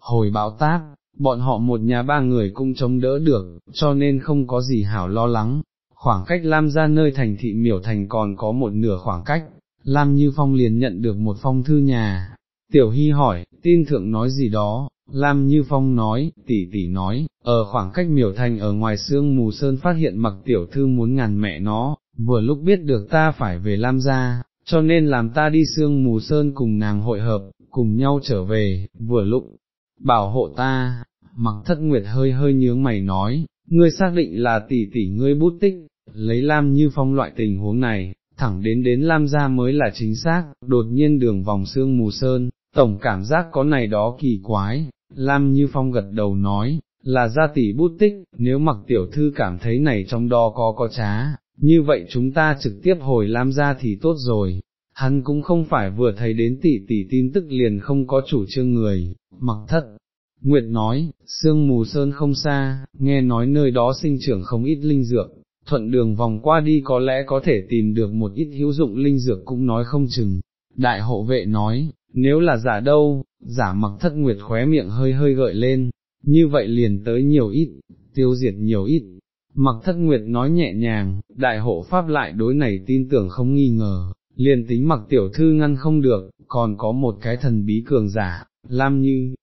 hồi báo tác, bọn họ một nhà ba người cũng chống đỡ được, cho nên không có gì hảo lo lắng, khoảng cách Lam ra nơi thành thị miểu thành còn có một nửa khoảng cách, Lam Như Phong liền nhận được một phong thư nhà. Tiểu Hy hỏi, tin thượng nói gì đó, Lam Như Phong nói, tỷ tỷ nói, ở khoảng cách miểu thành ở ngoài xương mù sơn phát hiện mặc tiểu thư muốn ngàn mẹ nó, vừa lúc biết được ta phải về Lam gia, cho nên làm ta đi xương mù sơn cùng nàng hội hợp, cùng nhau trở về, vừa lúc, bảo hộ ta, mặc thất nguyệt hơi hơi nhướng mày nói, ngươi xác định là tỷ tỷ ngươi bút tích, lấy Lam Như Phong loại tình huống này, thẳng đến đến Lam gia mới là chính xác, đột nhiên đường vòng xương mù sơn, tổng cảm giác có này đó kỳ quái, Lam Như Phong gật đầu nói, là gia tỷ bút tích, nếu mặc tiểu thư cảm thấy này trong đó có có trá, như vậy chúng ta trực tiếp hồi Lam gia thì tốt rồi. Hắn cũng không phải vừa thấy đến tỷ tỷ tin tức liền không có chủ trương người, mặc thất, Nguyệt nói, sương mù sơn không xa, nghe nói nơi đó sinh trưởng không ít linh dược, thuận đường vòng qua đi có lẽ có thể tìm được một ít hữu dụng linh dược cũng nói không chừng. Đại hộ vệ nói, nếu là giả đâu, giả mặc thất nguyệt khóe miệng hơi hơi gợi lên, như vậy liền tới nhiều ít, tiêu diệt nhiều ít. Mặc thất nguyệt nói nhẹ nhàng, đại hộ pháp lại đối này tin tưởng không nghi ngờ, liền tính mặc tiểu thư ngăn không được, còn có một cái thần bí cường giả, Lam Như.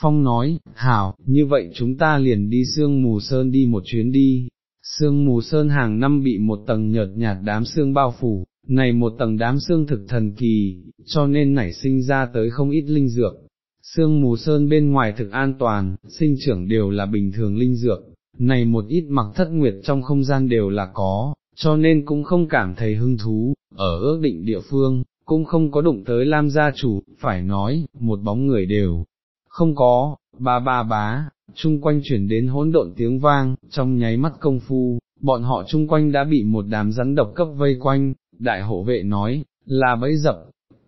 Phong nói, hảo, như vậy chúng ta liền đi sương mù sơn đi một chuyến đi, sương mù sơn hàng năm bị một tầng nhợt nhạt đám xương bao phủ, này một tầng đám xương thực thần kỳ, cho nên nảy sinh ra tới không ít linh dược. Sương mù sơn bên ngoài thực an toàn, sinh trưởng đều là bình thường linh dược, này một ít mặc thất nguyệt trong không gian đều là có, cho nên cũng không cảm thấy hứng thú, ở ước định địa phương, cũng không có đụng tới Lam gia chủ, phải nói, một bóng người đều, không có, ba ba bá, chung quanh chuyển đến hỗn độn tiếng vang, trong nháy mắt công phu, bọn họ chung quanh đã bị một đám rắn độc cấp vây quanh, đại hộ vệ nói, là bẫy dập,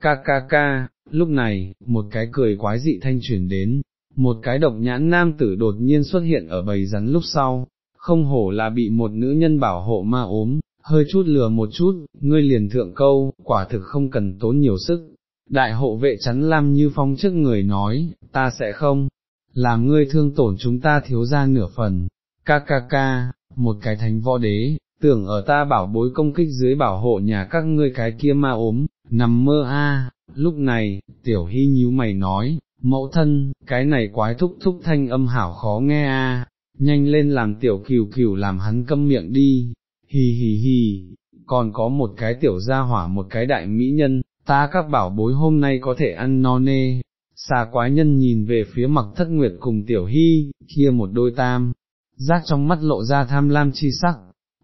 ca ca ca, lúc này, một cái cười quái dị thanh chuyển đến, một cái độc nhãn nam tử đột nhiên xuất hiện ở bầy rắn lúc sau, không hổ là bị một nữ nhân bảo hộ ma ốm, hơi chút lừa một chút, ngươi liền thượng câu, quả thực không cần tốn nhiều sức. Đại hộ vệ chắn Lam Như Phong trước người nói, ta sẽ không, làm ngươi thương tổn chúng ta thiếu ra nửa phần, ca ca ca, một cái thánh võ đế, tưởng ở ta bảo bối công kích dưới bảo hộ nhà các ngươi cái kia ma ốm, nằm mơ a. À, lúc này, tiểu hy nhíu mày nói, mẫu thân, cái này quái thúc thúc thanh âm hảo khó nghe a, à, nhanh lên làm tiểu kiều kiều làm hắn câm miệng đi, hì hì hì, còn có một cái tiểu gia hỏa một cái đại mỹ nhân, ta các bảo bối hôm nay có thể ăn no nê, xà quái nhân nhìn về phía mặc thất nguyệt cùng tiểu hy, kia một đôi tam, giác trong mắt lộ ra tham lam chi sắc,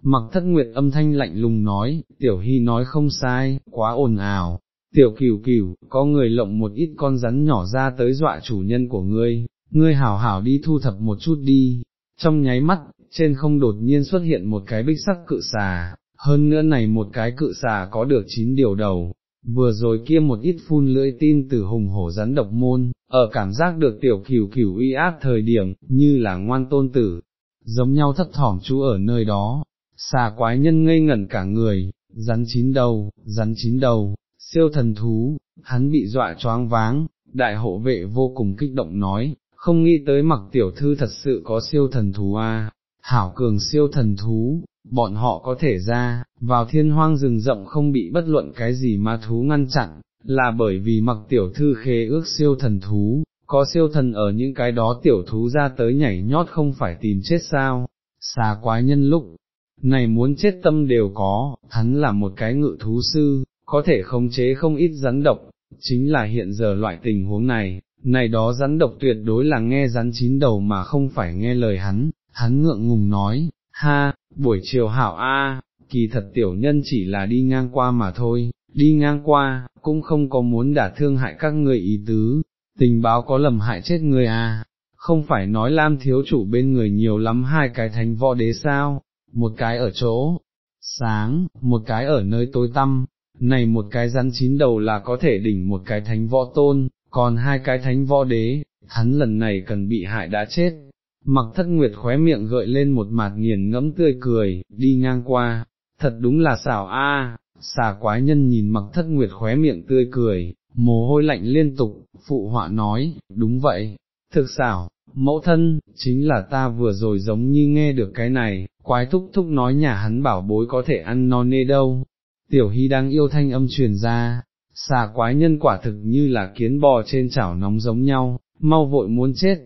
mặc thất nguyệt âm thanh lạnh lùng nói, tiểu hy nói không sai, quá ồn ào, tiểu cửu cửu, có người lộng một ít con rắn nhỏ ra tới dọa chủ nhân của ngươi, ngươi hảo hảo đi thu thập một chút đi, trong nháy mắt, trên không đột nhiên xuất hiện một cái bích sắc cự xà, hơn nữa này một cái cự xà có được chín điều đầu, vừa rồi kia một ít phun lưỡi tin từ hùng hổ rắn độc môn, ở cảm giác được tiểu cửu cửu uy áp thời điểm, như là ngoan tôn tử, giống nhau thất thỏm chú ở nơi đó, xà quái nhân ngây ngẩn cả người, rắn chín đầu, rắn chín đầu, siêu thần thú, hắn bị dọa choáng váng, đại hộ vệ vô cùng kích động nói, không nghĩ tới mặc tiểu thư thật sự có siêu thần thú a, à, hảo cường siêu thần thú, bọn họ có thể ra, vào thiên hoang rừng rộng không bị bất luận cái gì ma thú ngăn chặn, là bởi vì mặc tiểu thư khế ước siêu thần thú, có siêu thần ở những cái đó tiểu thú ra tới nhảy nhót không phải tìm chết sao, xà quái nhân lúc, này muốn chết tâm đều có, hắn là một cái ngự thú sư, có thể khống chế không ít rắn độc, chính là hiện giờ loại tình huống này, này đó rắn độc tuyệt đối là nghe rắn chín đầu mà không phải nghe lời hắn, hắn ngượng ngùng nói, ha, buổi chiều hảo a, kỳ thật tiểu nhân chỉ là đi ngang qua mà thôi, đi ngang qua, cũng không có muốn đả thương hại các người ý tứ, tình báo có lầm hại chết người à, không phải nói Lam thiếu chủ bên người nhiều lắm hai cái thánh võ đế sao, một cái ở chỗ sáng, một cái ở nơi tối tăm, này một cái rắn chín đầu là có thể đỉnh một cái thánh võ tôn, còn hai cái thánh võ đế, hắn lần này cần bị hại đã chết. mặc thất nguyệt khóe miệng gợi lên một mạt nghiền ngẫm tươi cười, đi ngang qua, thật đúng là xảo a. xà quái nhân nhìn mặc thất nguyệt khóe miệng tươi cười, mồ hôi lạnh liên tục, phụ họa nói, đúng vậy, thực xảo, mẫu thân, chính là ta vừa rồi giống như nghe được cái này, quái thúc thúc nói nhà hắn bảo bối có thể ăn no nê đâu, tiểu hy đang yêu thanh âm truyền ra, xà quái nhân quả thực như là kiến bò trên chảo nóng giống nhau, mau vội muốn chết,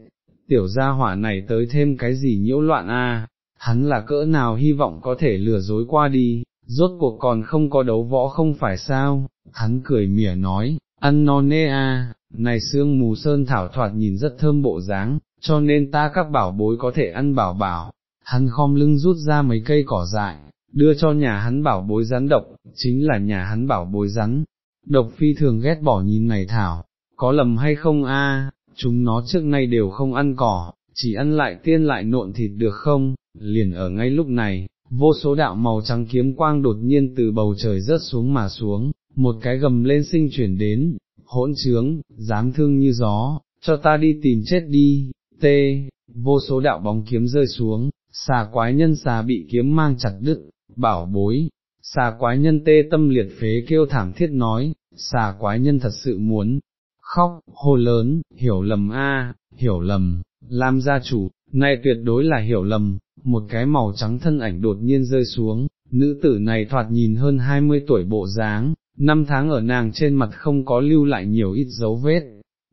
tiểu gia hỏa này tới thêm cái gì nhiễu loạn a? hắn là cỡ nào hy vọng có thể lừa dối qua đi, rốt cuộc còn không có đấu võ không phải sao, hắn cười mỉa nói, ăn no nê a, này xương mù sơn thảo thoạt nhìn rất thơm bộ dáng, cho nên ta các bảo bối có thể ăn bảo bảo, hắn khom lưng rút ra mấy cây cỏ dại, đưa cho nhà hắn bảo bối rắn độc, chính là nhà hắn bảo bối rắn, độc phi thường ghét bỏ nhìn này thảo, có lầm hay không a? chúng nó trước nay đều không ăn cỏ, chỉ ăn lại tiên lại nộn thịt được không, liền ở ngay lúc này, vô số đạo màu trắng kiếm quang đột nhiên từ bầu trời rớt xuống mà xuống, một cái gầm lên sinh chuyển đến, hỗn trướng, dám thương như gió, cho ta đi tìm chết đi, tê, vô số đạo bóng kiếm rơi xuống, xà quái nhân xà bị kiếm mang chặt đứt, bảo bối, xà quái nhân tê tâm liệt phế kêu thảm thiết nói, xà quái nhân thật sự muốn, khóc, hô lớn, hiểu lầm a, hiểu lầm, Lam gia chủ, này tuyệt đối là hiểu lầm, một cái màu trắng thân ảnh đột nhiên rơi xuống, nữ tử này thoạt nhìn hơn 20 tuổi bộ dáng, năm tháng ở nàng trên mặt không có lưu lại nhiều ít dấu vết.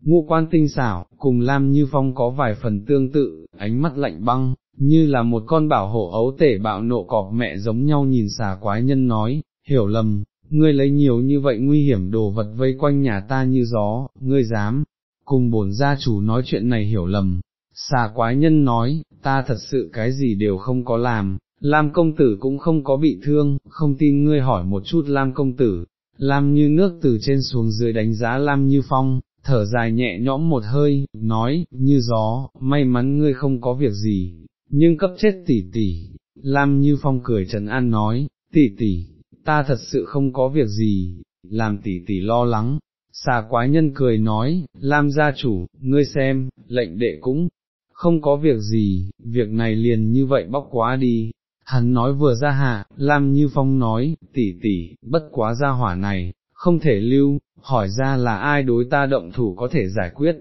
Ngũ quan tinh xảo, cùng Lam Như Phong có vài phần tương tự, ánh mắt lạnh băng, như là một con bảo hộ ấu tể bạo nộ cọp mẹ giống nhau nhìn xà quái nhân nói, hiểu lầm, ngươi lấy nhiều như vậy nguy hiểm đồ vật vây quanh nhà ta như gió, ngươi dám, cùng bổn gia chủ nói chuyện này hiểu lầm, xà quái nhân nói, ta thật sự cái gì đều không có làm, Lam công tử cũng không có bị thương, không tin ngươi hỏi một chút Lam công tử, Lam như nước từ trên xuống dưới đánh giá Lam như phong, thở dài nhẹ nhõm một hơi, nói, như gió, may mắn ngươi không có việc gì, nhưng cấp chết tỷ tỷ, Lam như phong cười trấn an nói, tỷ tỷ, ta thật sự không có việc gì, làm tỷ tỷ lo lắng. Xà quái nhân cười nói, Lam gia chủ, ngươi xem, lệnh đệ cũng không có việc gì, việc này liền như vậy bóc quá đi. Hắn nói vừa ra hạ, Lam Như Phong nói, tỷ tỷ, bất quá ra hỏa này, không thể lưu, hỏi ra là ai đối ta động thủ có thể giải quyết.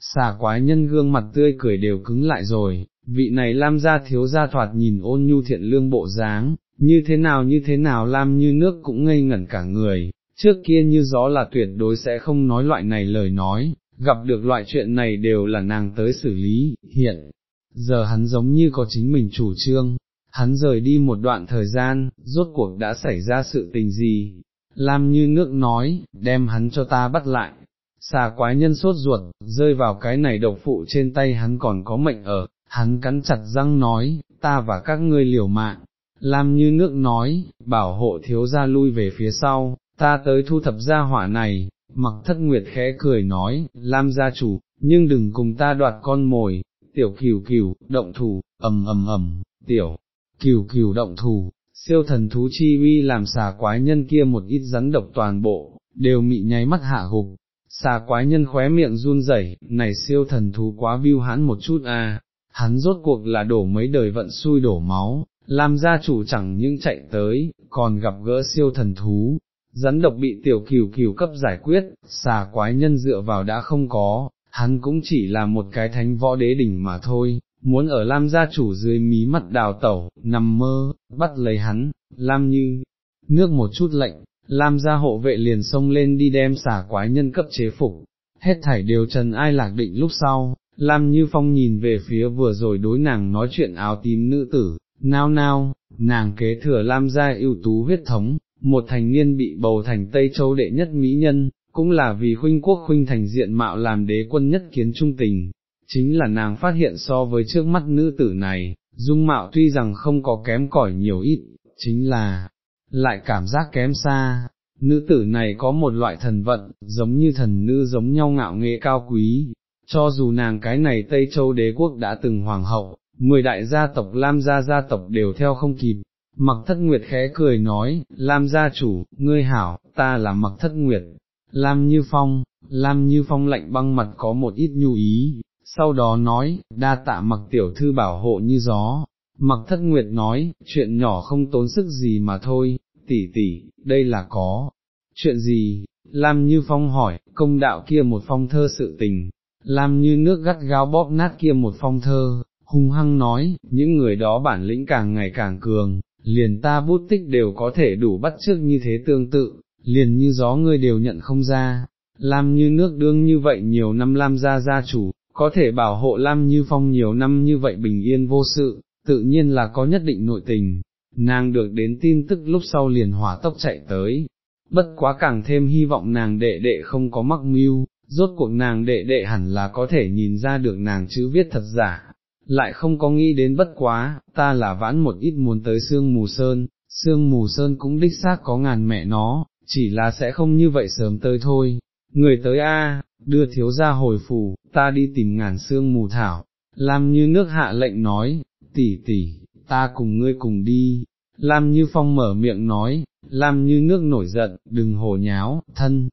Xà quái nhân gương mặt tươi cười đều cứng lại rồi, vị này Lam gia thiếu gia thoạt nhìn ôn nhu thiện lương bộ dáng, như thế nào như thế nào Lam như nước cũng ngây ngẩn cả người, trước kia như gió là tuyệt đối sẽ không nói loại này lời nói, gặp được loại chuyện này đều là nàng tới xử lý, hiện, giờ hắn giống như có chính mình chủ trương, hắn rời đi một đoạn thời gian, rốt cuộc đã xảy ra sự tình gì, Lam như nước nói, đem hắn cho ta bắt lại, xà quái nhân sốt ruột, rơi vào cái này độc phụ trên tay hắn còn có mệnh ở, hắn cắn chặt răng nói, ta và các ngươi liều mạng, Lam như nước nói, bảo hộ thiếu gia lui về phía sau, ta tới thu thập gia hỏa này, mặc thất nguyệt khẽ cười nói, Lam gia chủ, nhưng đừng cùng ta đoạt con mồi, tiểu cửu cửu, động thủ, ầm ầm ầm, tiểu, cửu cửu động thủ, siêu thần thú chi vi làm xà quái nhân kia một ít rắn độc toàn bộ, đều mị nháy mắt hạ gục, xà quái nhân khóe miệng run rẩy, này siêu thần thú quá viu hãn một chút à, hắn rốt cuộc là đổ mấy đời vận xui đổ máu, Lam gia chủ chẳng những chạy tới, còn gặp gỡ siêu thần thú, rắn độc bị tiểu cửu cửu cấp giải quyết, xà quái nhân dựa vào đã không có, hắn cũng chỉ là một cái thánh võ đế đỉnh mà thôi, muốn ở Lam gia chủ dưới mí mặt đào tẩu, nằm mơ, bắt lấy hắn, Lam như, nước một chút lệnh, Lam gia hộ vệ liền xông lên đi đem xà quái nhân cấp chế phục, hết thảy đều trần ai lạc định lúc sau, Lam như phong nhìn về phía vừa rồi đối nàng nói chuyện áo tím nữ tử, nao nao, nàng kế thừa Lam gia ưu tú huyết thống, một thành niên bị bầu thành Tây Châu đệ nhất mỹ nhân, cũng là vì huynh quốc huynh thành diện mạo làm đế quân nhất kiến trung tình, chính là nàng phát hiện so với trước mắt nữ tử này, dung mạo tuy rằng không có kém cỏi nhiều ít, chính là, lại cảm giác kém xa. Nữ tử này có một loại thần vận, giống như thần nữ giống nhau ngạo nghệ cao quý, cho dù nàng cái này Tây Châu đế quốc đã từng hoàng hậu, mười đại gia tộc Lam gia gia tộc đều theo không kịp, mặc thất nguyệt khẽ cười nói, Lam gia chủ, ngươi hảo, ta là mặc thất nguyệt, Lam như phong, Lam như phong lạnh băng mặt có một ít nhu ý, sau đó nói, đa tạ mặc tiểu thư bảo hộ như gió. Mặc thất nguyệt nói, chuyện nhỏ không tốn sức gì mà thôi, tỷ tỷ, đây là có. Chuyện gì? Lam Như Phong hỏi, công đạo kia một phong thơ sự tình. Lam Như nước gắt gao bóp nát kia một phong thơ, hung hăng nói, những người đó bản lĩnh càng ngày càng cường, liền ta bút tích đều có thể đủ bắt trước như thế tương tự, liền như gió ngươi đều nhận không ra, Lam như nước đương như vậy nhiều năm Lam gia gia chủ, có thể bảo hộ Lam như phong nhiều năm như vậy bình yên vô sự, tự nhiên là có nhất định nội tình, nàng được đến tin tức lúc sau liền hỏa tốc chạy tới, bất quá càng thêm hy vọng nàng đệ đệ không có mắc mưu, rốt cuộc nàng đệ đệ hẳn là có thể nhìn ra được nàng chữ viết thật giả, lại không có nghĩ đến bất quá, ta là vãn một ít muốn tới sương mù sơn, sương mù sơn cũng đích xác có ngàn mẹ nó, chỉ là sẽ không như vậy sớm tới thôi. Người tới A, đưa thiếu ra hồi phủ, ta đi tìm ngàn sương mù thảo, làm như nước hạ lệnh nói, tỷ tỷ, ta cùng ngươi cùng đi, làm như phong mở miệng nói, làm như nước nổi giận, đừng hồ nháo, thân,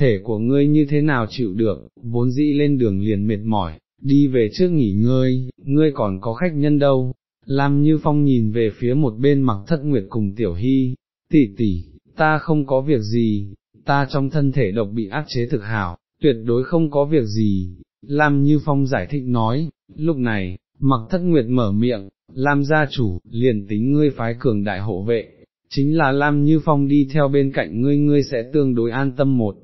thể của ngươi như thế nào chịu được, vốn dĩ lên đường liền mệt mỏi, đi về trước nghỉ ngơi, ngươi còn có khách nhân đâu. Lam Như Phong nhìn về phía một bên mặc thất nguyệt cùng tiểu hy, tỷ tỷ, ta không có việc gì, ta trong thân thể độc bị áp chế thực hảo, tuyệt đối không có việc gì. Lam Như Phong giải thích nói, lúc này, mặc thất nguyệt mở miệng, Lam gia chủ, liền tính ngươi phái cường đại hộ vệ, chính là Lam Như Phong đi theo bên cạnh ngươi ngươi sẽ tương đối an tâm một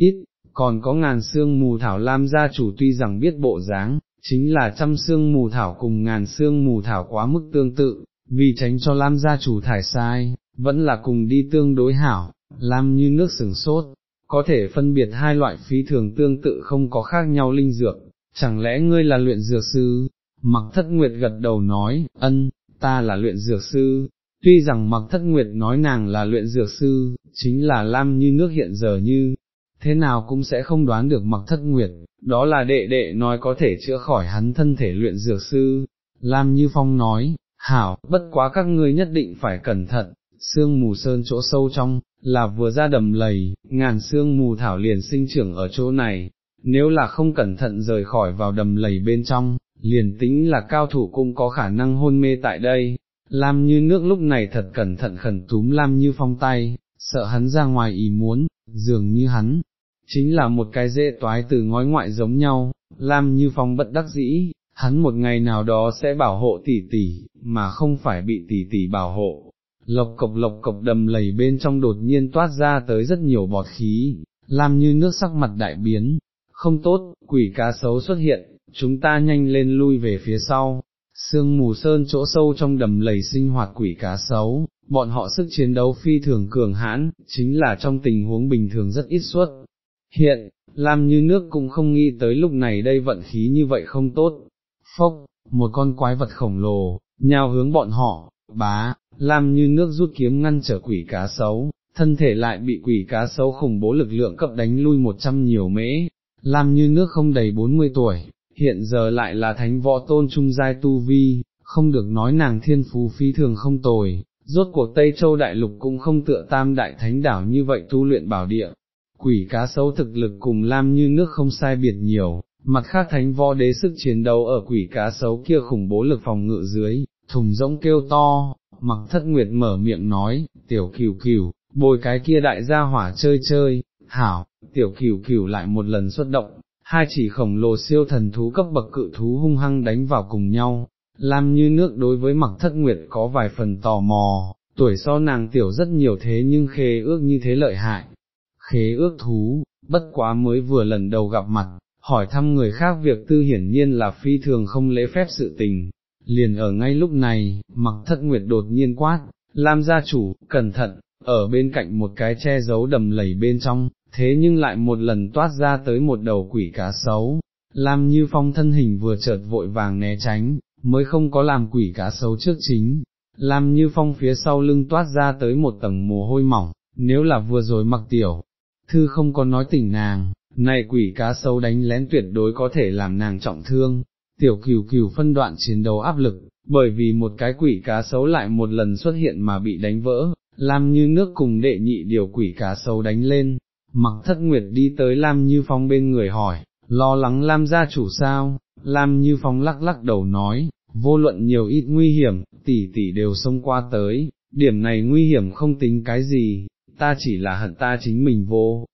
ít, còn có ngàn xương mù thảo Lam gia chủ tuy rằng biết bộ dáng, chính là trăm xương mù thảo cùng ngàn xương mù thảo quá mức tương tự, vì tránh cho Lam gia chủ thải sai, vẫn là cùng đi tương đối hảo, Lam như nước sừng sốt, có thể phân biệt hai loại phí thường tương tự không có khác nhau linh dược, chẳng lẽ ngươi là luyện dược sư? Mặc thất nguyệt gật đầu nói, ân, ta là luyện dược sư, tuy rằng mặc thất nguyệt nói nàng là luyện dược sư, chính là Lam như nước hiện giờ như, thế nào cũng sẽ không đoán được mặc thất nguyệt, đó là đệ đệ nói có thể chữa khỏi hắn thân thể luyện dược sư. Lam Như Phong nói, hảo, bất quá các ngươi nhất định phải cẩn thận, sương mù sơn chỗ sâu trong, là vừa ra đầm lầy, ngàn sương mù thảo liền sinh trưởng ở chỗ này, nếu là không cẩn thận rời khỏi vào đầm lầy bên trong, liền tính là cao thủ cũng có khả năng hôn mê tại đây. Lam như nước lúc này thật cẩn thận khẩn túm Lam như phong tay, sợ hắn ra ngoài ý muốn, dường như hắn, chính là một cái dễ toái từ ngói ngoại giống nhau, Lam như phong bất đắc dĩ, hắn một ngày nào đó sẽ bảo hộ tỷ tỷ, mà không phải bị tỷ tỷ bảo hộ. Lộc cộc lộc cộc đầm lầy bên trong đột nhiên toát ra tới rất nhiều bọt khí, Lam như nước sắc mặt đại biến, không tốt, quỷ cá sấu xuất hiện, chúng ta nhanh lên lui về phía sau. Sương mù sơn chỗ sâu trong đầm lầy sinh hoạt quỷ cá sấu, bọn họ sức chiến đấu phi thường cường hãn, chính là trong tình huống bình thường rất ít suất, Hiện, Lam như nước cũng không nghĩ tới lúc này đây vận khí như vậy không tốt. Phốc, một con quái vật khổng lồ, nhào hướng bọn họ, bá, Lam như nước rút kiếm ngăn trở quỷ cá sấu, thân thể lại bị quỷ cá sấu khủng bố lực lượng cấp đánh lui một trăm nhiều mễ. Lam như nước không đầy bốn mươi tuổi, hiện giờ lại là thánh võ tôn trung giai tu vi, không được nói nàng thiên phú phi thường không tồi, rốt cuộc Tây Châu Đại Lục cũng không tựa tam đại thánh đảo như vậy tu luyện bảo địa, quỷ cá sấu thực lực cùng lam như nước không sai biệt nhiều, mặt khác thánh võ đế sức chiến đấu ở quỷ cá sấu kia khủng bố lực phòng ngự dưới, thùng rỗng kêu to, mặc thất nguyệt mở miệng nói, tiểu cửu cửu, bồi cái kia đại gia hỏa chơi chơi, hảo, tiểu cửu cửu lại một lần xuất động, hai chỉ khổng lồ siêu thần thú cấp bậc cự thú hung hăng đánh vào cùng nhau, làm như nước đối với mặc thất nguyệt có vài phần tò mò, tuổi so nàng tiểu rất nhiều thế nhưng khê ước như thế lợi hại, khế ước thú, bất quá mới vừa lần đầu gặp mặt, hỏi thăm người khác việc tư hiển nhiên là phi thường không lễ phép sự tình. Liền ở ngay lúc này, mặc thất nguyệt đột nhiên quát, Lam gia chủ, cẩn thận, ở bên cạnh một cái che giấu đầm lầy bên trong, thế nhưng lại một lần toát ra tới một đầu quỷ cá sấu. Lam như phong thân hình vừa chợt vội vàng né tránh, mới không có làm quỷ cá sấu trước chính. Lam như phong phía sau lưng toát ra tới một tầng mồ hôi mỏng, nếu là vừa rồi mặc tiểu, thư không có nói tỉnh nàng, này quỷ cá sấu đánh lén tuyệt đối có thể làm nàng trọng thương, tiểu cửu cửu phân đoạn chiến đấu áp lực, bởi vì một cái quỷ cá sấu lại một lần xuất hiện mà bị đánh vỡ, làm như nước cùng đệ nhị điều quỷ cá sấu đánh lên, mặc thất nguyệt đi tới Lam Như Phong bên người hỏi, lo lắng Lam gia chủ sao, Lam Như Phong lắc lắc đầu nói, vô luận nhiều ít nguy hiểm, tỷ tỷ đều xông qua tới, điểm này nguy hiểm không tính cái gì, ta chỉ là hận ta chính mình vô.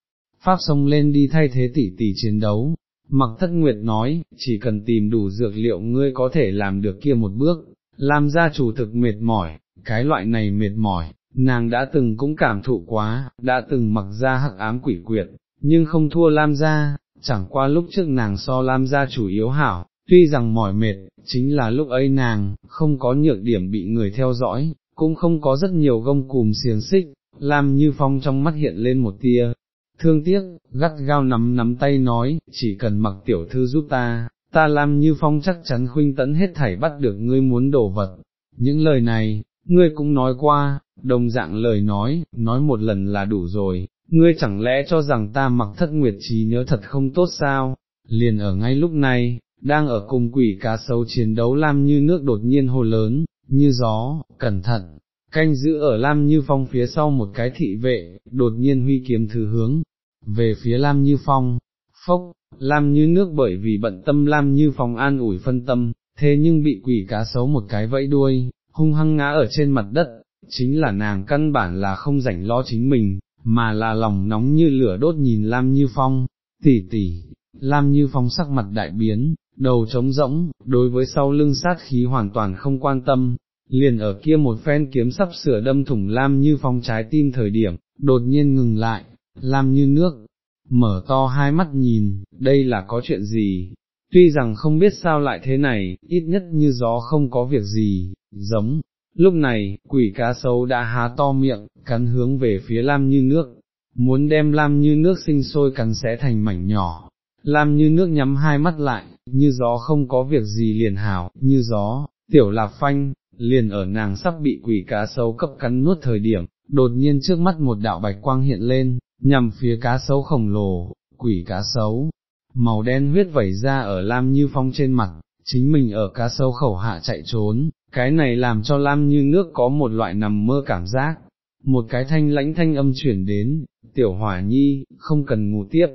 Pháp xông lên đi thay thế tỷ tỷ chiến đấu, mặc thất nguyệt nói, chỉ cần tìm đủ dược liệu ngươi có thể làm được kia một bước, làm gia chủ thực mệt mỏi, cái loại này mệt mỏi, nàng đã từng cũng cảm thụ quá, đã từng mặc ra hắc ám quỷ quyệt, nhưng không thua Lam gia, chẳng qua lúc trước nàng so Lam gia chủ yếu hảo, tuy rằng mỏi mệt, chính là lúc ấy nàng, không có nhược điểm bị người theo dõi, cũng không có rất nhiều gông cùm xiềng xích, Lam Như Phong trong mắt hiện lên một tia, thương tiếc, gắt gao nắm nắm tay nói, chỉ cần mặc tiểu thư giúp ta, ta Lam Như Phong chắc chắn khuynh tấn hết thảy bắt được ngươi muốn đổ vật. Những lời này, ngươi cũng nói qua, đồng dạng lời nói, nói một lần là đủ rồi, ngươi chẳng lẽ cho rằng ta mặc thất nguyệt trí nhớ thật không tốt sao, liền ở ngay lúc này, đang ở cùng quỷ cá sấu chiến đấu Lam như nước đột nhiên hồ lớn, như gió, cẩn thận, canh giữ ở Lam như phong phía sau một cái thị vệ, đột nhiên huy kiếm thử hướng, về phía Lam như phong, phốc, Lam như nước bởi vì bận tâm Lam như phong an ủi phân tâm, thế nhưng bị quỷ cá sấu một cái vẫy đuôi, hung hăng ngã ở trên mặt đất, chính là nàng căn bản là không rảnh lo chính mình, mà là lòng nóng như lửa đốt nhìn Lam Như Phong, tỷ tỷ, Lam Như Phong sắc mặt đại biến, đầu trống rỗng, đối với sau lưng sát khí hoàn toàn không quan tâm, liền ở kia một phen kiếm sắp sửa đâm thủng Lam Như Phong trái tim thời điểm, đột nhiên ngừng lại, Lam Như nước, mở to hai mắt nhìn, đây là có chuyện gì, tuy rằng không biết sao lại thế này, ít nhất như gió không có việc gì, giống, lúc này, quỷ cá sấu đã há to miệng, cắn hướng về phía Lam như nước, muốn đem Lam như nước sinh sôi cắn xé thành mảnh nhỏ, Lam như nước nhắm hai mắt lại, như gió không có việc gì liền hảo, như gió, tiểu lạp phanh, liền ở nàng sắp bị quỷ cá sấu cấp cắn nuốt thời điểm, đột nhiên trước mắt một đạo bạch quang hiện lên, nhằm phía cá sấu khổng lồ, quỷ cá sấu, màu đen huyết vẩy ra ở Lam Như Phong trên mặt, chính mình ở cá sấu khẩu hạ chạy trốn, cái này làm cho Lam Như nước có một loại nằm mơ cảm giác, một cái thanh lãnh thanh âm chuyển đến, tiểu hỏa nhi, không cần ngủ tiếp,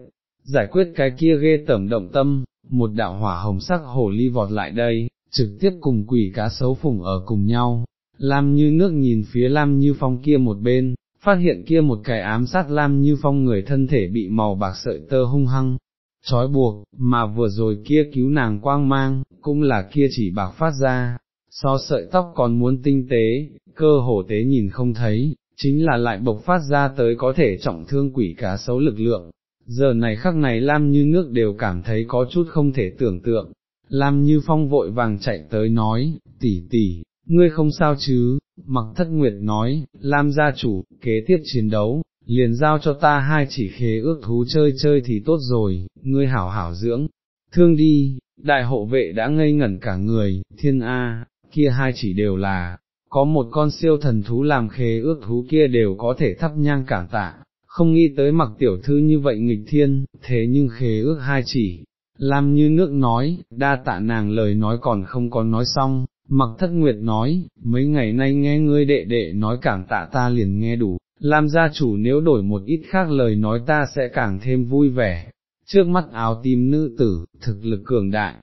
giải quyết cái kia ghê tẩm động tâm, một đạo hỏa hồng sắc hổ ly vọt lại đây, trực tiếp cùng quỷ cá sấu phùng ở cùng nhau, Lam Như nước nhìn phía Lam Như Phong kia một bên, phát hiện kia một cái ám sát Lam Như Phong người thân thể bị màu bạc sợi tơ hung hăng, trói buộc, mà vừa rồi kia cứu nàng quang mang, cũng là kia chỉ bạc phát ra, so sợi tóc còn muốn tinh tế, cơ hồ tế nhìn không thấy, chính là lại bộc phát ra tới có thể trọng thương quỷ cá sấu lực lượng. Giờ này khắc này Lam như nước đều cảm thấy có chút không thể tưởng tượng, Lam như phong vội vàng chạy tới nói, tỷ tỷ, ngươi không sao chứ, mặc thất nguyệt nói, Lam gia chủ, kế tiếp chiến đấu, liền giao cho ta hai chỉ khế ước thú chơi chơi thì tốt rồi, ngươi hảo hảo dưỡng, thương đi, đại hộ vệ đã ngây ngẩn cả người, thiên A, kia hai chỉ đều là, có một con siêu thần thú làm khế ước thú kia đều có thể thắp nhang cảm tạ, không nghĩ tới mặc tiểu thư như vậy nghịch thiên, thế nhưng khế ước hai chỉ, Lam như nước nói, đa tạ nàng lời nói còn không có nói xong, mặc thất nguyệt nói, mấy ngày nay nghe ngươi đệ đệ nói cảm tạ ta liền nghe đủ, Lam gia chủ nếu đổi một ít khác lời nói ta sẽ càng thêm vui vẻ, trước mắt áo tim nữ tử, thực lực cường đại,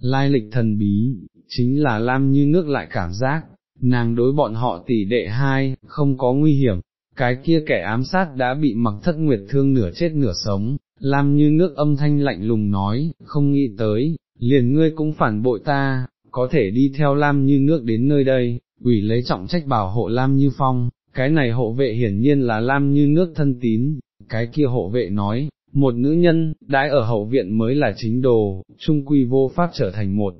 lai lịch thần bí, chính là Lam như nước lại cảm giác, nàng đối bọn họ tỷ đệ hai, không có nguy hiểm, cái kia kẻ ám sát đã bị mặc thất nguyệt thương nửa chết nửa sống, Lam như nước âm thanh lạnh lùng nói, không nghĩ tới, liền ngươi cũng phản bội ta, có thể đi theo Lam như nước đến nơi đây, ủy lấy trọng trách bảo hộ Lam như phong, cái này hộ vệ hiển nhiên là Lam như nước thân tín, cái kia hộ vệ nói, một nữ nhân, đãi ở hậu viện mới là chính đồ, trung quy vô pháp trở thành một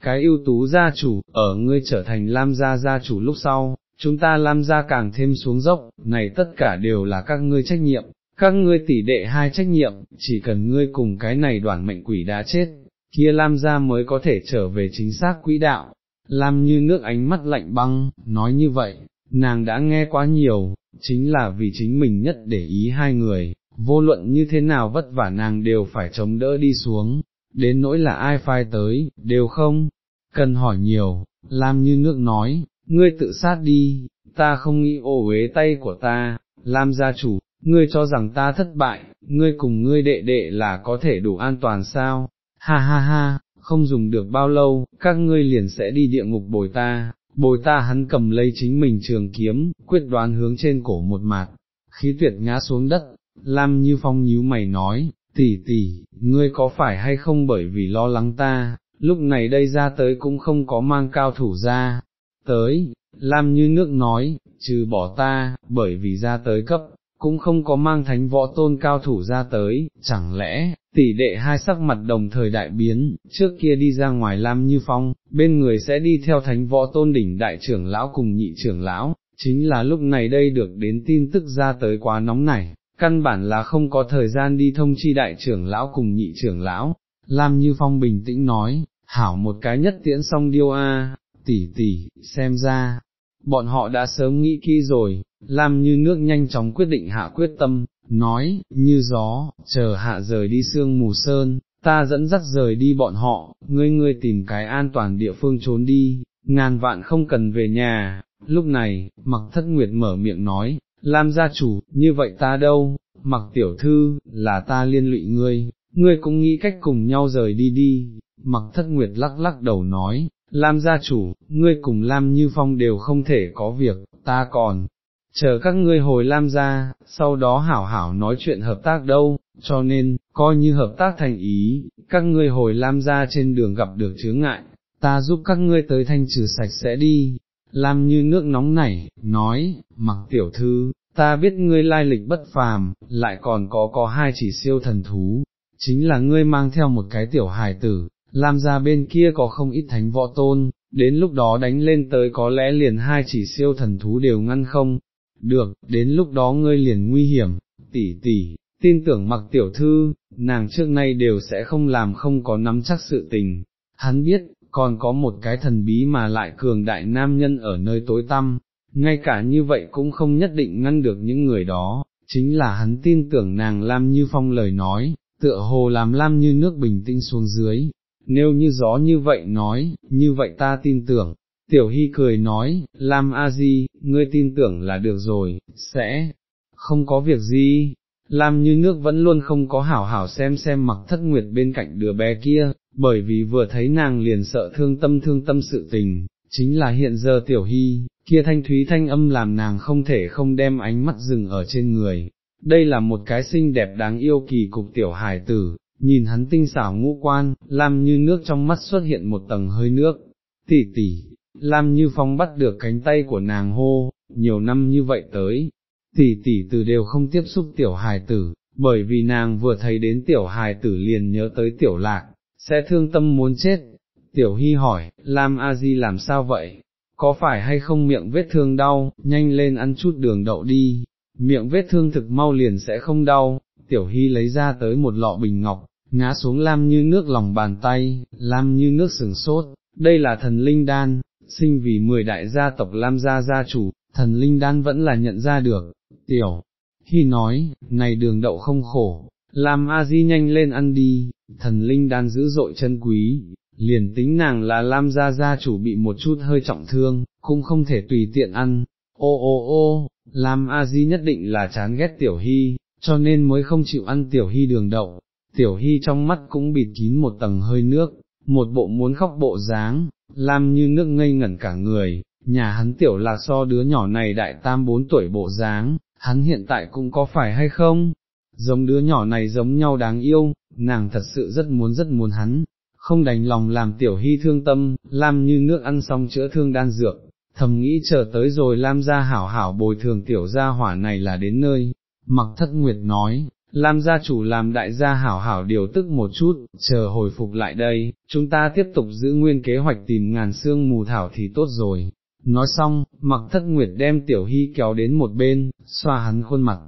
cái ưu tú gia chủ, ở ngươi trở thành Lam gia gia chủ lúc sau, chúng ta Lam gia càng thêm xuống dốc, này tất cả đều là các ngươi trách nhiệm, các ngươi tỷ đệ hai trách nhiệm, chỉ cần ngươi cùng cái này đoàn mệnh quỷ đã chết, kia Lam gia mới có thể trở về chính xác quỹ đạo. Lam như nước ánh mắt lạnh băng, nói như vậy, nàng đã nghe quá nhiều, chính là vì chính mình nhất để ý hai người, vô luận như thế nào vất vả nàng đều phải chống đỡ đi xuống, đến nỗi là ai phai tới, đều không, cần hỏi nhiều, Lam như nước nói, ngươi tự sát đi, ta không nghĩ ô uế tay của ta, Lam gia chủ, ngươi cho rằng ta thất bại, ngươi cùng ngươi đệ đệ là có thể đủ an toàn sao, ha ha ha, không dùng được bao lâu, các ngươi liền sẽ đi địa ngục bồi ta, bồi ta hắn cầm lấy chính mình trường kiếm, quyết đoán hướng trên cổ một mặt, khí tuyệt ngã xuống đất, Lam Như Phong nhíu mày nói, tỷ tỷ, ngươi có phải hay không bởi vì lo lắng ta, lúc này đây ra tới cũng không có mang cao thủ ra, tới, Lam Như Nước nói, trừ bỏ ta, bởi vì ra tới cấp, cũng không có mang thánh võ tôn cao thủ ra tới, chẳng lẽ, tỷ đệ hai sắc mặt đồng thời đại biến, trước kia đi ra ngoài Lam Như Phong, bên người sẽ đi theo thánh võ tôn đỉnh đại trưởng lão cùng nhị trưởng lão, chính là lúc này đây được đến tin tức ra tới quá nóng này, căn bản là không có thời gian đi thông chi đại trưởng lão cùng nhị trưởng lão, Lam Như Phong bình tĩnh nói, hảo một cái nhất tiễn xong điêu a, tỷ tỷ, xem ra, bọn họ đã sớm nghĩ kỹ rồi, Lam Như Nước nhanh chóng quyết định hạ quyết tâm, nói, như gió, chờ hạ rời đi sương mù sơn, ta dẫn dắt rời đi bọn họ, ngươi ngươi tìm cái an toàn địa phương trốn đi, ngàn vạn không cần về nhà, lúc này, mặc thất nguyệt mở miệng nói, Lam gia chủ, như vậy ta đâu, mặc tiểu thư, là ta liên lụy ngươi, ngươi cũng nghĩ cách cùng nhau rời đi đi, mặc thất nguyệt lắc lắc đầu nói, Lam gia chủ, ngươi cùng Lam Như Phong đều không thể có việc, ta còn, chờ các ngươi hồi Lam gia, sau đó hảo hảo nói chuyện hợp tác đâu, cho nên, coi như hợp tác thành ý, các ngươi hồi Lam gia trên đường gặp được chướng ngại, ta giúp các ngươi tới thanh trừ sạch sẽ đi, Lam như nước nóng nảy, nói, mặc tiểu thư, ta biết ngươi lai lịch bất phàm, lại còn có có hai chỉ siêu thần thú, chính là ngươi mang theo một cái tiểu hài tử, Lam gia bên kia có không ít thánh võ tôn, đến lúc đó đánh lên tới có lẽ liền hai chỉ siêu thần thú đều ngăn không, được, đến lúc đó ngươi liền nguy hiểm, tỷ tỷ, tin tưởng mặc tiểu thư, nàng trước nay đều sẽ không làm không có nắm chắc sự tình, hắn biết, còn có một cái thần bí mà lại cường đại nam nhân ở nơi tối tăm, ngay cả như vậy cũng không nhất định ngăn được những người đó, chính là hắn tin tưởng nàng Lam Như Phong lời nói, tựa hồ làm Lam Như nước bình tĩnh xuống dưới, nếu như gió như vậy nói, như vậy ta tin tưởng. Tiểu Hy cười nói, Lam A Di, ngươi tin tưởng là được rồi, sẽ, không có việc gì, Lam như nước vẫn luôn không có hảo hảo xem xem mặc thất nguyệt bên cạnh đứa bé kia, bởi vì vừa thấy nàng liền sợ thương tâm thương tâm sự tình, chính là hiện giờ tiểu hy, kia thanh thúy thanh âm làm nàng không thể không đem ánh mắt dừng ở trên người. Đây là một cái xinh đẹp đáng yêu kỳ cục tiểu hài tử, nhìn hắn tinh xảo ngũ quan, làm như nước trong mắt xuất hiện một tầng hơi nước, tỷ tỷ, làm như phong bắt được cánh tay của nàng hô, nhiều năm như vậy tới, tỷ tỷ từ đều không tiếp xúc tiểu hài tử, bởi vì nàng vừa thấy đến tiểu hài tử liền nhớ tới tiểu lạc, sẽ thương tâm muốn chết. Tiểu Hy hỏi, Lam A Di làm sao vậy? Có phải hay không miệng vết thương đau, nhanh lên ăn chút đường đậu đi, miệng vết thương thực mau liền sẽ không đau. Tiểu Hy lấy ra tới một lọ bình ngọc, ngã xuống Lam như nước lòng bàn tay, Lam như nước sừng sốt, đây là thần linh đan, sinh vì mười đại gia tộc Lam gia gia chủ, thần linh đan vẫn là nhận ra được, tiểu, khi nói, này đường đậu không khổ, làm A Di nhanh lên ăn đi, thần linh đan giữ dội chân quý, liền tính nàng là Lam gia gia chủ bị một chút hơi trọng thương, cũng không thể tùy tiện ăn, ô ô ô, Lam A Di nhất định là chán ghét tiểu hy, cho nên mới không chịu ăn tiểu hy đường đậu, tiểu hy trong mắt cũng bịt kín một tầng hơi nước, một bộ muốn khóc bộ dáng, Lam như nước ngây ngẩn cả người, nhà hắn tiểu là so đứa nhỏ này đại tam bốn tuổi bộ dáng, hắn hiện tại cũng có phải hay không, giống đứa nhỏ này giống nhau đáng yêu, nàng thật sự rất muốn rất muốn hắn, không đành lòng làm tiểu hy thương tâm, Lam như nước ăn xong chữa thương đan dược, thầm nghĩ chờ tới rồi Lam gia hảo hảo bồi thường tiểu gia hỏa này là đến nơi, mặc thất nguyệt nói. Lam gia chủ làm đại gia hảo hảo điều tức một chút, chờ hồi phục lại đây, chúng ta tiếp tục giữ nguyên kế hoạch tìm ngàn xương mù thảo thì tốt rồi, Nói xong, mặc thất nguyệt đem tiểu hy kéo đến một bên, xoa hắn khuôn mặt,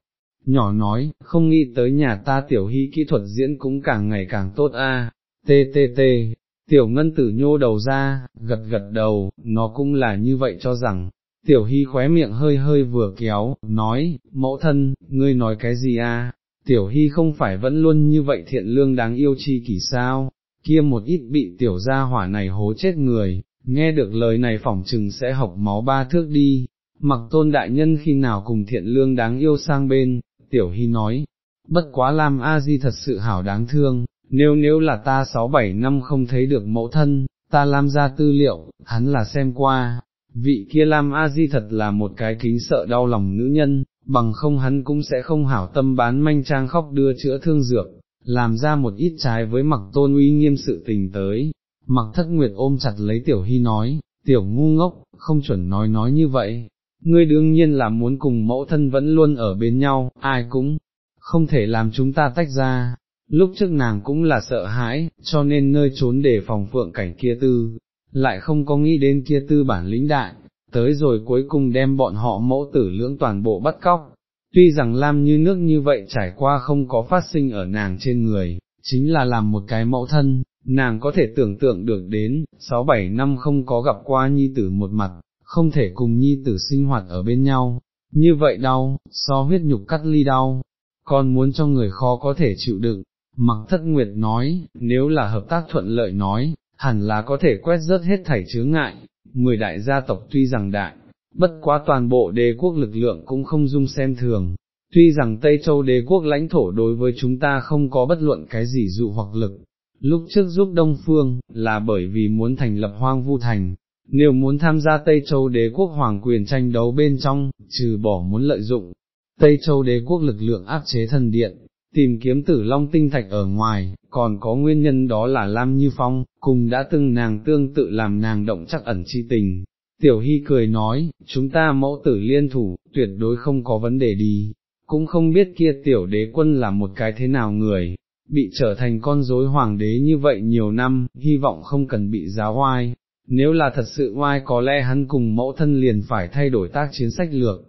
nhỏ nói, không nghĩ tới nhà ta tiểu hy kỹ thuật diễn cũng càng ngày càng tốt a. tê tê tê, tiểu ngân tử nhô đầu ra, gật gật đầu, nó cũng là như vậy cho rằng, tiểu hy khóe miệng hơi hơi vừa kéo, nói, mẫu thân, ngươi nói cái gì a? Tiểu hy không phải vẫn luôn như vậy thiện lương đáng yêu chi kỷ sao, kia một ít bị tiểu gia hỏa này hố chết người, nghe được lời này phỏng chừng sẽ học máu ba thước đi, mặc tôn đại nhân khi nào cùng thiện lương đáng yêu sang bên, tiểu hy nói, bất quá Lam A Di thật sự hảo đáng thương, nếu nếu là ta sáu bảy năm không thấy được mẫu thân, ta Lam ra tư liệu, hắn là xem qua, vị kia Lam A Di thật là một cái kính sợ đau lòng nữ nhân, bằng không hắn cũng sẽ không hảo tâm bán manh trang khóc đưa chữa thương dược, làm ra một ít trái với mặc tôn uy nghiêm sự tình tới. Mặc thất nguyệt ôm chặt lấy tiểu hy nói, tiểu ngu ngốc, không chuẩn nói nói như vậy, ngươi đương nhiên là muốn cùng mẫu thân vẫn luôn ở bên nhau, ai cũng không thể làm chúng ta tách ra. Lúc trước nàng cũng là sợ hãi, cho nên nơi trốn để phòng phượng cảnh kia tư, lại không có nghĩ đến kia tư bản lĩnh đại, tới rồi cuối cùng đem bọn họ mẫu tử lưỡng toàn bộ bắt cóc. Tuy rằng Lam như nước như vậy trải qua không có phát sinh ở nàng trên người, chính là làm một cái mẫu thân, nàng có thể tưởng tượng được đến, 6-7 năm không có gặp qua nhi tử một mặt, không thể cùng nhi tử sinh hoạt ở bên nhau, như vậy đau, so huyết nhục cắt ly đau, con muốn cho người khó có thể chịu đựng. Mặc thất nguyệt nói, nếu là hợp tác thuận lợi nói, hẳn là có thể quét rớt hết thảy chướng ngại, mười đại gia tộc tuy rằng đại, bất quá toàn bộ đế quốc lực lượng cũng không dung xem thường, tuy rằng Tây Châu đế quốc lãnh thổ đối với chúng ta không có bất luận cái gì dụ hoặc lực, lúc trước giúp Đông Phương, là bởi vì muốn thành lập hoang vu thành, nếu muốn tham gia Tây Châu đế quốc hoàng quyền tranh đấu bên trong, trừ bỏ muốn lợi dụng, Tây Châu đế quốc lực lượng áp chế thần điện, tìm kiếm tử long tinh thạch ở ngoài, còn có nguyên nhân đó là Lam Như Phong, cùng đã từng nàng tương tự làm nàng động chắc ẩn chi tình. Tiểu Hy cười nói, chúng ta mẫu tử liên thủ, tuyệt đối không có vấn đề đi, cũng không biết kia tiểu đế quân là một cái thế nào người, bị trở thành con rối hoàng đế như vậy nhiều năm, hy vọng không cần bị giáo oai, nếu là thật sự oai có lẽ hắn cùng mẫu thân liền phải thay đổi tác chiến sách lược.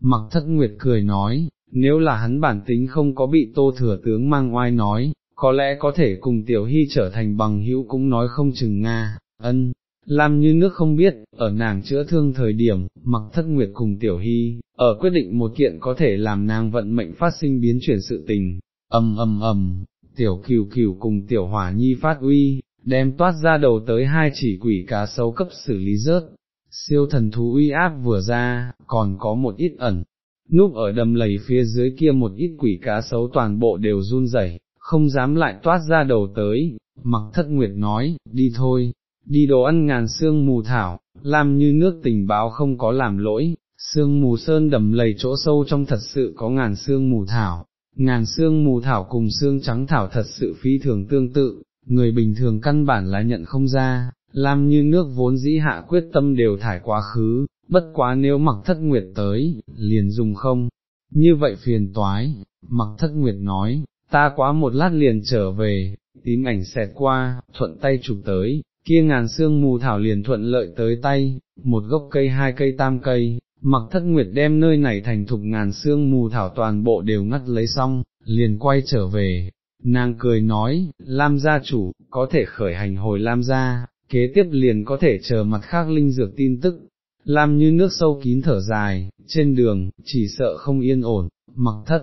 Mặc thất nguyệt cười nói, nếu là hắn bản tính không có bị tô thừa tướng mang oai nói, có lẽ có thể cùng tiểu hy trở thành bằng hữu cũng nói không chừng Nga, ân, làm như nước không biết, ở nàng chữa thương thời điểm, mặc thất nguyệt cùng tiểu hy, ở quyết định một kiện có thể làm nàng vận mệnh phát sinh biến chuyển sự tình, ầm ầm ầm, tiểu kiều kiều cùng tiểu hỏa nhi phát uy, đem toát ra đầu tới hai chỉ quỷ cá sấu cấp xử lý rớt, siêu thần thú uy áp vừa ra, còn có một ít ẩn, núp ở đầm lầy phía dưới kia một ít quỷ cá sấu toàn bộ đều run rẩy, không dám lại toát ra đầu tới, mặc thất nguyệt nói, đi thôi, đi đồ ăn ngàn xương mù thảo, làm như nước tình báo không có làm lỗi, xương mù sơn đầm lầy chỗ sâu trong thật sự có ngàn xương mù thảo, ngàn xương mù thảo cùng xương trắng thảo thật sự phi thường tương tự, người bình thường căn bản là nhận không ra, làm như nước vốn dĩ hạ quyết tâm đều thải quá khứ, bất quá nếu mặc thất nguyệt tới, liền dùng không, như vậy phiền toái, mặc thất nguyệt nói, ta quá một lát liền trở về, tím ảnh xẹt qua, thuận tay chụp tới, kia ngàn xương mù thảo liền thuận lợi tới tay, một gốc cây hai cây tam cây, mặc thất nguyệt đem nơi này thành thục ngàn xương mù thảo toàn bộ đều ngắt lấy xong, liền quay trở về, nàng cười nói, Lam gia chủ, có thể khởi hành hồi Lam gia, kế tiếp liền có thể chờ mặt khác linh dược tin tức, Lam như nước sâu kín thở dài, trên đường, chỉ sợ không yên ổn, mặc thất.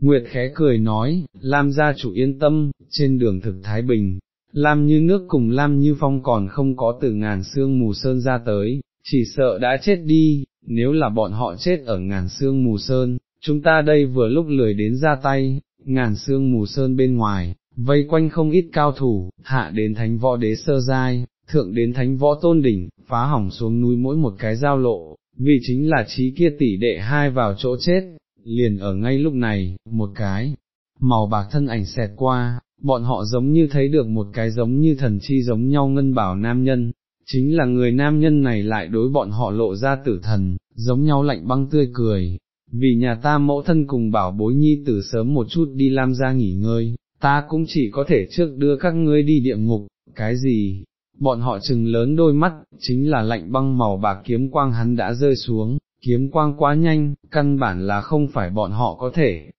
Nguyệt khẽ cười nói, Lam gia chủ yên tâm, trên đường thực Thái Bình, Lam như nước cùng Lam như phong còn không có từ ngàn xương mù sơn ra tới, chỉ sợ đã chết đi, nếu là bọn họ chết ở ngàn xương mù sơn, chúng ta đây vừa lúc lười đến ra tay, ngàn xương mù sơn bên ngoài, vây quanh không ít cao thủ, hạ đến thánh võ đế sơ giai, thượng đến thánh võ tôn đỉnh, phá hỏng xuống núi mỗi một cái giao lộ, vì chính là trí kia tỷ đệ hai vào chỗ chết, liền ở ngay lúc này, một cái, màu bạc thân ảnh xẹt qua, bọn họ giống như thấy được một cái giống như thần chi giống nhau ngân bảo nam nhân, chính là người nam nhân này lại đối bọn họ lộ ra tử thần, giống nhau lạnh băng tươi cười, vì nhà ta mẫu thân cùng bảo bối nhi tử sớm một chút đi lam ra nghỉ ngơi, ta cũng chỉ có thể trước đưa các ngươi đi địa ngục, cái gì, bọn họ chừng lớn đôi mắt, chính là lạnh băng màu bạc kiếm quang hắn đã rơi xuống, kiếm quang quá nhanh, căn bản là không phải bọn họ có thể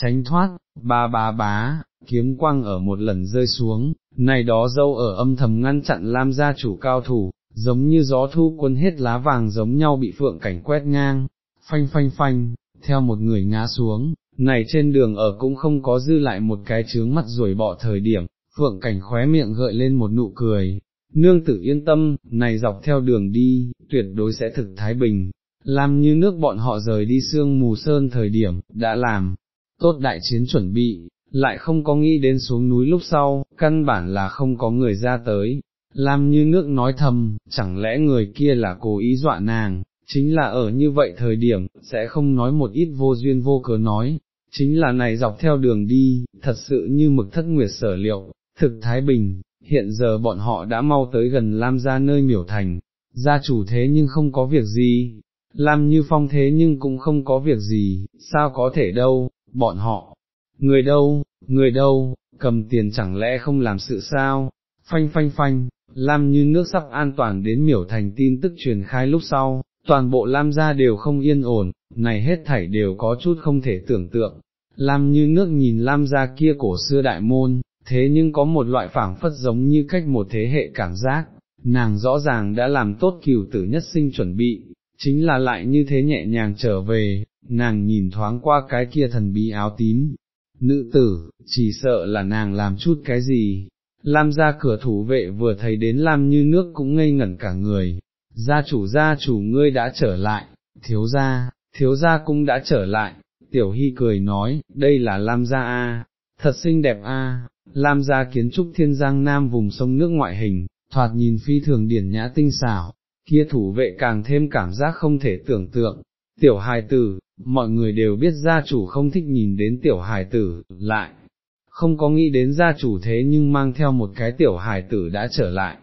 tránh thoát, ba ba bá, kiếm quang ở một lần rơi xuống, này đó dâu ở âm thầm ngăn chặn Lam gia chủ cao thủ, giống như gió thu quân hết lá vàng giống nhau bị phượng cảnh quét ngang, phanh phanh phanh, theo một người ngã xuống, này trên đường ở cũng không có dư lại một cái trướng mắt rồi bỏ thời điểm, phượng cảnh khóe miệng gợi lên một nụ cười, nương tử yên tâm, này dọc theo đường đi, tuyệt đối sẽ thực thái bình, làm như nước bọn họ rời đi sương mù sơn thời điểm, đã làm, tốt đại chiến chuẩn bị, lại không có nghĩ đến xuống núi lúc sau, căn bản là không có người ra tới. Làm như nước nói thầm, chẳng lẽ người kia là cố ý dọa nàng, chính là ở như vậy thời điểm, sẽ không nói một ít vô duyên vô cớ nói, chính là này dọc theo đường đi, thật sự như mực thất nguyệt sở liệu, thực Thái Bình, hiện giờ bọn họ đã mau tới gần Lam gia nơi miểu thành, gia chủ thế nhưng không có việc gì, Lam như phong thế nhưng cũng không có việc gì, sao có thể đâu, bọn họ, người đâu, người đâu, cầm tiền chẳng lẽ không làm sự sao, phanh phanh phanh, Lam như nước sắp an toàn đến miểu thành tin tức truyền khai lúc sau, toàn bộ Lam gia đều không yên ổn, này hết thảy đều có chút không thể tưởng tượng. Lam như nước nhìn Lam gia kia cổ xưa đại môn, thế nhưng có một loại phảng phất giống như cách một thế hệ cảm giác, nàng rõ ràng đã làm tốt cửu tử nhất sinh chuẩn bị, chính là lại như thế nhẹ nhàng trở về, nàng nhìn thoáng qua cái kia thần bí áo tím. Nữ tử, chỉ sợ là nàng làm chút cái gì, Lam ra cửa thủ vệ vừa thấy đến Lam như nước cũng ngây ngẩn cả người, gia chủ gia chủ ngươi đã trở lại, thiếu gia, thiếu gia cũng đã trở lại, tiểu hy cười nói, đây là Lam gia A, thật xinh đẹp A, Lam gia kiến trúc thiên giang nam vùng sông nước ngoại hình, thoạt nhìn phi thường điển nhã tinh xảo, kia thủ vệ càng thêm cảm giác không thể tưởng tượng. Tiểu hài tử, mọi người đều biết gia chủ không thích nhìn đến tiểu hài tử, lại, không có nghĩ đến gia chủ thế nhưng mang theo một cái tiểu hài tử đã trở lại.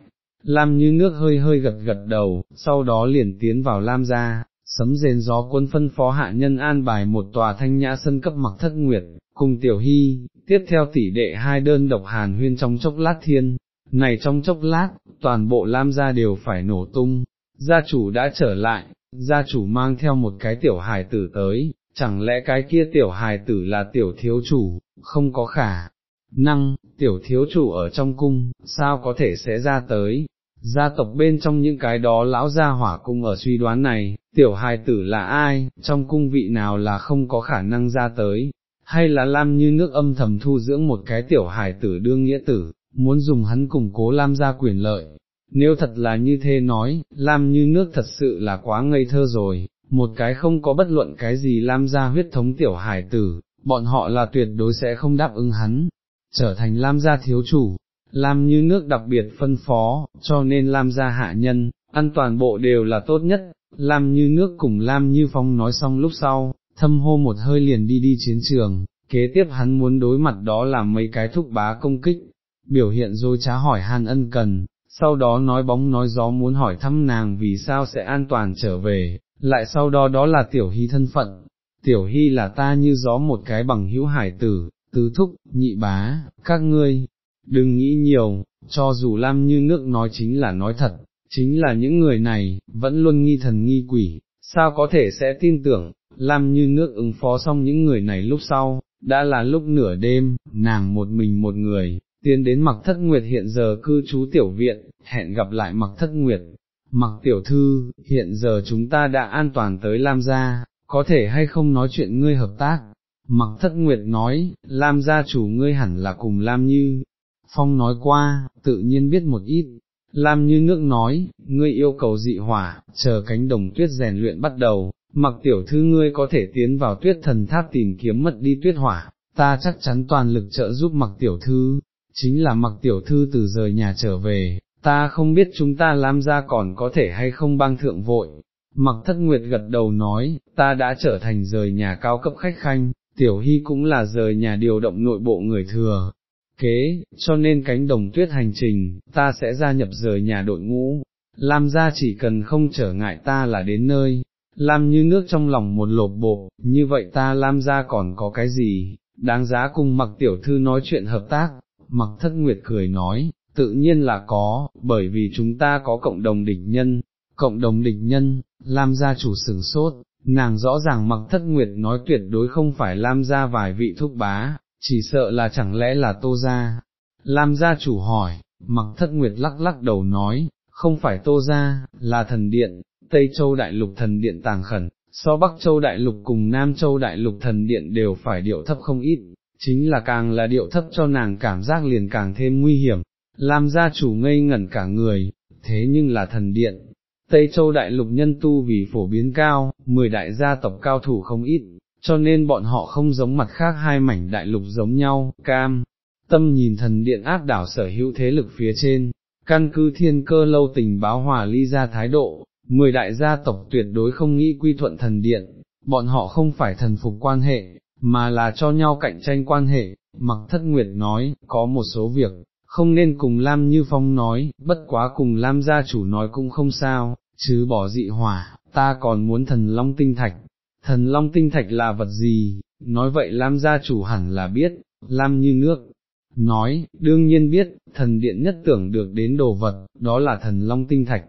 Lam như nước hơi hơi gật gật đầu, sau đó liền tiến vào Lam gia, sấm rền gió quân phân phó hạ nhân an bài một tòa thanh nhã sân cấp mặc thất nguyệt, cùng tiểu hy, tiếp theo tỷ đệ hai đơn độc hàn huyên trong chốc lát thiên, này trong chốc lát, toàn bộ Lam gia đều phải nổ tung, gia chủ đã trở lại, gia chủ mang theo một cái tiểu hài tử tới, chẳng lẽ cái kia tiểu hài tử là tiểu thiếu chủ, không có khả năng, tiểu thiếu chủ ở trong cung, sao có thể sẽ ra tới, gia tộc bên trong những cái đó lão gia hỏa cung ở suy đoán này, tiểu hài tử là ai, trong cung vị nào là không có khả năng ra tới, hay là Lam như nước âm thầm thu dưỡng một cái tiểu hài tử đương nghĩa tử, muốn dùng hắn củng cố Lam gia quyền lợi. Nếu thật là như thế nói, Lam như nước thật sự là quá ngây thơ rồi, một cái không có bất luận cái gì Lam gia huyết thống tiểu hài tử, bọn họ là tuyệt đối sẽ không đáp ứng hắn, trở thành Lam gia thiếu chủ, Lam như nước đặc biệt phân phó, cho nên Lam gia hạ nhân, ăn toàn bộ đều là tốt nhất, Lam như nước cùng Lam như phong nói xong lúc sau, thâm hô một hơi liền đi đi chiến trường, kế tiếp hắn muốn đối mặt đó là mấy cái thúc bá công kích, biểu hiện dối trá hỏi han ân cần, sau đó nói bóng nói gió muốn hỏi thăm nàng vì sao sẽ an toàn trở về, lại sau đó đó là tiểu hy thân phận, tiểu hy là ta như gió một cái bằng hữu hải tử, tứ thúc, nhị bá, các ngươi, đừng nghĩ nhiều, cho dù Lam như nước nói chính là nói thật, chính là những người này, vẫn luôn nghi thần nghi quỷ, sao có thể sẽ tin tưởng, Lam như nước ứng phó xong những người này lúc sau, đã là lúc nửa đêm, nàng một mình một người, tiến đến mặc thất nguyệt hiện giờ cư trú tiểu viện, hẹn gặp lại mặc thất nguyệt. Mặc tiểu thư, hiện giờ chúng ta đã an toàn tới Lam gia, có thể hay không nói chuyện ngươi hợp tác. Mặc thất nguyệt nói, Lam gia chủ ngươi hẳn là cùng Lam như. Phong nói qua, tự nhiên biết một ít. Lam như nước nói, ngươi yêu cầu dị hỏa, chờ cánh đồng tuyết rèn luyện bắt đầu, mặc tiểu thư ngươi có thể tiến vào tuyết thần tháp tìm kiếm mất đi tuyết hỏa, ta chắc chắn toàn lực trợ giúp mặc tiểu thư, chính là mặc tiểu thư từ rời nhà trở về, ta không biết chúng ta làm ra còn có thể hay không băng thượng vội. Mặc thất nguyệt gật đầu nói, ta đã trở thành rời nhà cao cấp khách khanh, tiểu hy cũng là rời nhà điều động nội bộ người thừa. Kế, cho nên cánh đồng tuyết hành trình, ta sẽ gia nhập rời nhà đội ngũ, Lam gia chỉ cần không trở ngại ta là đến nơi, Lam như nước trong lòng một lột bộ, như vậy ta Lam gia còn có cái gì, đáng giá cùng mặc tiểu thư nói chuyện hợp tác, mặc thất nguyệt cười nói, tự nhiên là có, bởi vì chúng ta có cộng đồng địch nhân, cộng đồng địch nhân, Lam gia chủ sửng sốt, nàng rõ ràng mặc thất nguyệt nói tuyệt đối không phải Lam gia vài vị thúc bá, chỉ sợ là chẳng lẽ là tô gia. Lam gia chủ hỏi, mặc thất nguyệt lắc lắc đầu nói, không phải tô gia, là thần điện, Tây Châu Đại Lục thần điện tàng khẩn, so Bắc Châu Đại Lục cùng Nam Châu Đại Lục thần điện đều phải điệu thấp không ít, chính là càng là điệu thấp cho nàng cảm giác liền càng thêm nguy hiểm, làm gia chủ ngây ngẩn cả người, thế nhưng là thần điện. Tây Châu Đại Lục nhân tu vì phổ biến cao, mười đại gia tộc cao thủ không ít, cho nên bọn họ không giống mặt khác hai mảnh đại lục giống nhau, cam, tâm nhìn thần điện áp đảo sở hữu thế lực phía trên, căn cứ thiên cơ lâu tình báo hòa ly ra thái độ, mười đại gia tộc tuyệt đối không nghĩ quy thuận thần điện, bọn họ không phải thần phục quan hệ, mà là cho nhau cạnh tranh quan hệ, mặc thất nguyệt nói, có một số việc, không nên cùng Lam Như Phong nói, bất quá cùng Lam gia chủ nói cũng không sao, chứ bỏ dị hỏa, ta còn muốn thần long tinh thạch. Thần long tinh thạch là vật gì? Nói vậy Lam gia chủ hẳn là biết, Lam như nước. Nói, đương nhiên biết, thần điện nhất tưởng được đến đồ vật, đó là thần long tinh thạch.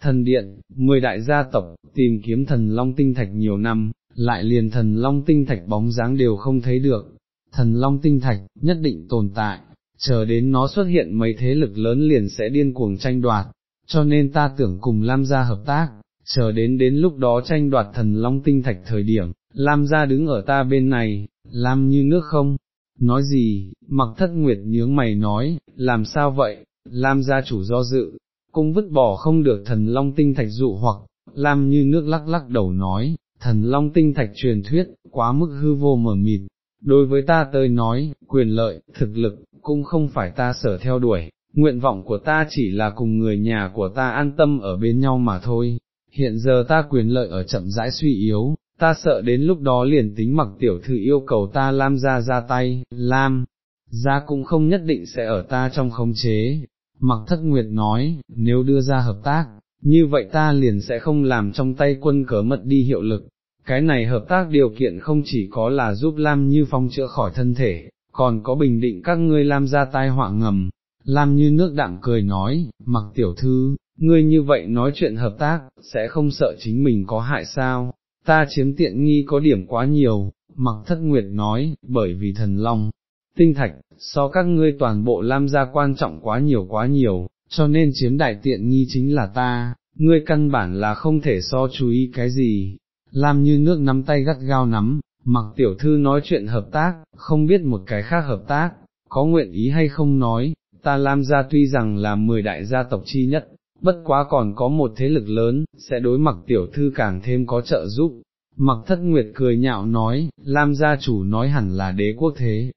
Thần điện, mười đại gia tộc, tìm kiếm thần long tinh thạch nhiều năm, lại liền thần long tinh thạch bóng dáng đều không thấy được. Thần long tinh thạch, nhất định tồn tại, chờ đến nó xuất hiện mấy thế lực lớn liền sẽ điên cuồng tranh đoạt, cho nên ta tưởng cùng Lam gia hợp tác, chờ đến đến lúc đó tranh đoạt thần long tinh thạch thời điểm, Lam gia đứng ở ta bên này, Lam như nước không, nói gì, mặc thất nguyệt nhướng mày nói, làm sao vậy, Lam gia chủ do dự, cũng vứt bỏ không được thần long tinh thạch dụ hoặc, làm như nước lắc lắc đầu nói, thần long tinh thạch truyền thuyết, quá mức hư vô mở mịt, đối với ta tới nói, quyền lợi, thực lực, cũng không phải ta sở theo đuổi, nguyện vọng của ta chỉ là cùng người nhà của ta an tâm ở bên nhau mà thôi, hiện giờ ta quyền lợi ở chậm rãi suy yếu, ta sợ đến lúc đó liền tính mặc tiểu thư yêu cầu ta Lam ra ra tay, Lam, ra cũng không nhất định sẽ ở ta trong khống chế. Mặc thất nguyệt nói, nếu đưa ra hợp tác, như vậy ta liền sẽ không làm trong tay quân cớ mật đi hiệu lực. Cái này hợp tác điều kiện không chỉ có là giúp Lam Như Phong chữa khỏi thân thể, còn có bình định các ngươi Lam ra tai họa ngầm. Lam Như nước đặng cười nói, mặc tiểu thư, ngươi như vậy nói chuyện hợp tác, sẽ không sợ chính mình có hại sao, ta chiếm tiện nghi có điểm quá nhiều, mặc thất nguyệt nói, bởi vì thần long, tinh thạch, so các ngươi toàn bộ Lam gia quan trọng quá nhiều quá nhiều, cho nên chiếm đại tiện nghi chính là ta, ngươi căn bản là không thể so chú ý cái gì, Lam như nước nắm tay gắt gao nắm, mặc tiểu thư nói chuyện hợp tác, không biết một cái khác hợp tác, có nguyện ý hay không nói, ta Lam gia tuy rằng là mười đại gia tộc chi nhất, bất quá còn có một thế lực lớn, sẽ đối mặc tiểu thư càng thêm có trợ giúp. Mặc thất nguyệt cười nhạo nói, Lam gia chủ nói hẳn là đế quốc thế,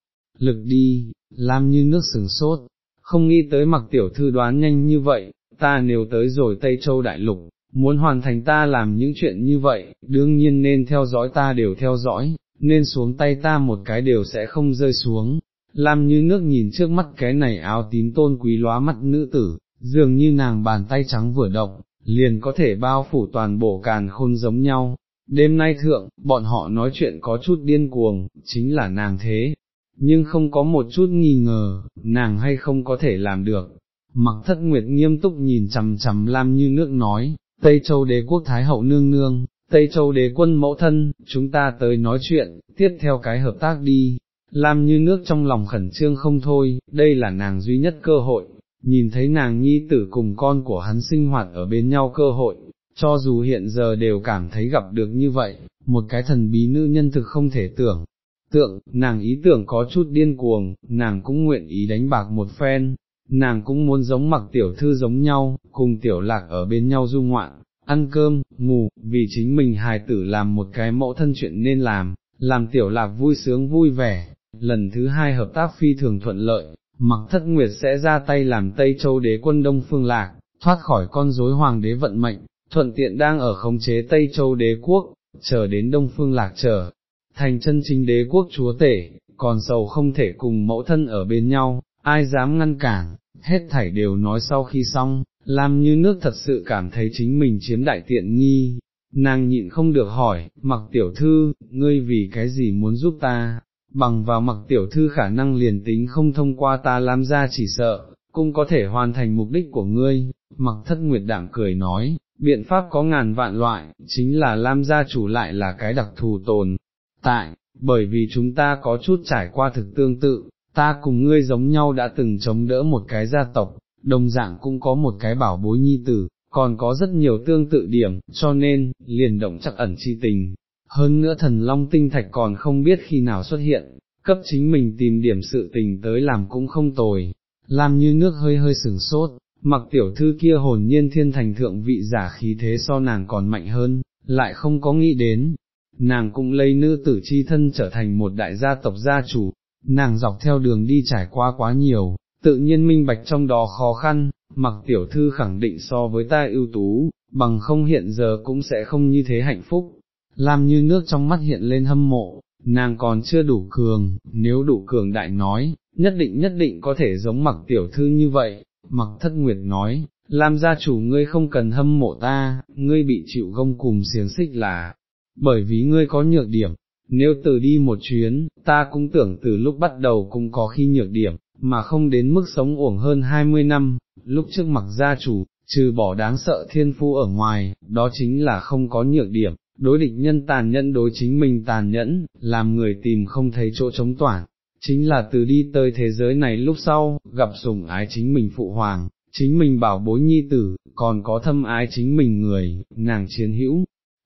lực đi, Lam như nước sừng sốt, không nghĩ tới mặc tiểu thư đoán nhanh như vậy, ta nếu tới rồi Tây Châu Đại Lục, muốn hoàn thành ta làm những chuyện như vậy, đương nhiên nên theo dõi ta đều theo dõi, nên xuống tay ta một cái đều sẽ không rơi xuống. Lam như nước nhìn trước mắt cái này áo tím tôn quý lóa mắt nữ tử, dường như nàng bàn tay trắng vừa động, liền có thể bao phủ toàn bộ càn khôn giống nhau. Đêm nay thượng, bọn họ nói chuyện có chút điên cuồng, chính là nàng thế, nhưng không có một chút nghi ngờ, nàng hay không có thể làm được. Mặc thất nguyệt nghiêm túc nhìn chằm chằm Lam như nước nói, Tây Châu đế quốc Thái hậu nương nương, Tây Châu đế quân mẫu thân, chúng ta tới nói chuyện, tiếp theo cái hợp tác đi. Lam như nước trong lòng khẩn trương không thôi, đây là nàng duy nhất cơ hội, nhìn thấy nàng nhi tử cùng con của hắn sinh hoạt ở bên nhau cơ hội, cho dù hiện giờ đều cảm thấy gặp được như vậy, một cái thần bí nữ nhân thực không thể tưởng. Tượng, nàng ý tưởng có chút điên cuồng, nàng cũng nguyện ý đánh bạc một phen, nàng cũng muốn giống mặc tiểu thư giống nhau, cùng tiểu lạc ở bên nhau du ngoạn, ăn cơm, ngủ, vì chính mình hài tử làm một cái mẫu thân chuyện nên làm, làm tiểu lạc vui sướng vui vẻ. Lần thứ hai hợp tác phi thường thuận lợi, mặc thất nguyệt sẽ ra tay làm Tây Châu đế quân Đông Phương Lạc, thoát khỏi con rối hoàng đế vận mệnh, thuận tiện đang ở khống chế Tây Châu đế quốc, chờ đến Đông Phương Lạc trở, thành chân chính đế quốc chúa tể, còn sầu không thể cùng mẫu thân ở bên nhau, ai dám ngăn cản, hết thảy đều nói sau khi xong, làm như nước thật sự cảm thấy chính mình chiếm đại tiện nghi, nàng nhịn không được hỏi, mặc tiểu thư, ngươi vì cái gì muốn giúp ta, bằng vào mặc tiểu thư khả năng liền tính không thông qua ta làm ra chỉ sợ, cũng có thể hoàn thành mục đích của ngươi, mặc thất nguyệt đảng cười nói, biện pháp có ngàn vạn loại, chính là Lam gia chủ lại là cái đặc thù tồn, tại, bởi vì chúng ta có chút trải qua thực tương tự, ta cùng ngươi giống nhau đã từng chống đỡ một cái gia tộc, đồng dạng cũng có một cái bảo bối nhi tử, còn có rất nhiều tương tự điểm, cho nên, liền động chắc ẩn chi tình, hơn nữa thần long tinh thạch còn không biết khi nào xuất hiện, cấp chính mình tìm điểm sự tình tới làm cũng không tồi, làm như nước hơi hơi sừng sốt, mặc tiểu thư kia hồn nhiên thiên thành thượng vị giả khí thế so nàng còn mạnh hơn, lại không có nghĩ đến, nàng cũng lấy nữ tử chi thân trở thành một đại gia tộc gia chủ, nàng dọc theo đường đi trải qua quá nhiều, tự nhiên minh bạch trong đó khó khăn, mặc tiểu thư khẳng định so với ta ưu tú, bằng không hiện giờ cũng sẽ không như thế hạnh phúc. Lam như nước trong mắt hiện lên hâm mộ, nàng còn chưa đủ cường, nếu đủ cường đại nói, nhất định nhất định có thể giống mặc tiểu thư như vậy, mặc thất nguyệt nói, Lam gia chủ ngươi không cần hâm mộ ta, ngươi bị chịu gông cùng xiềng xích là, bởi vì ngươi có nhược điểm, nếu từ đi một chuyến, ta cũng tưởng từ lúc bắt đầu cũng có khi nhược điểm, mà không đến mức sống uổng hơn 20 năm, lúc trước mặc gia chủ, trừ bỏ đáng sợ thiên phu ở ngoài, đó chính là không có nhược điểm, đối địch nhân tàn nhẫn đối chính mình tàn nhẫn, làm người tìm không thấy chỗ chống toản, chính là từ đi tới thế giới này lúc sau, gặp sủng ái chính mình phụ hoàng, chính mình bảo bối nhi tử, còn có thâm ái chính mình người, nàng chiến hữu,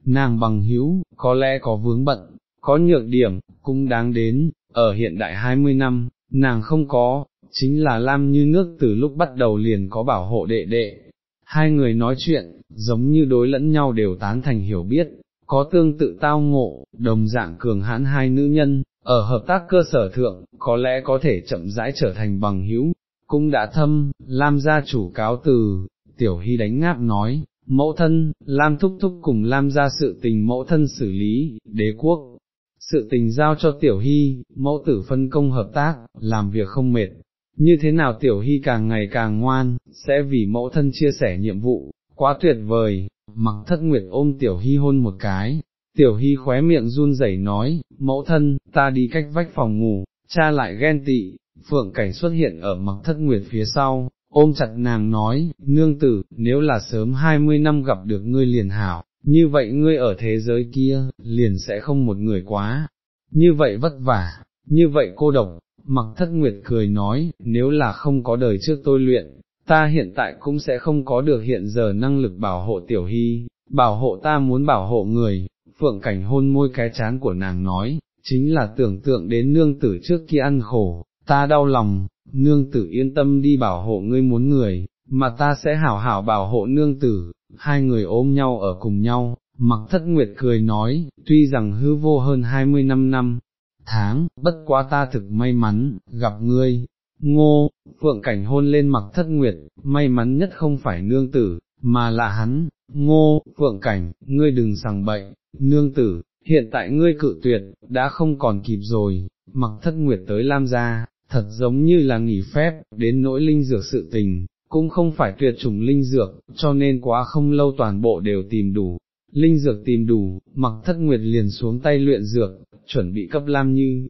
nàng bằng hữu, có lẽ có vướng bận, có nhược điểm, cũng đáng đến, ở hiện đại 20 năm, nàng không có, chính là Lam như nước từ lúc bắt đầu liền có bảo hộ đệ đệ. Hai người nói chuyện, giống như đối lẫn nhau đều tán thành hiểu biết, có tương tự tao ngộ, đồng dạng cường hãn hai nữ nhân, ở hợp tác cơ sở thượng, có lẽ có thể chậm rãi trở thành bằng hữu, cũng đã thâm, Lam gia chủ cáo từ, tiểu hy đánh ngáp nói, mẫu thân, Lam thúc thúc cùng Lam ra sự tình mẫu thân xử lý, đế quốc, sự tình giao cho tiểu hy, mẫu tử phân công hợp tác, làm việc không mệt, như thế nào tiểu hy càng ngày càng ngoan, sẽ vì mẫu thân chia sẻ nhiệm vụ, quá tuyệt vời, mặc thất nguyệt ôm tiểu hy hôn một cái, tiểu hy khóe miệng run rẩy nói, mẫu thân, ta đi cách vách phòng ngủ, cha lại ghen tị, phượng cảnh xuất hiện ở mặc thất nguyệt phía sau, ôm chặt nàng nói, nương tử, nếu là sớm hai mươi năm gặp được ngươi liền hảo, như vậy ngươi ở thế giới kia, liền sẽ không một người quá, như vậy vất vả, như vậy cô độc, mặc thất nguyệt cười nói, nếu là không có đời trước tôi luyện, ta hiện tại cũng sẽ không có được hiện giờ năng lực bảo hộ tiểu hy, bảo hộ ta muốn bảo hộ người, phượng cảnh hôn môi cái chán của nàng nói, chính là tưởng tượng đến nương tử trước kia ăn khổ, ta đau lòng, nương tử yên tâm đi bảo hộ ngươi muốn người, mà ta sẽ hảo hảo bảo hộ nương tử, hai người ôm nhau ở cùng nhau, mặc thất nguyệt cười nói, tuy rằng hư vô hơn hai mươi năm năm, tháng, bất quá ta thực may mắn, gặp ngươi, ngô, phượng cảnh hôn lên mặc thất nguyệt, may mắn nhất không phải nương tử, mà là hắn, ngô, phượng cảnh, ngươi đừng sằng bậy, nương tử, hiện tại ngươi cự tuyệt, đã không còn kịp rồi, mặc thất nguyệt tới Lam gia, thật giống như là nghỉ phép, đến nỗi linh dược sự tình, cũng không phải tuyệt chủng linh dược, cho nên quá không lâu toàn bộ đều tìm đủ. Linh dược tìm đủ, mặc thất nguyệt liền xuống tay luyện dược, chuẩn bị cấp Lam Như,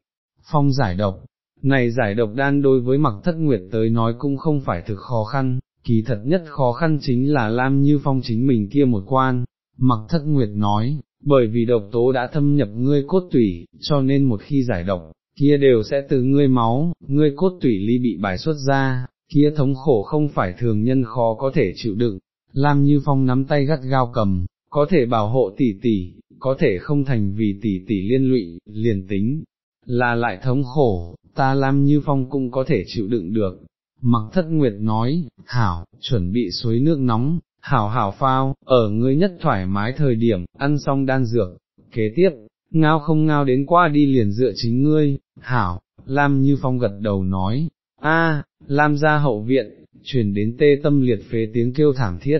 phong giải độc. Này giải độc đan đối với mặc thất nguyệt tới nói cũng không phải thực khó khăn, kỳ thật nhất khó khăn chính là Lam Như Phong chính mình kia một quan, mặc thất nguyệt nói, bởi vì độc tố đã thâm nhập ngươi cốt tủy, cho nên một khi giải độc, kia đều sẽ từ ngươi máu, ngươi cốt tủy ly bị bài xuất ra, kia thống khổ không phải thường nhân khó có thể chịu đựng, Lam Như Phong nắm tay gắt gao cầm, có thể bảo hộ tỷ tỷ, có thể không thành vì tỷ tỷ liên lụy, liền tính, là lại thống khổ, ta Lam Như Phong cũng có thể chịu đựng được. Mặc thất nguyệt nói, hảo, chuẩn bị suối nước nóng, hảo hảo phao, ở ngươi nhất thoải mái thời điểm, ăn xong đan dược, kế tiếp, ngao không ngao đến qua đi liền dựa chính ngươi, hảo, Lam Như Phong gật đầu nói, a, Lam ra hậu viện, truyền đến tê tâm liệt phế tiếng kêu thảm thiết,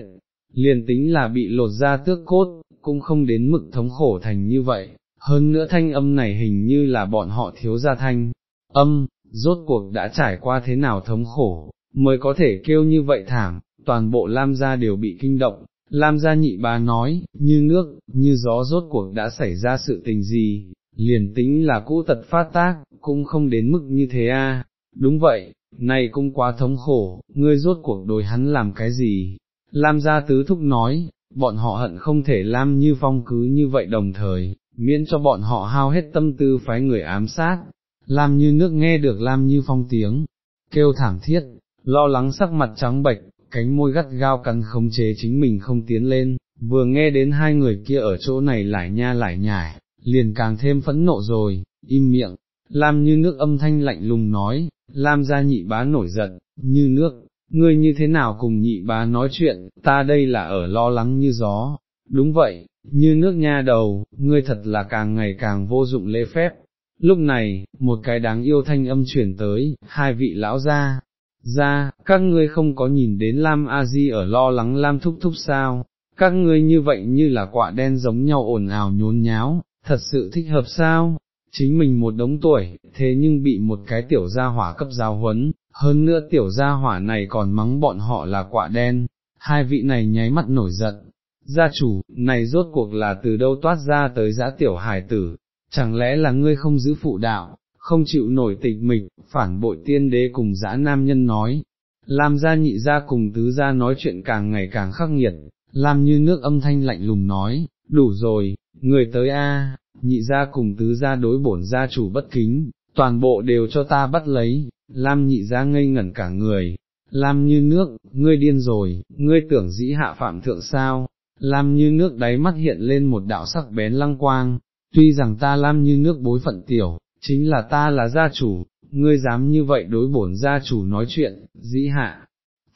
liền tính là bị lột ra tước cốt, cũng không đến mực thống khổ thành như vậy, hơn nữa thanh âm này hình như là bọn họ thiếu ra thanh, âm, rốt cuộc đã trải qua thế nào thống khổ, mới có thể kêu như vậy thảm, toàn bộ Lam gia đều bị kinh động, Lam gia nhị bà nói, như nước, như gió rốt cuộc đã xảy ra sự tình gì, liền tính là cũ tật phát tác, cũng không đến mức như thế a. đúng vậy, này cũng quá thống khổ, ngươi rốt cuộc đối hắn làm cái gì, Lam gia tứ thúc nói, bọn họ hận không thể Lam như phong cứ như vậy đồng thời, miễn cho bọn họ hao hết tâm tư phái người ám sát, Lam như nước nghe được Lam như phong tiếng, kêu thảm thiết, lo lắng sắc mặt trắng bệch, cánh môi gắt gao cắn khống chế chính mình không tiến lên, vừa nghe đến hai người kia ở chỗ này lại nha lại nhải, liền càng thêm phẫn nộ rồi, im miệng, Lam như nước âm thanh lạnh lùng nói, Lam gia nhị bá nổi giận, như nước, ngươi như thế nào cùng nhị bá nói chuyện, ta đây là ở lo lắng như gió, đúng vậy, như nước nha đầu, ngươi thật là càng ngày càng vô dụng lễ phép. Lúc này, một cái đáng yêu thanh âm chuyển tới, hai vị lão gia, ra, các ngươi không có nhìn đến Lam A Di ở lo lắng Lam thúc thúc sao, các ngươi như vậy như là quạ đen giống nhau ồn ào nhốn nháo, thật sự thích hợp sao, chính mình một đống tuổi, thế nhưng bị một cái tiểu gia hỏa cấp giáo huấn, hơn nữa tiểu gia hỏa này còn mắng bọn họ là quạ đen, hai vị này nháy mắt nổi giận, gia chủ, này rốt cuộc là từ đâu toát ra tới giã tiểu hải tử, chẳng lẽ là ngươi không giữ phụ đạo, không chịu nổi tịch mịch, phản bội tiên đế cùng dã nam nhân nói, Lam gia nhị gia cùng tứ gia nói chuyện càng ngày càng khắc nghiệt, Lam như nước âm thanh lạnh lùng nói, đủ rồi, người tới a, nhị gia cùng tứ gia đối bổn gia chủ bất kính, toàn bộ đều cho ta bắt lấy, Lam nhị gia ngây ngẩn cả người, Lam như nước, ngươi điên rồi, ngươi tưởng dĩ hạ phạm thượng sao, Lam như nước đáy mắt hiện lên một đạo sắc bén lăng quang, tuy rằng ta Lam như nước bối phận tiểu, chính là ta là gia chủ, ngươi dám như vậy đối bổn gia chủ nói chuyện, dĩ hạ,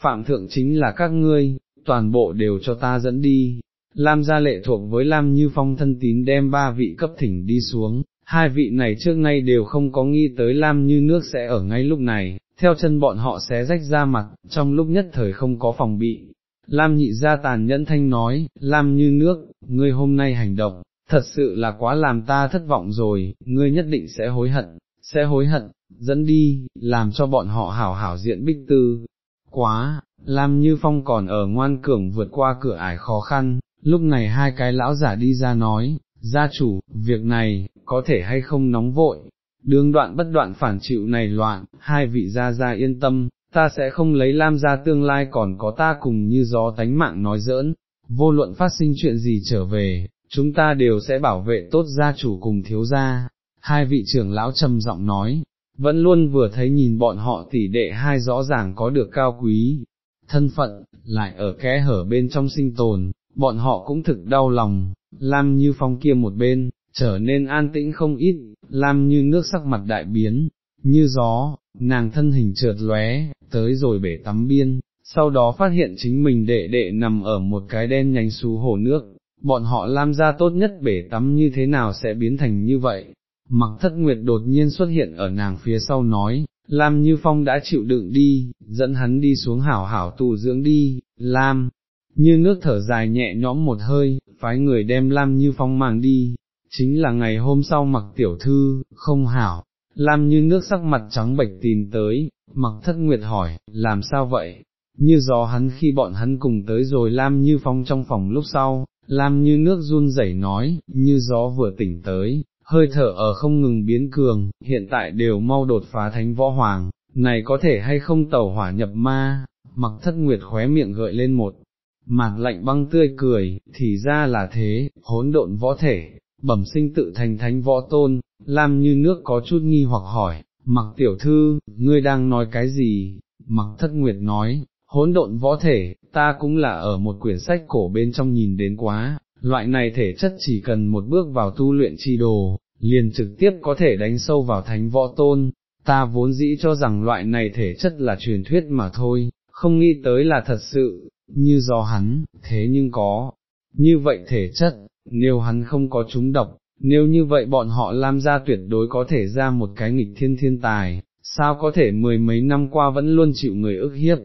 phạm thượng chính là các ngươi, toàn bộ đều cho ta dẫn đi. Lam gia lệ thuộc với Lam Như Phong thân tín đem ba vị cấp thỉnh đi xuống, hai vị này trước nay đều không có nghi tới Lam Như nước sẽ ở ngay lúc này, theo chân bọn họ xé rách ra mặt, trong lúc nhất thời không có phòng bị. Lam nhị gia tàn nhẫn thanh nói, Lam Như nước, ngươi hôm nay hành động, thật sự là quá làm ta thất vọng rồi, ngươi nhất định sẽ hối hận, sẽ hối hận, dẫn đi, làm cho bọn họ hảo hảo diện bích tư. Quá, Lam Như Phong còn ở ngoan cường vượt qua cửa ải khó khăn, lúc này hai cái lão giả đi ra nói, gia chủ, việc này, có thể hay không nóng vội, đương đoạn bất đoạn phản chịu này loạn, hai vị gia gia yên tâm, ta sẽ không lấy Lam gia tương lai còn có ta cùng như gió tánh mạng nói giỡn, vô luận phát sinh chuyện gì trở về, chúng ta đều sẽ bảo vệ tốt gia chủ cùng thiếu gia. Hai vị trưởng lão trầm giọng nói, vẫn luôn vừa thấy nhìn bọn họ tỷ đệ hai rõ ràng có được cao quý, thân phận, lại ở kẽ hở bên trong sinh tồn, bọn họ cũng thực đau lòng, Lam như phong kia một bên, trở nên an tĩnh không ít, Lam như nước sắc mặt đại biến, như gió, nàng thân hình trượt lóe, tới rồi bể tắm biên, sau đó phát hiện chính mình đệ đệ nằm ở một cái đen nhánh xú hồ nước, bọn họ Lam ra tốt nhất bể tắm như thế nào sẽ biến thành như vậy. Mặc thất nguyệt đột nhiên xuất hiện ở nàng phía sau nói, Lam Như Phong đã chịu đựng đi, dẫn hắn đi xuống hảo hảo tù dưỡng đi, Lam, như nước thở dài nhẹ nhõm một hơi, phái người đem Lam Như Phong mang đi, chính là ngày hôm sau mặc tiểu thư, không hảo, Lam Như nước sắc mặt trắng bệch tìm tới, mặc thất nguyệt hỏi, làm sao vậy? Như gió hắn khi bọn hắn cùng tới rồi Lam Như Phong trong phòng lúc sau, Lam Như nước run rẩy nói, như gió vừa tỉnh tới, hơi thở ở không ngừng biến cường, hiện tại đều mau đột phá thánh võ hoàng, này có thể hay không tẩu hỏa nhập ma, mặc thất nguyệt khóe miệng gợi lên một, mạc lạnh băng tươi cười, thì ra là thế, hỗn độn võ thể, bẩm sinh tự thành thánh võ tôn, lam như nước có chút nghi hoặc hỏi, mặc tiểu thư, ngươi đang nói cái gì, mặc thất nguyệt nói, hỗn độn võ thể, ta cũng là ở một quyển sách cổ bên trong nhìn đến quá, loại này thể chất chỉ cần một bước vào tu luyện chi đồ, liền trực tiếp có thể đánh sâu vào thánh võ tôn, ta vốn dĩ cho rằng loại này thể chất là truyền thuyết mà thôi, không nghĩ tới là thật sự, như do hắn, thế nhưng có, như vậy thể chất, nếu hắn không có chúng độc, nếu như vậy bọn họ Lam gia tuyệt đối có thể ra một cái nghịch thiên thiên tài, sao có thể mười mấy năm qua vẫn luôn chịu người ức hiếp.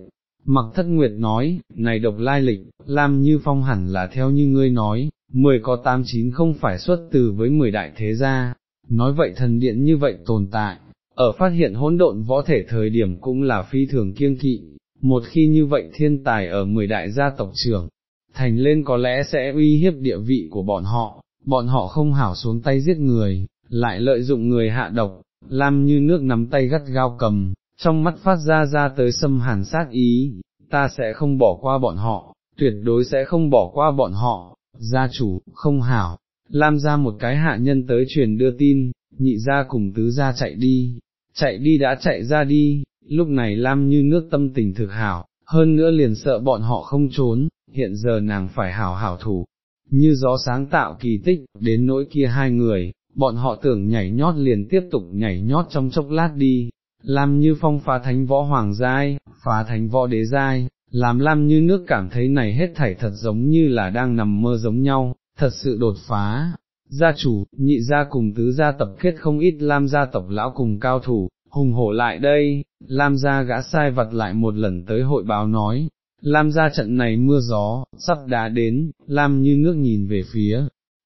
Mặc thất nguyệt nói, này độc lai lịch, Lam như phong hẳn là theo như ngươi nói, mười có tám chín không phải xuất từ với mười đại thế gia, nói vậy thần điện như vậy tồn tại, ở phát hiện hỗn độn võ thể thời điểm cũng là phi thường kiêng kỵ, một khi như vậy thiên tài ở mười đại gia tộc trưởng, thành lên có lẽ sẽ uy hiếp địa vị của bọn họ, bọn họ không hảo xuống tay giết người, lại lợi dụng người hạ độc, làm như nước nắm tay gắt gao cầm, trong mắt phát ra ra tới xâm hàn sát ý, ta sẽ không bỏ qua bọn họ, tuyệt đối sẽ không bỏ qua bọn họ, gia chủ, không hảo, Lam ra một cái hạ nhân tới truyền đưa tin, nhị ra cùng tứ ra chạy đi, chạy đi đã chạy ra đi, lúc này Lam như nước tâm tình thực hảo, hơn nữa liền sợ bọn họ không trốn, hiện giờ nàng phải hảo hảo thủ, như gió sáng tạo kỳ tích, đến nỗi kia hai người, bọn họ tưởng nhảy nhót liền tiếp tục nhảy nhót trong chốc lát đi, Lam như phong phá thánh võ hoàng giai, phá thánh võ đế giai, làm Lam như nước cảm thấy này hết thảy thật giống như là đang nằm mơ giống nhau, thật sự đột phá. Gia chủ, nhị gia cùng tứ gia tập kết không ít Lam gia tộc lão cùng cao thủ, hùng hổ lại đây, Lam gia gã sai vặt lại một lần tới hội báo nói, Lam gia trận này mưa gió, sắp đã đến, Lam như nước nhìn về phía,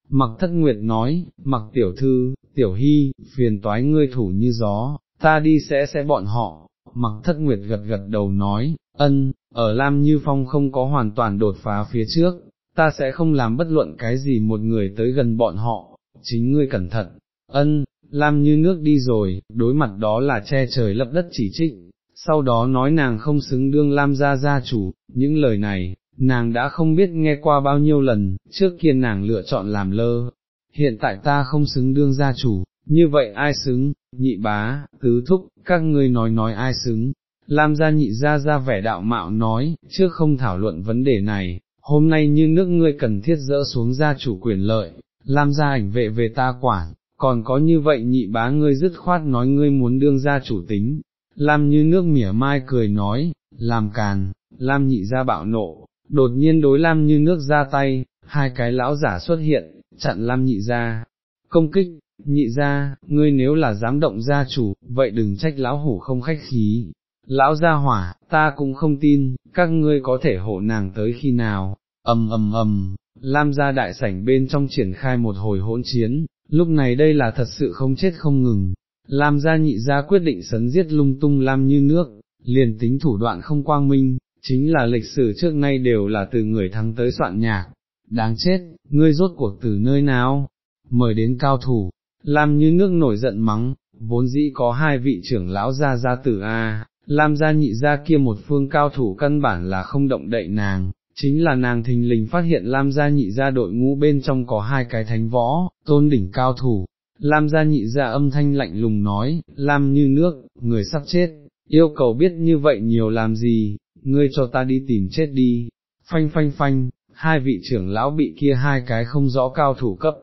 mặc thất nguyệt nói, mặc tiểu thư, tiểu hy, phiền toái ngươi thủ như gió, ta đi sẽ sẽ bọn họ, mặc thất nguyệt gật gật đầu nói, ân, ở Lam Như Phong không có hoàn toàn đột phá phía trước, ta sẽ không làm bất luận cái gì một người tới gần bọn họ, chính ngươi cẩn thận, ân, Lam Như nước đi rồi, đối mặt đó là che trời lập đất chỉ trích, sau đó nói nàng không xứng đương Lam gia gia chủ, những lời này, nàng đã không biết nghe qua bao nhiêu lần, trước kia nàng lựa chọn làm lơ, hiện tại ta không xứng đương gia chủ, như vậy ai xứng, nhị bá, tứ thúc, các ngươi nói nói ai xứng. Lam gia nhị gia ra vẻ đạo mạo nói, trước không thảo luận vấn đề này, hôm nay như nước ngươi cần thiết dỡ xuống gia chủ quyền lợi, Lam gia ảnh vệ về ta quản, còn có như vậy nhị bá ngươi dứt khoát nói ngươi muốn đương gia chủ tính. Lam như nước mỉa mai cười nói, làm càn, Lam nhị gia bạo nộ, đột nhiên đối Lam như nước ra tay, hai cái lão giả xuất hiện, chặn Lam nhị gia, công kích, nhị gia, ngươi nếu là dám động gia chủ, vậy đừng trách lão hủ không khách khí. Lão gia hỏa, ta cũng không tin, các ngươi có thể hộ nàng tới khi nào, ầm ầm ầm, Lam gia đại sảnh bên trong triển khai một hồi hỗn chiến, lúc này đây là thật sự không chết không ngừng. Lam gia nhị gia quyết định sấn giết lung tung Lam như nước, liền tính thủ đoạn không quang minh, chính là lịch sử trước nay đều là từ người thắng tới soạn nhạc. Đáng chết, ngươi rốt cuộc từ nơi nào? Mời đến cao thủ, Lam như nước nổi giận mắng, vốn dĩ có hai vị trưởng lão gia gia tử A, Lam gia nhị gia kia một phương cao thủ căn bản là không động đậy nàng, chính là nàng thình lình phát hiện Lam gia nhị gia đội ngũ bên trong có hai cái thánh võ, tôn đỉnh cao thủ. Lam gia nhị gia âm thanh lạnh lùng nói, Lam như nước, người sắp chết, yêu cầu biết như vậy nhiều làm gì, ngươi cho ta đi tìm chết đi, phanh phanh phanh, hai vị trưởng lão bị kia hai cái không rõ cao thủ cấp,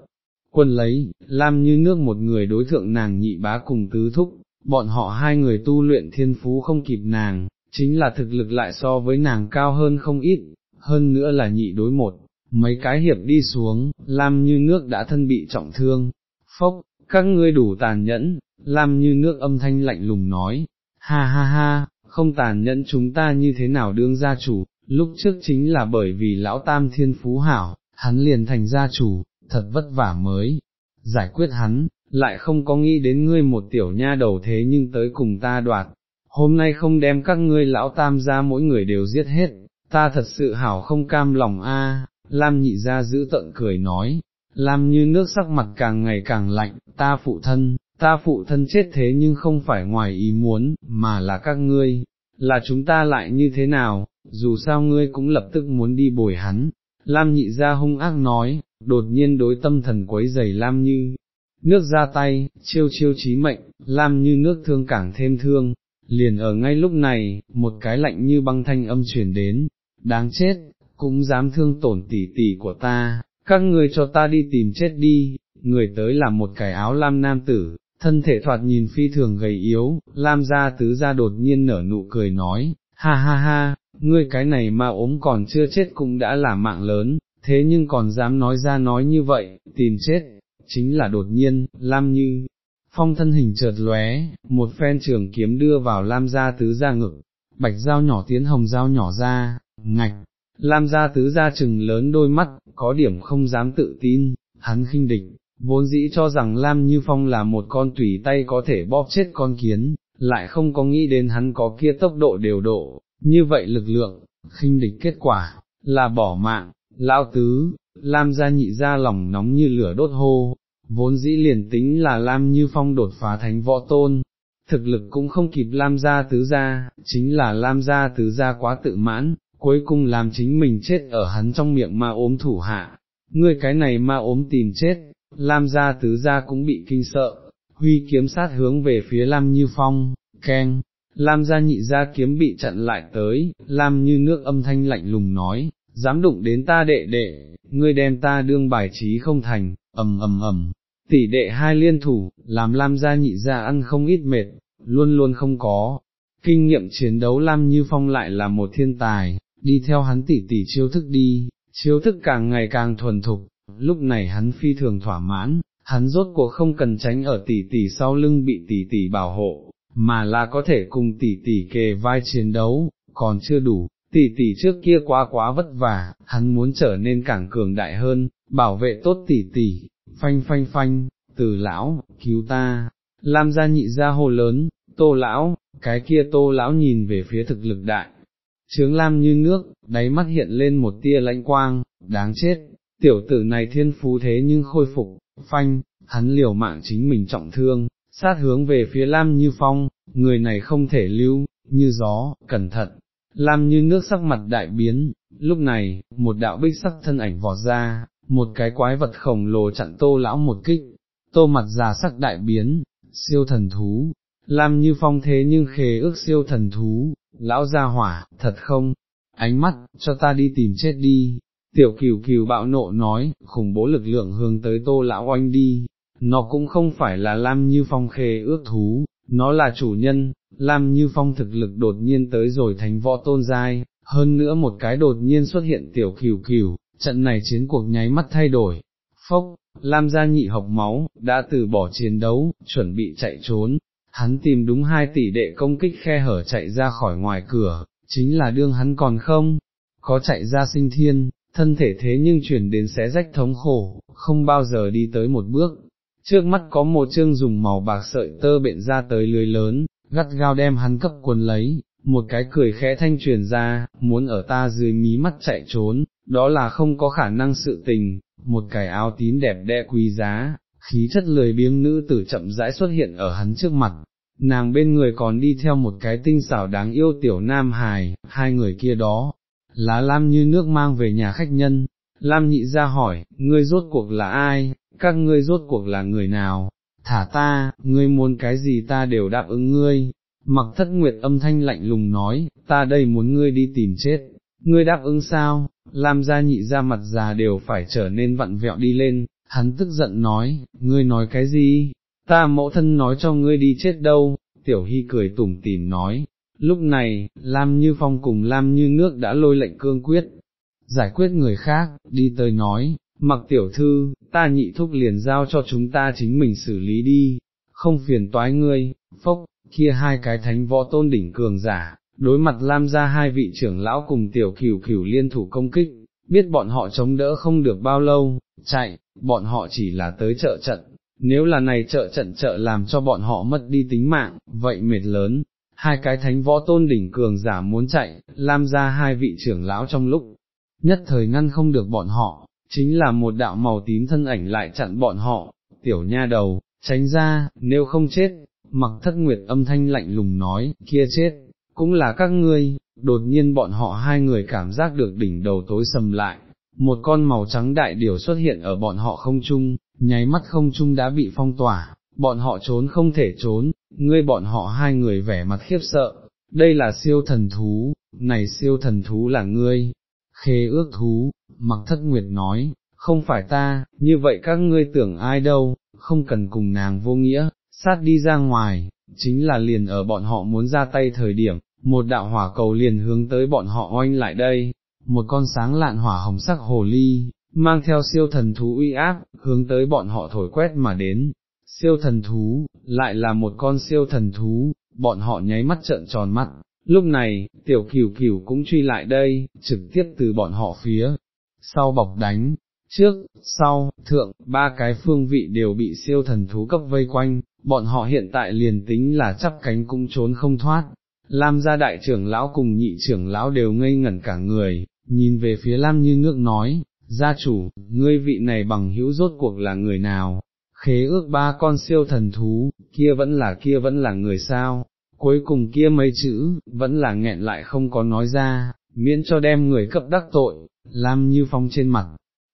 quân lấy, Lam như nước một người đối thượng nàng nhị bá cùng tứ thúc, bọn họ hai người tu luyện thiên phú không kịp nàng, chính là thực lực lại so với nàng cao hơn không ít, hơn nữa là nhị đối một, mấy cái hiệp đi xuống, Lam như nước đã thân bị trọng thương, phốc, các ngươi đủ tàn nhẫn, Lam như nước âm thanh lạnh lùng nói, ha ha ha, không tàn nhẫn chúng ta như thế nào đương gia chủ, lúc trước chính là bởi vì lão tam thiên phú hảo, hắn liền thành gia chủ, thật vất vả mới, giải quyết hắn, lại không có nghĩ đến ngươi một tiểu nha đầu thế nhưng tới cùng ta đoạt, hôm nay không đem các ngươi lão tam ra mỗi người đều giết hết, ta thật sự hảo không cam lòng a. Lam nhị ra giữ tận cười nói, Lam như nước sắc mặt càng ngày càng lạnh, ta phụ thân, ta phụ thân chết thế nhưng không phải ngoài ý muốn, mà là các ngươi, là chúng ta lại như thế nào, dù sao ngươi cũng lập tức muốn đi bồi hắn. Lam nhị ra hung ác nói, đột nhiên đối tâm thần quấy giày Lam như, nước ra tay, chiêu chiêu chí mệnh, Lam như nước thương càng thêm thương, liền ở ngay lúc này, một cái lạnh như băng thanh âm chuyển đến, đáng chết, cũng dám thương tổn tỷ tỷ của ta, các người cho ta đi tìm chết đi, người tới là một cái áo lam nam tử, thân thể thoạt nhìn phi thường gầy yếu, lam gia tứ gia đột nhiên nở nụ cười nói, ha ha ha, ngươi cái này mà ốm còn chưa chết cũng đã là mạng lớn, thế nhưng còn dám nói ra nói như vậy, tìm chết, chính là đột nhiên, lam như, phong thân hình chợt lóe, một phen trường kiếm đưa vào lam gia tứ gia ngực, bạch dao nhỏ tiến hồng dao nhỏ ra, ngạch, lam gia tứ gia trừng lớn đôi mắt, có điểm không dám tự tin, hắn khinh địch, vốn dĩ cho rằng lam như phong là một con tùy tay có thể bóp chết con kiến, lại không có nghĩ đến hắn có kia tốc độ đều độ, như vậy lực lượng, khinh địch kết quả, là bỏ mạng, lão tứ, Lam gia nhị ra lòng nóng như lửa đốt hô, vốn dĩ liền tính là Lam như phong đột phá thánh võ tôn, thực lực cũng không kịp Lam gia tứ gia, chính là Lam gia tứ gia quá tự mãn, cuối cùng làm chính mình chết ở hắn trong miệng ma ốm thủ hạ, ngươi cái này ma ốm tìm chết, Lam gia tứ gia cũng bị kinh sợ, huy kiếm sát hướng về phía Lam như phong, keng. Lam gia nhị gia kiếm bị chặn lại tới, Lam như nước âm thanh lạnh lùng nói, dám đụng đến ta đệ đệ, ngươi đem ta đương bài trí không thành, ầm ầm ầm, tỷ đệ hai liên thủ, làm Lam gia nhị gia ăn không ít mệt, luôn luôn không có. Kinh nghiệm chiến đấu Lam Như Phong lại là một thiên tài, đi theo hắn tỷ tỷ chiêu thức đi, chiêu thức càng ngày càng thuần thục, lúc này hắn phi thường thỏa mãn, hắn rốt cuộc không cần tránh ở tỷ tỷ sau lưng bị tỷ tỷ bảo hộ, mà là có thể cùng tỷ tỷ kề vai chiến đấu, còn chưa đủ, tỷ tỷ trước kia quá quá vất vả, hắn muốn trở nên càng cường đại hơn, bảo vệ tốt tỷ tỷ, phanh phanh phanh, từ lão, cứu ta, Lam gia nhị gia hồ lớn, tô lão, cái kia tô lão nhìn về phía thực lực đại, trướng lam như nước, đáy mắt hiện lên một tia lãnh quang, đáng chết, tiểu tử này thiên phú thế nhưng khôi phục, phanh, hắn liều mạng chính mình trọng thương, sát hướng về phía lam như phong, người này không thể lưu, như gió, cẩn thận, lam như nước sắc mặt đại biến, lúc này, một đạo bích sắc thân ảnh vọt ra, một cái quái vật khổng lồ chặn tô lão một kích, tô mặt già sắc đại biến, siêu thần thú, Lam như phong thế nhưng khề ước siêu thần thú, lão ra hỏa, thật không, ánh mắt, cho ta đi tìm chết đi, tiểu cửu cửu bạo nộ nói, khủng bố lực lượng hướng tới tô lão oanh đi, nó cũng không phải là Lam như phong khề ước thú, nó là chủ nhân, Lam như phong thực lực đột nhiên tới rồi thành võ tôn giai, hơn nữa một cái đột nhiên xuất hiện tiểu kiều kiều, trận này chiến cuộc nháy mắt thay đổi, phốc, Lam gia nhị học máu, đã từ bỏ chiến đấu, chuẩn bị chạy trốn, hắn tìm đúng hai tỷ đệ công kích khe hở chạy ra khỏi ngoài cửa, chính là đương hắn còn không, có chạy ra sinh thiên, thân thể thế nhưng chuyển đến xé rách thống khổ, không bao giờ đi tới một bước. Trước mắt có một chương dùng màu bạc sợi tơ bện ra tới lưới lớn, gắt gao đem hắn cấp quần lấy, một cái cười khẽ thanh truyền ra, muốn ở ta dưới mí mắt chạy trốn, đó là không có khả năng sự tình, một cái áo tím đẹp đẽ quý giá, khí chất lười biếng nữ tử chậm rãi xuất hiện ở hắn trước mặt, nàng bên người còn đi theo một cái tinh xảo đáng yêu tiểu nam hài, hai người kia đó, lá lam như nước mang về nhà khách nhân, lam nhị ra hỏi, ngươi rốt cuộc là ai, các ngươi rốt cuộc là người nào, thả ta, ngươi muốn cái gì ta đều đáp ứng ngươi, mặc thất nguyệt âm thanh lạnh lùng nói, ta đây muốn ngươi đi tìm chết, ngươi đáp ứng sao, lam gia nhị ra mặt già đều phải trở nên vặn vẹo đi lên, hắn tức giận nói, ngươi nói cái gì, ta mẫu thân nói cho ngươi đi chết đâu, tiểu hy cười tủm tỉm nói, lúc này, Lam Như Phong cùng Lam Như Nước đã lôi lệnh cương quyết, giải quyết người khác, đi tới nói, mặc tiểu thư, ta nhị thúc liền giao cho chúng ta chính mình xử lý đi, không phiền toái ngươi, phốc, kia hai cái thánh võ tôn đỉnh cường giả, đối mặt Lam ra hai vị trưởng lão cùng tiểu cửu cửu liên thủ công kích, biết bọn họ chống đỡ không được bao lâu, chạy, bọn họ chỉ là tới chợ trận, nếu là này trợ trận trợ làm cho bọn họ mất đi tính mạng, vậy mệt lớn, hai cái thánh võ tôn đỉnh cường giả muốn chạy, lam ra hai vị trưởng lão trong lúc, nhất thời ngăn không được bọn họ, chính là một đạo màu tím thân ảnh lại chặn bọn họ, tiểu nha đầu, tránh ra, nếu không chết, mặc thất nguyệt âm thanh lạnh lùng nói, kia chết, cũng là các ngươi, đột nhiên bọn họ hai người cảm giác được đỉnh đầu tối sầm lại, một con màu trắng đại điều xuất hiện ở bọn họ không chung, nháy mắt không chung đã bị phong tỏa, bọn họ trốn không thể trốn, ngươi bọn họ hai người vẻ mặt khiếp sợ, đây là siêu thần thú, này siêu thần thú là ngươi, khê ước thú, mặc thất nguyệt nói, không phải ta, như vậy các ngươi tưởng ai đâu, không cần cùng nàng vô nghĩa, sát đi ra ngoài, chính là liền ở bọn họ muốn ra tay thời điểm, một đạo hỏa cầu liền hướng tới bọn họ oanh lại đây, một con sáng lạn hỏa hồng sắc hồ ly, mang theo siêu thần thú uy áp, hướng tới bọn họ thổi quét mà đến. Siêu thần thú, lại là một con siêu thần thú, bọn họ nháy mắt trợn tròn mắt. Lúc này, tiểu cửu cửu cũng truy lại đây, trực tiếp từ bọn họ phía, sau bọc đánh, trước, sau, thượng, ba cái phương vị đều bị siêu thần thú cấp vây quanh, bọn họ hiện tại liền tính là chắp cánh cũng trốn không thoát. Lam gia đại trưởng lão cùng nhị trưởng lão đều ngây ngẩn cả người, nhìn về phía Lam như nước nói, gia chủ, ngươi vị này bằng hữu rốt cuộc là người nào, khế ước ba con siêu thần thú, kia vẫn là kia vẫn là người sao, cuối cùng kia mấy chữ, vẫn là nghẹn lại không có nói ra, miễn cho đem người cấp đắc tội, Lam như phong trên mặt,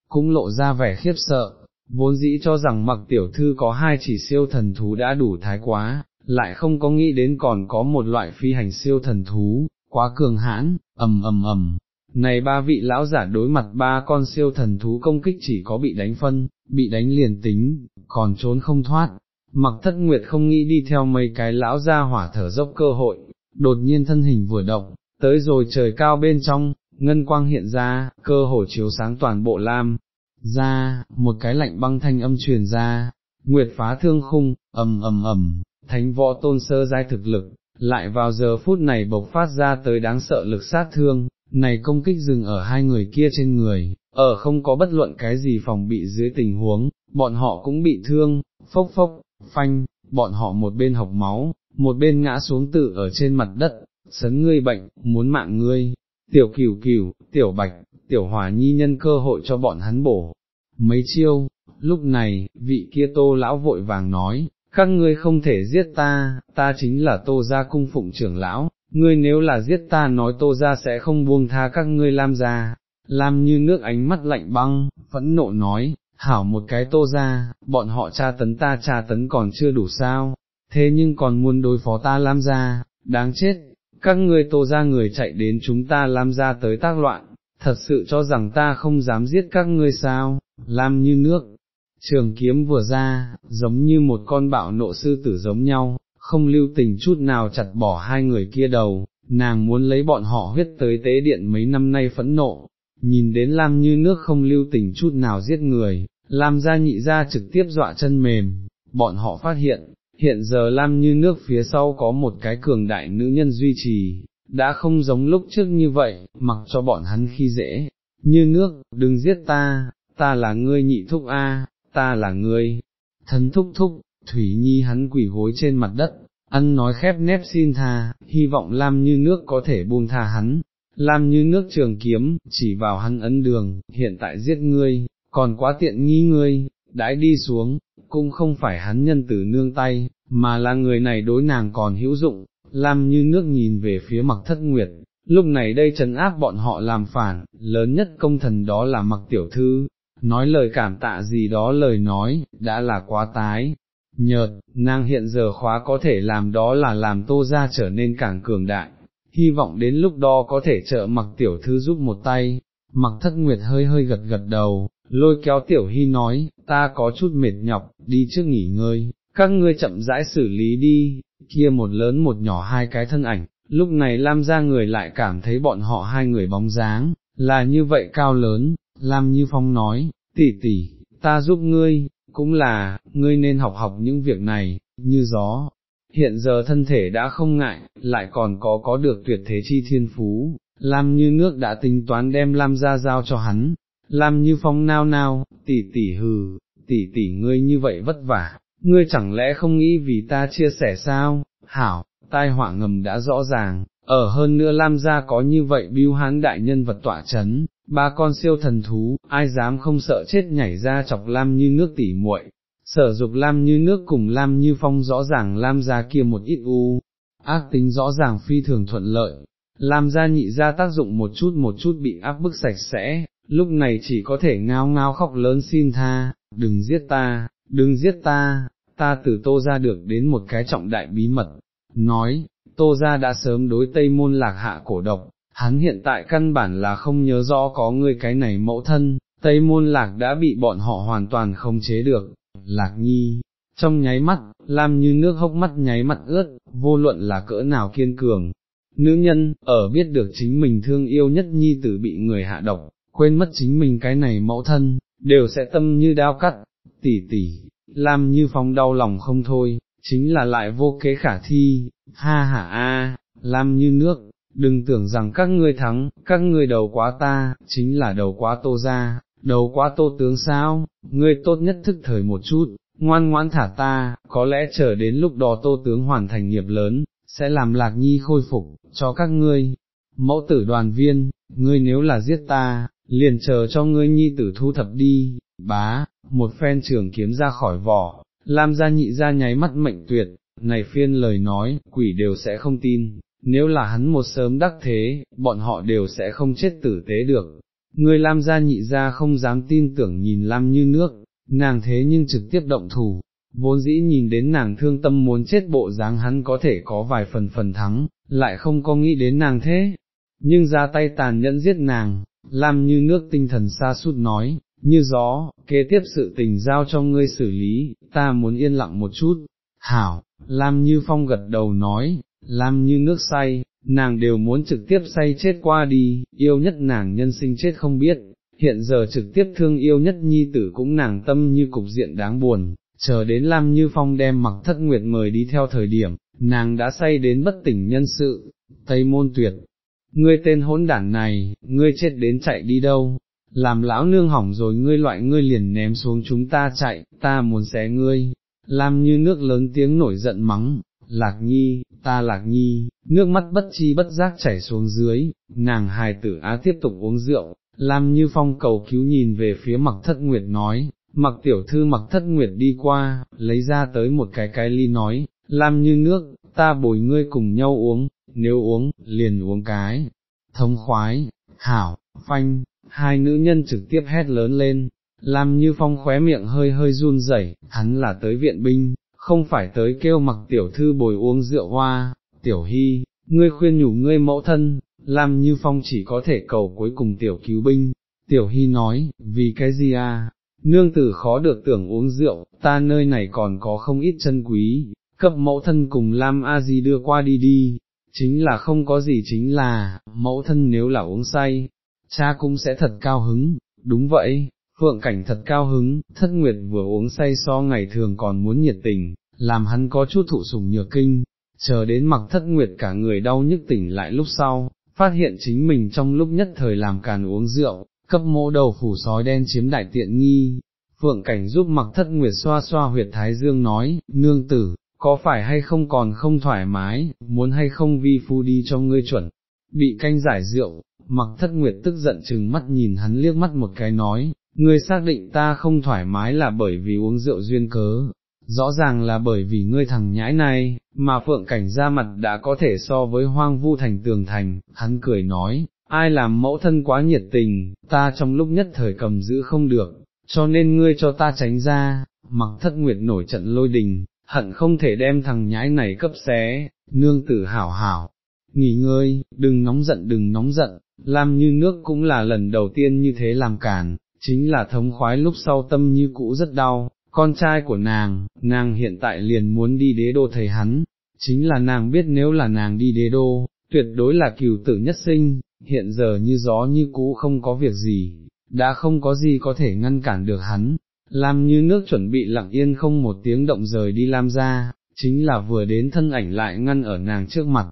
cũng lộ ra vẻ khiếp sợ, vốn dĩ cho rằng mặc tiểu thư có hai chỉ siêu thần thú đã đủ thái quá, lại không có nghĩ đến còn có một loại phi hành siêu thần thú, quá cường hãn, ầm ầm ầm, này ba vị lão giả đối mặt ba con siêu thần thú công kích chỉ có bị đánh phân, bị đánh liền tính, còn trốn không thoát. Mặc thất nguyệt không nghĩ đi theo mấy cái lão ra hỏa thở dốc cơ hội, đột nhiên thân hình vừa động, tới rồi trời cao bên trong, ngân quang hiện ra, cơ hồ chiếu sáng toàn bộ lam, ra, một cái lạnh băng thanh âm truyền ra, nguyệt phá thương khung, ầm ầm ầm, thánh võ tôn sơ giai thực lực, lại vào giờ phút này bộc phát ra tới đáng sợ lực sát thương, này công kích dừng ở hai người kia trên người, ở không có bất luận cái gì phòng bị dưới tình huống, bọn họ cũng bị thương, phốc phốc, phanh, bọn họ một bên học máu, một bên ngã xuống tự ở trên mặt đất, sấn ngươi bệnh, muốn mạng ngươi, tiểu cửu cửu, tiểu bạch, tiểu hòa nhi nhân cơ hội cho bọn hắn bổ. Mấy chiêu, lúc này, vị kia tô lão vội vàng nói, các ngươi không thể giết ta, ta chính là tô gia cung phụng trưởng lão, ngươi nếu là giết ta nói tô gia sẽ không buông tha các ngươi lam gia, lam như nước ánh mắt lạnh băng, phẫn nộ nói, hảo một cái tô ra, bọn họ tra tấn ta tra tấn còn chưa đủ sao, thế nhưng còn muốn đối phó ta lam gia, đáng chết, các ngươi tô ra người chạy đến chúng ta lam gia tới tác loạn, thật sự cho rằng ta không dám giết các ngươi sao, lam như nước. Trường kiếm vừa ra, giống như một con bạo nộ sư tử giống nhau, không lưu tình chút nào chặt bỏ hai người kia đầu, nàng muốn lấy bọn họ huyết tới tế điện mấy năm nay phẫn nộ, nhìn đến Lam như nước không lưu tình chút nào giết người, Lam gia nhị gia trực tiếp dọa chân mềm, bọn họ phát hiện, hiện giờ Lam như nước phía sau có một cái cường đại nữ nhân duy trì, đã không giống lúc trước như vậy, mặc cho bọn hắn khi dễ, như nước, đừng giết ta, ta là ngươi nhị thúc A, ta là ngươi, thân thúc thúc, Thủy Nhi hắn quỷ gối trên mặt đất, ăn nói khép nép xin tha, hy vọng Lam như nước có thể buông tha hắn, Lam như nước trường kiếm, chỉ vào hắn ấn đường, hiện tại giết ngươi, còn quá tiện nghi ngươi, đãi đi xuống, cũng không phải hắn nhân tử nương tay, mà là người này đối nàng còn hữu dụng, Lam như nước nhìn về phía mặc thất nguyệt, lúc này đây trấn áp bọn họ làm phản, lớn nhất công thần đó là mặc tiểu thư, nói lời cảm tạ gì đó lời nói, đã là quá tái. Nhợt, nàng hiện giờ khóa có thể làm đó là làm tô ra trở nên càng cường đại, hy vọng đến lúc đó có thể trợ mặc tiểu thư giúp một tay, mặc thất nguyệt hơi hơi gật gật đầu, lôi kéo tiểu hy nói, ta có chút mệt nhọc, đi trước nghỉ ngơi, các ngươi chậm rãi xử lý đi, kia một lớn một nhỏ hai cái thân ảnh, lúc này Lam ra người lại cảm thấy bọn họ hai người bóng dáng, là như vậy cao lớn, Lam Như Phong nói, tỷ tỷ, ta giúp ngươi, cũng là, ngươi nên học học những việc này, như gió. Hiện giờ thân thể đã không ngại, lại còn có có được tuyệt thế chi thiên phú, Lam như nước đã tính toán đem Lam ra giao cho hắn, Lam như phong nao nao, tỷ tỷ hừ, tỷ tỷ ngươi như vậy vất vả, ngươi chẳng lẽ không nghĩ vì ta chia sẻ sao, hảo, tai họa ngầm đã rõ ràng, ở hơn nữa Lam gia có như vậy biêu hán đại nhân vật tọa chấn, ba con siêu thần thú, ai dám không sợ chết nhảy ra chọc Lam như nước tỉ muội. Sở dục Lam như nước cùng Lam như phong rõ ràng Lam gia kia một ít u, ác tính rõ ràng phi thường thuận lợi, Lam gia nhị ra tác dụng một chút một chút bị áp bức sạch sẽ, lúc này chỉ có thể ngao ngao khóc lớn xin tha, đừng giết ta, đừng giết ta, ta từ tô ra được đến một cái trọng đại bí mật, nói, tô ra đã sớm đối tây môn lạc hạ cổ độc, hắn hiện tại căn bản là không nhớ rõ có người cái này mẫu thân, tây môn lạc đã bị bọn họ hoàn toàn không chế được, lạc nhi. Trong nháy mắt, Lam như nước hốc mắt nháy mắt ướt, vô luận là cỡ nào kiên cường, nữ nhân, ở biết được chính mình thương yêu nhất nhi tử bị người hạ độc, quên mất chính mình cái này mẫu thân, đều sẽ tâm như đao cắt, tỉ tỉ, làm như phong đau lòng không thôi, chính là lại vô kế khả thi, ha ha a, làm như nước, đừng tưởng rằng các ngươi thắng, các ngươi đầu quá ta, chính là đầu quá tô ra, đầu quá tô tướng sao, ngươi tốt nhất thức thời một chút, ngoan ngoãn thả ta, có lẽ chờ đến lúc đó tô tướng hoàn thành nghiệp lớn, sẽ làm lạc nhi khôi phục, cho các ngươi, mẫu tử đoàn viên, ngươi nếu là giết ta, liền chờ cho ngươi nhi tử thu thập đi, bá, một phen trường kiếm ra khỏi vỏ, làm ra nhị ra nháy mắt mệnh tuyệt, này phiên lời nói, quỷ đều sẽ không tin, nếu là hắn một sớm đắc thế, bọn họ đều sẽ không chết tử tế được. Người Lam gia nhị gia không dám tin tưởng nhìn Lam như nước, nàng thế nhưng trực tiếp động thủ, vốn dĩ nhìn đến nàng thương tâm muốn chết bộ dáng hắn có thể có vài phần phần thắng, lại không có nghĩ đến nàng thế, nhưng ra tay tàn nhẫn giết nàng, Lam như nước tinh thần xa sút nói, như gió, kế tiếp sự tình giao cho ngươi xử lý, ta muốn yên lặng một chút, hảo, Lam như phong gật đầu nói, Lam như nước say, nàng đều muốn trực tiếp say chết qua đi, yêu nhất nàng nhân sinh chết không biết, hiện giờ trực tiếp thương yêu nhất nhi tử cũng nàng tâm như cục diện đáng buồn, chờ đến Lam Như Phong đem mặc thất nguyệt mời đi theo thời điểm, nàng đã say đến bất tỉnh nhân sự, Tây Môn Tuyệt, ngươi tên hỗn đản này, ngươi chết đến chạy đi đâu, làm lão nương hỏng rồi ngươi loại ngươi liền ném xuống chúng ta chạy, ta muốn xé ngươi, Lam như nước lớn tiếng nổi giận mắng, lạc nhi, ta lạc nhi, nước mắt bất chi bất giác chảy xuống dưới, nàng hài tử á tiếp tục uống rượu, Lam như phong cầu cứu nhìn về phía mặc thất nguyệt nói, mặc tiểu thư mặc thất nguyệt đi qua, lấy ra tới một cái cái ly nói, Lam như nước, ta bồi ngươi cùng nhau uống, nếu uống, liền uống cái, thông khoái, hảo, phanh, hai nữ nhân trực tiếp hét lớn lên, Lam như phong khóe miệng hơi hơi run rẩy, hắn là tới viện binh, không phải tới kêu mặc tiểu thư bồi uống rượu hoa, tiểu hy, ngươi khuyên nhủ ngươi mẫu thân, Lam như phong chỉ có thể cầu cuối cùng tiểu cứu binh, tiểu hy nói, vì cái gì à, nương tử khó được tưởng uống rượu, ta nơi này còn có không ít chân quý, cấp mẫu thân cùng Lam A Di đưa qua đi đi, chính là không có gì chính là, mẫu thân nếu là uống say, cha cũng sẽ thật cao hứng, đúng vậy, phượng cảnh thật cao hứng, thất nguyệt vừa uống say so ngày thường còn muốn nhiệt tình, làm hắn có chút thụ sủng nhược kinh, chờ đến mặc thất nguyệt cả người đau nhức tỉnh lại lúc sau, phát hiện chính mình trong lúc nhất thời làm càn uống rượu, cấp mỗ đầu phủ sói đen chiếm đại tiện nghi. Phượng cảnh giúp mặc thất nguyệt xoa xoa huyệt thái dương nói, nương tử, có phải hay không còn không thoải mái, muốn hay không vi phu đi cho ngươi chuẩn, bị canh giải rượu, mặc thất nguyệt tức giận chừng mắt nhìn hắn liếc mắt một cái nói, ngươi xác định ta không thoải mái là bởi vì uống rượu duyên cớ, rõ ràng là bởi vì ngươi thằng nhãi này, mà phượng cảnh ra mặt đã có thể so với hoang vu thành tường thành, hắn cười nói, ai làm mẫu thân quá nhiệt tình, ta trong lúc nhất thời cầm giữ không được, cho nên ngươi cho ta tránh ra, mặc thất nguyệt nổi trận lôi đình, hận không thể đem thằng nhãi này cấp xé, nương tử hảo hảo, nghỉ ngơi, đừng nóng giận đừng nóng giận, làm như nước cũng là lần đầu tiên như thế làm càn, chính là thống khoái lúc sau tâm như cũ rất đau, con trai của nàng, nàng hiện tại liền muốn đi đế đô thầy hắn, chính là nàng biết nếu là nàng đi đế đô, tuyệt đối là cửu tử nhất sinh, hiện giờ như gió như cũ không có việc gì, đã không có gì có thể ngăn cản được hắn, làm như nước chuẩn bị lặng yên không một tiếng động rời đi Lam ra, chính là vừa đến thân ảnh lại ngăn ở nàng trước mặt,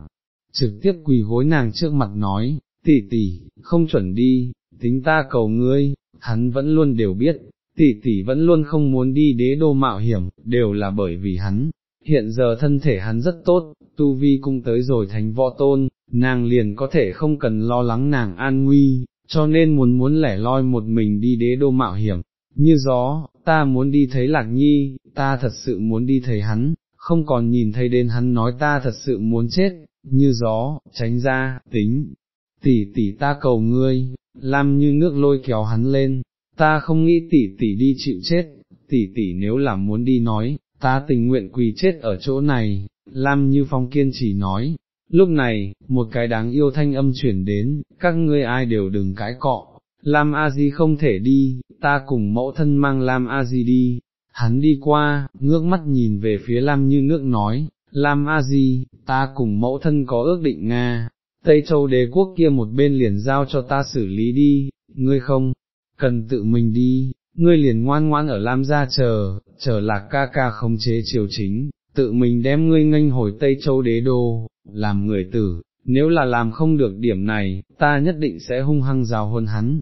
trực tiếp quỳ gối nàng trước mặt nói, tỷ tỷ, không chuẩn đi, tính ta cầu ngươi, hắn vẫn luôn đều biết, tỷ tỷ vẫn luôn không muốn đi đế đô mạo hiểm, đều là bởi vì hắn, hiện giờ thân thể hắn rất tốt, tu vi cung tới rồi thành võ tôn, nàng liền có thể không cần lo lắng nàng an nguy, cho nên muốn muốn lẻ loi một mình đi đế đô mạo hiểm, như gió, ta muốn đi thấy lạc nhi, ta thật sự muốn đi thấy hắn, không còn nhìn thấy đến hắn nói ta thật sự muốn chết, như gió, tránh ra, tính, tỷ tỷ ta cầu ngươi, làm như nước lôi kéo hắn lên, ta không nghĩ tỷ tỷ đi chịu chết, tỷ tỷ nếu là muốn đi nói, ta tình nguyện quỳ chết ở chỗ này, Lam Như Phong kiên trì nói. Lúc này, một cái đáng yêu thanh âm chuyển đến, các ngươi ai đều đừng cãi cọ, Lam A Di không thể đi, ta cùng mẫu thân mang Lam A Di đi. Hắn đi qua, ngước mắt nhìn về phía Lam như nước nói, Lam A Di, ta cùng mẫu thân có ước định Nga, Tây Châu đế quốc kia một bên liền giao cho ta xử lý đi, ngươi không, cần tự mình đi, ngươi liền ngoan ngoan ở Lam gia chờ, chờ lạc ca ca không chế triều chính, tự mình đem ngươi nghênh hồi Tây Châu đế đô, làm người tử, nếu là làm không được điểm này, ta nhất định sẽ hung hăng rào hôn hắn,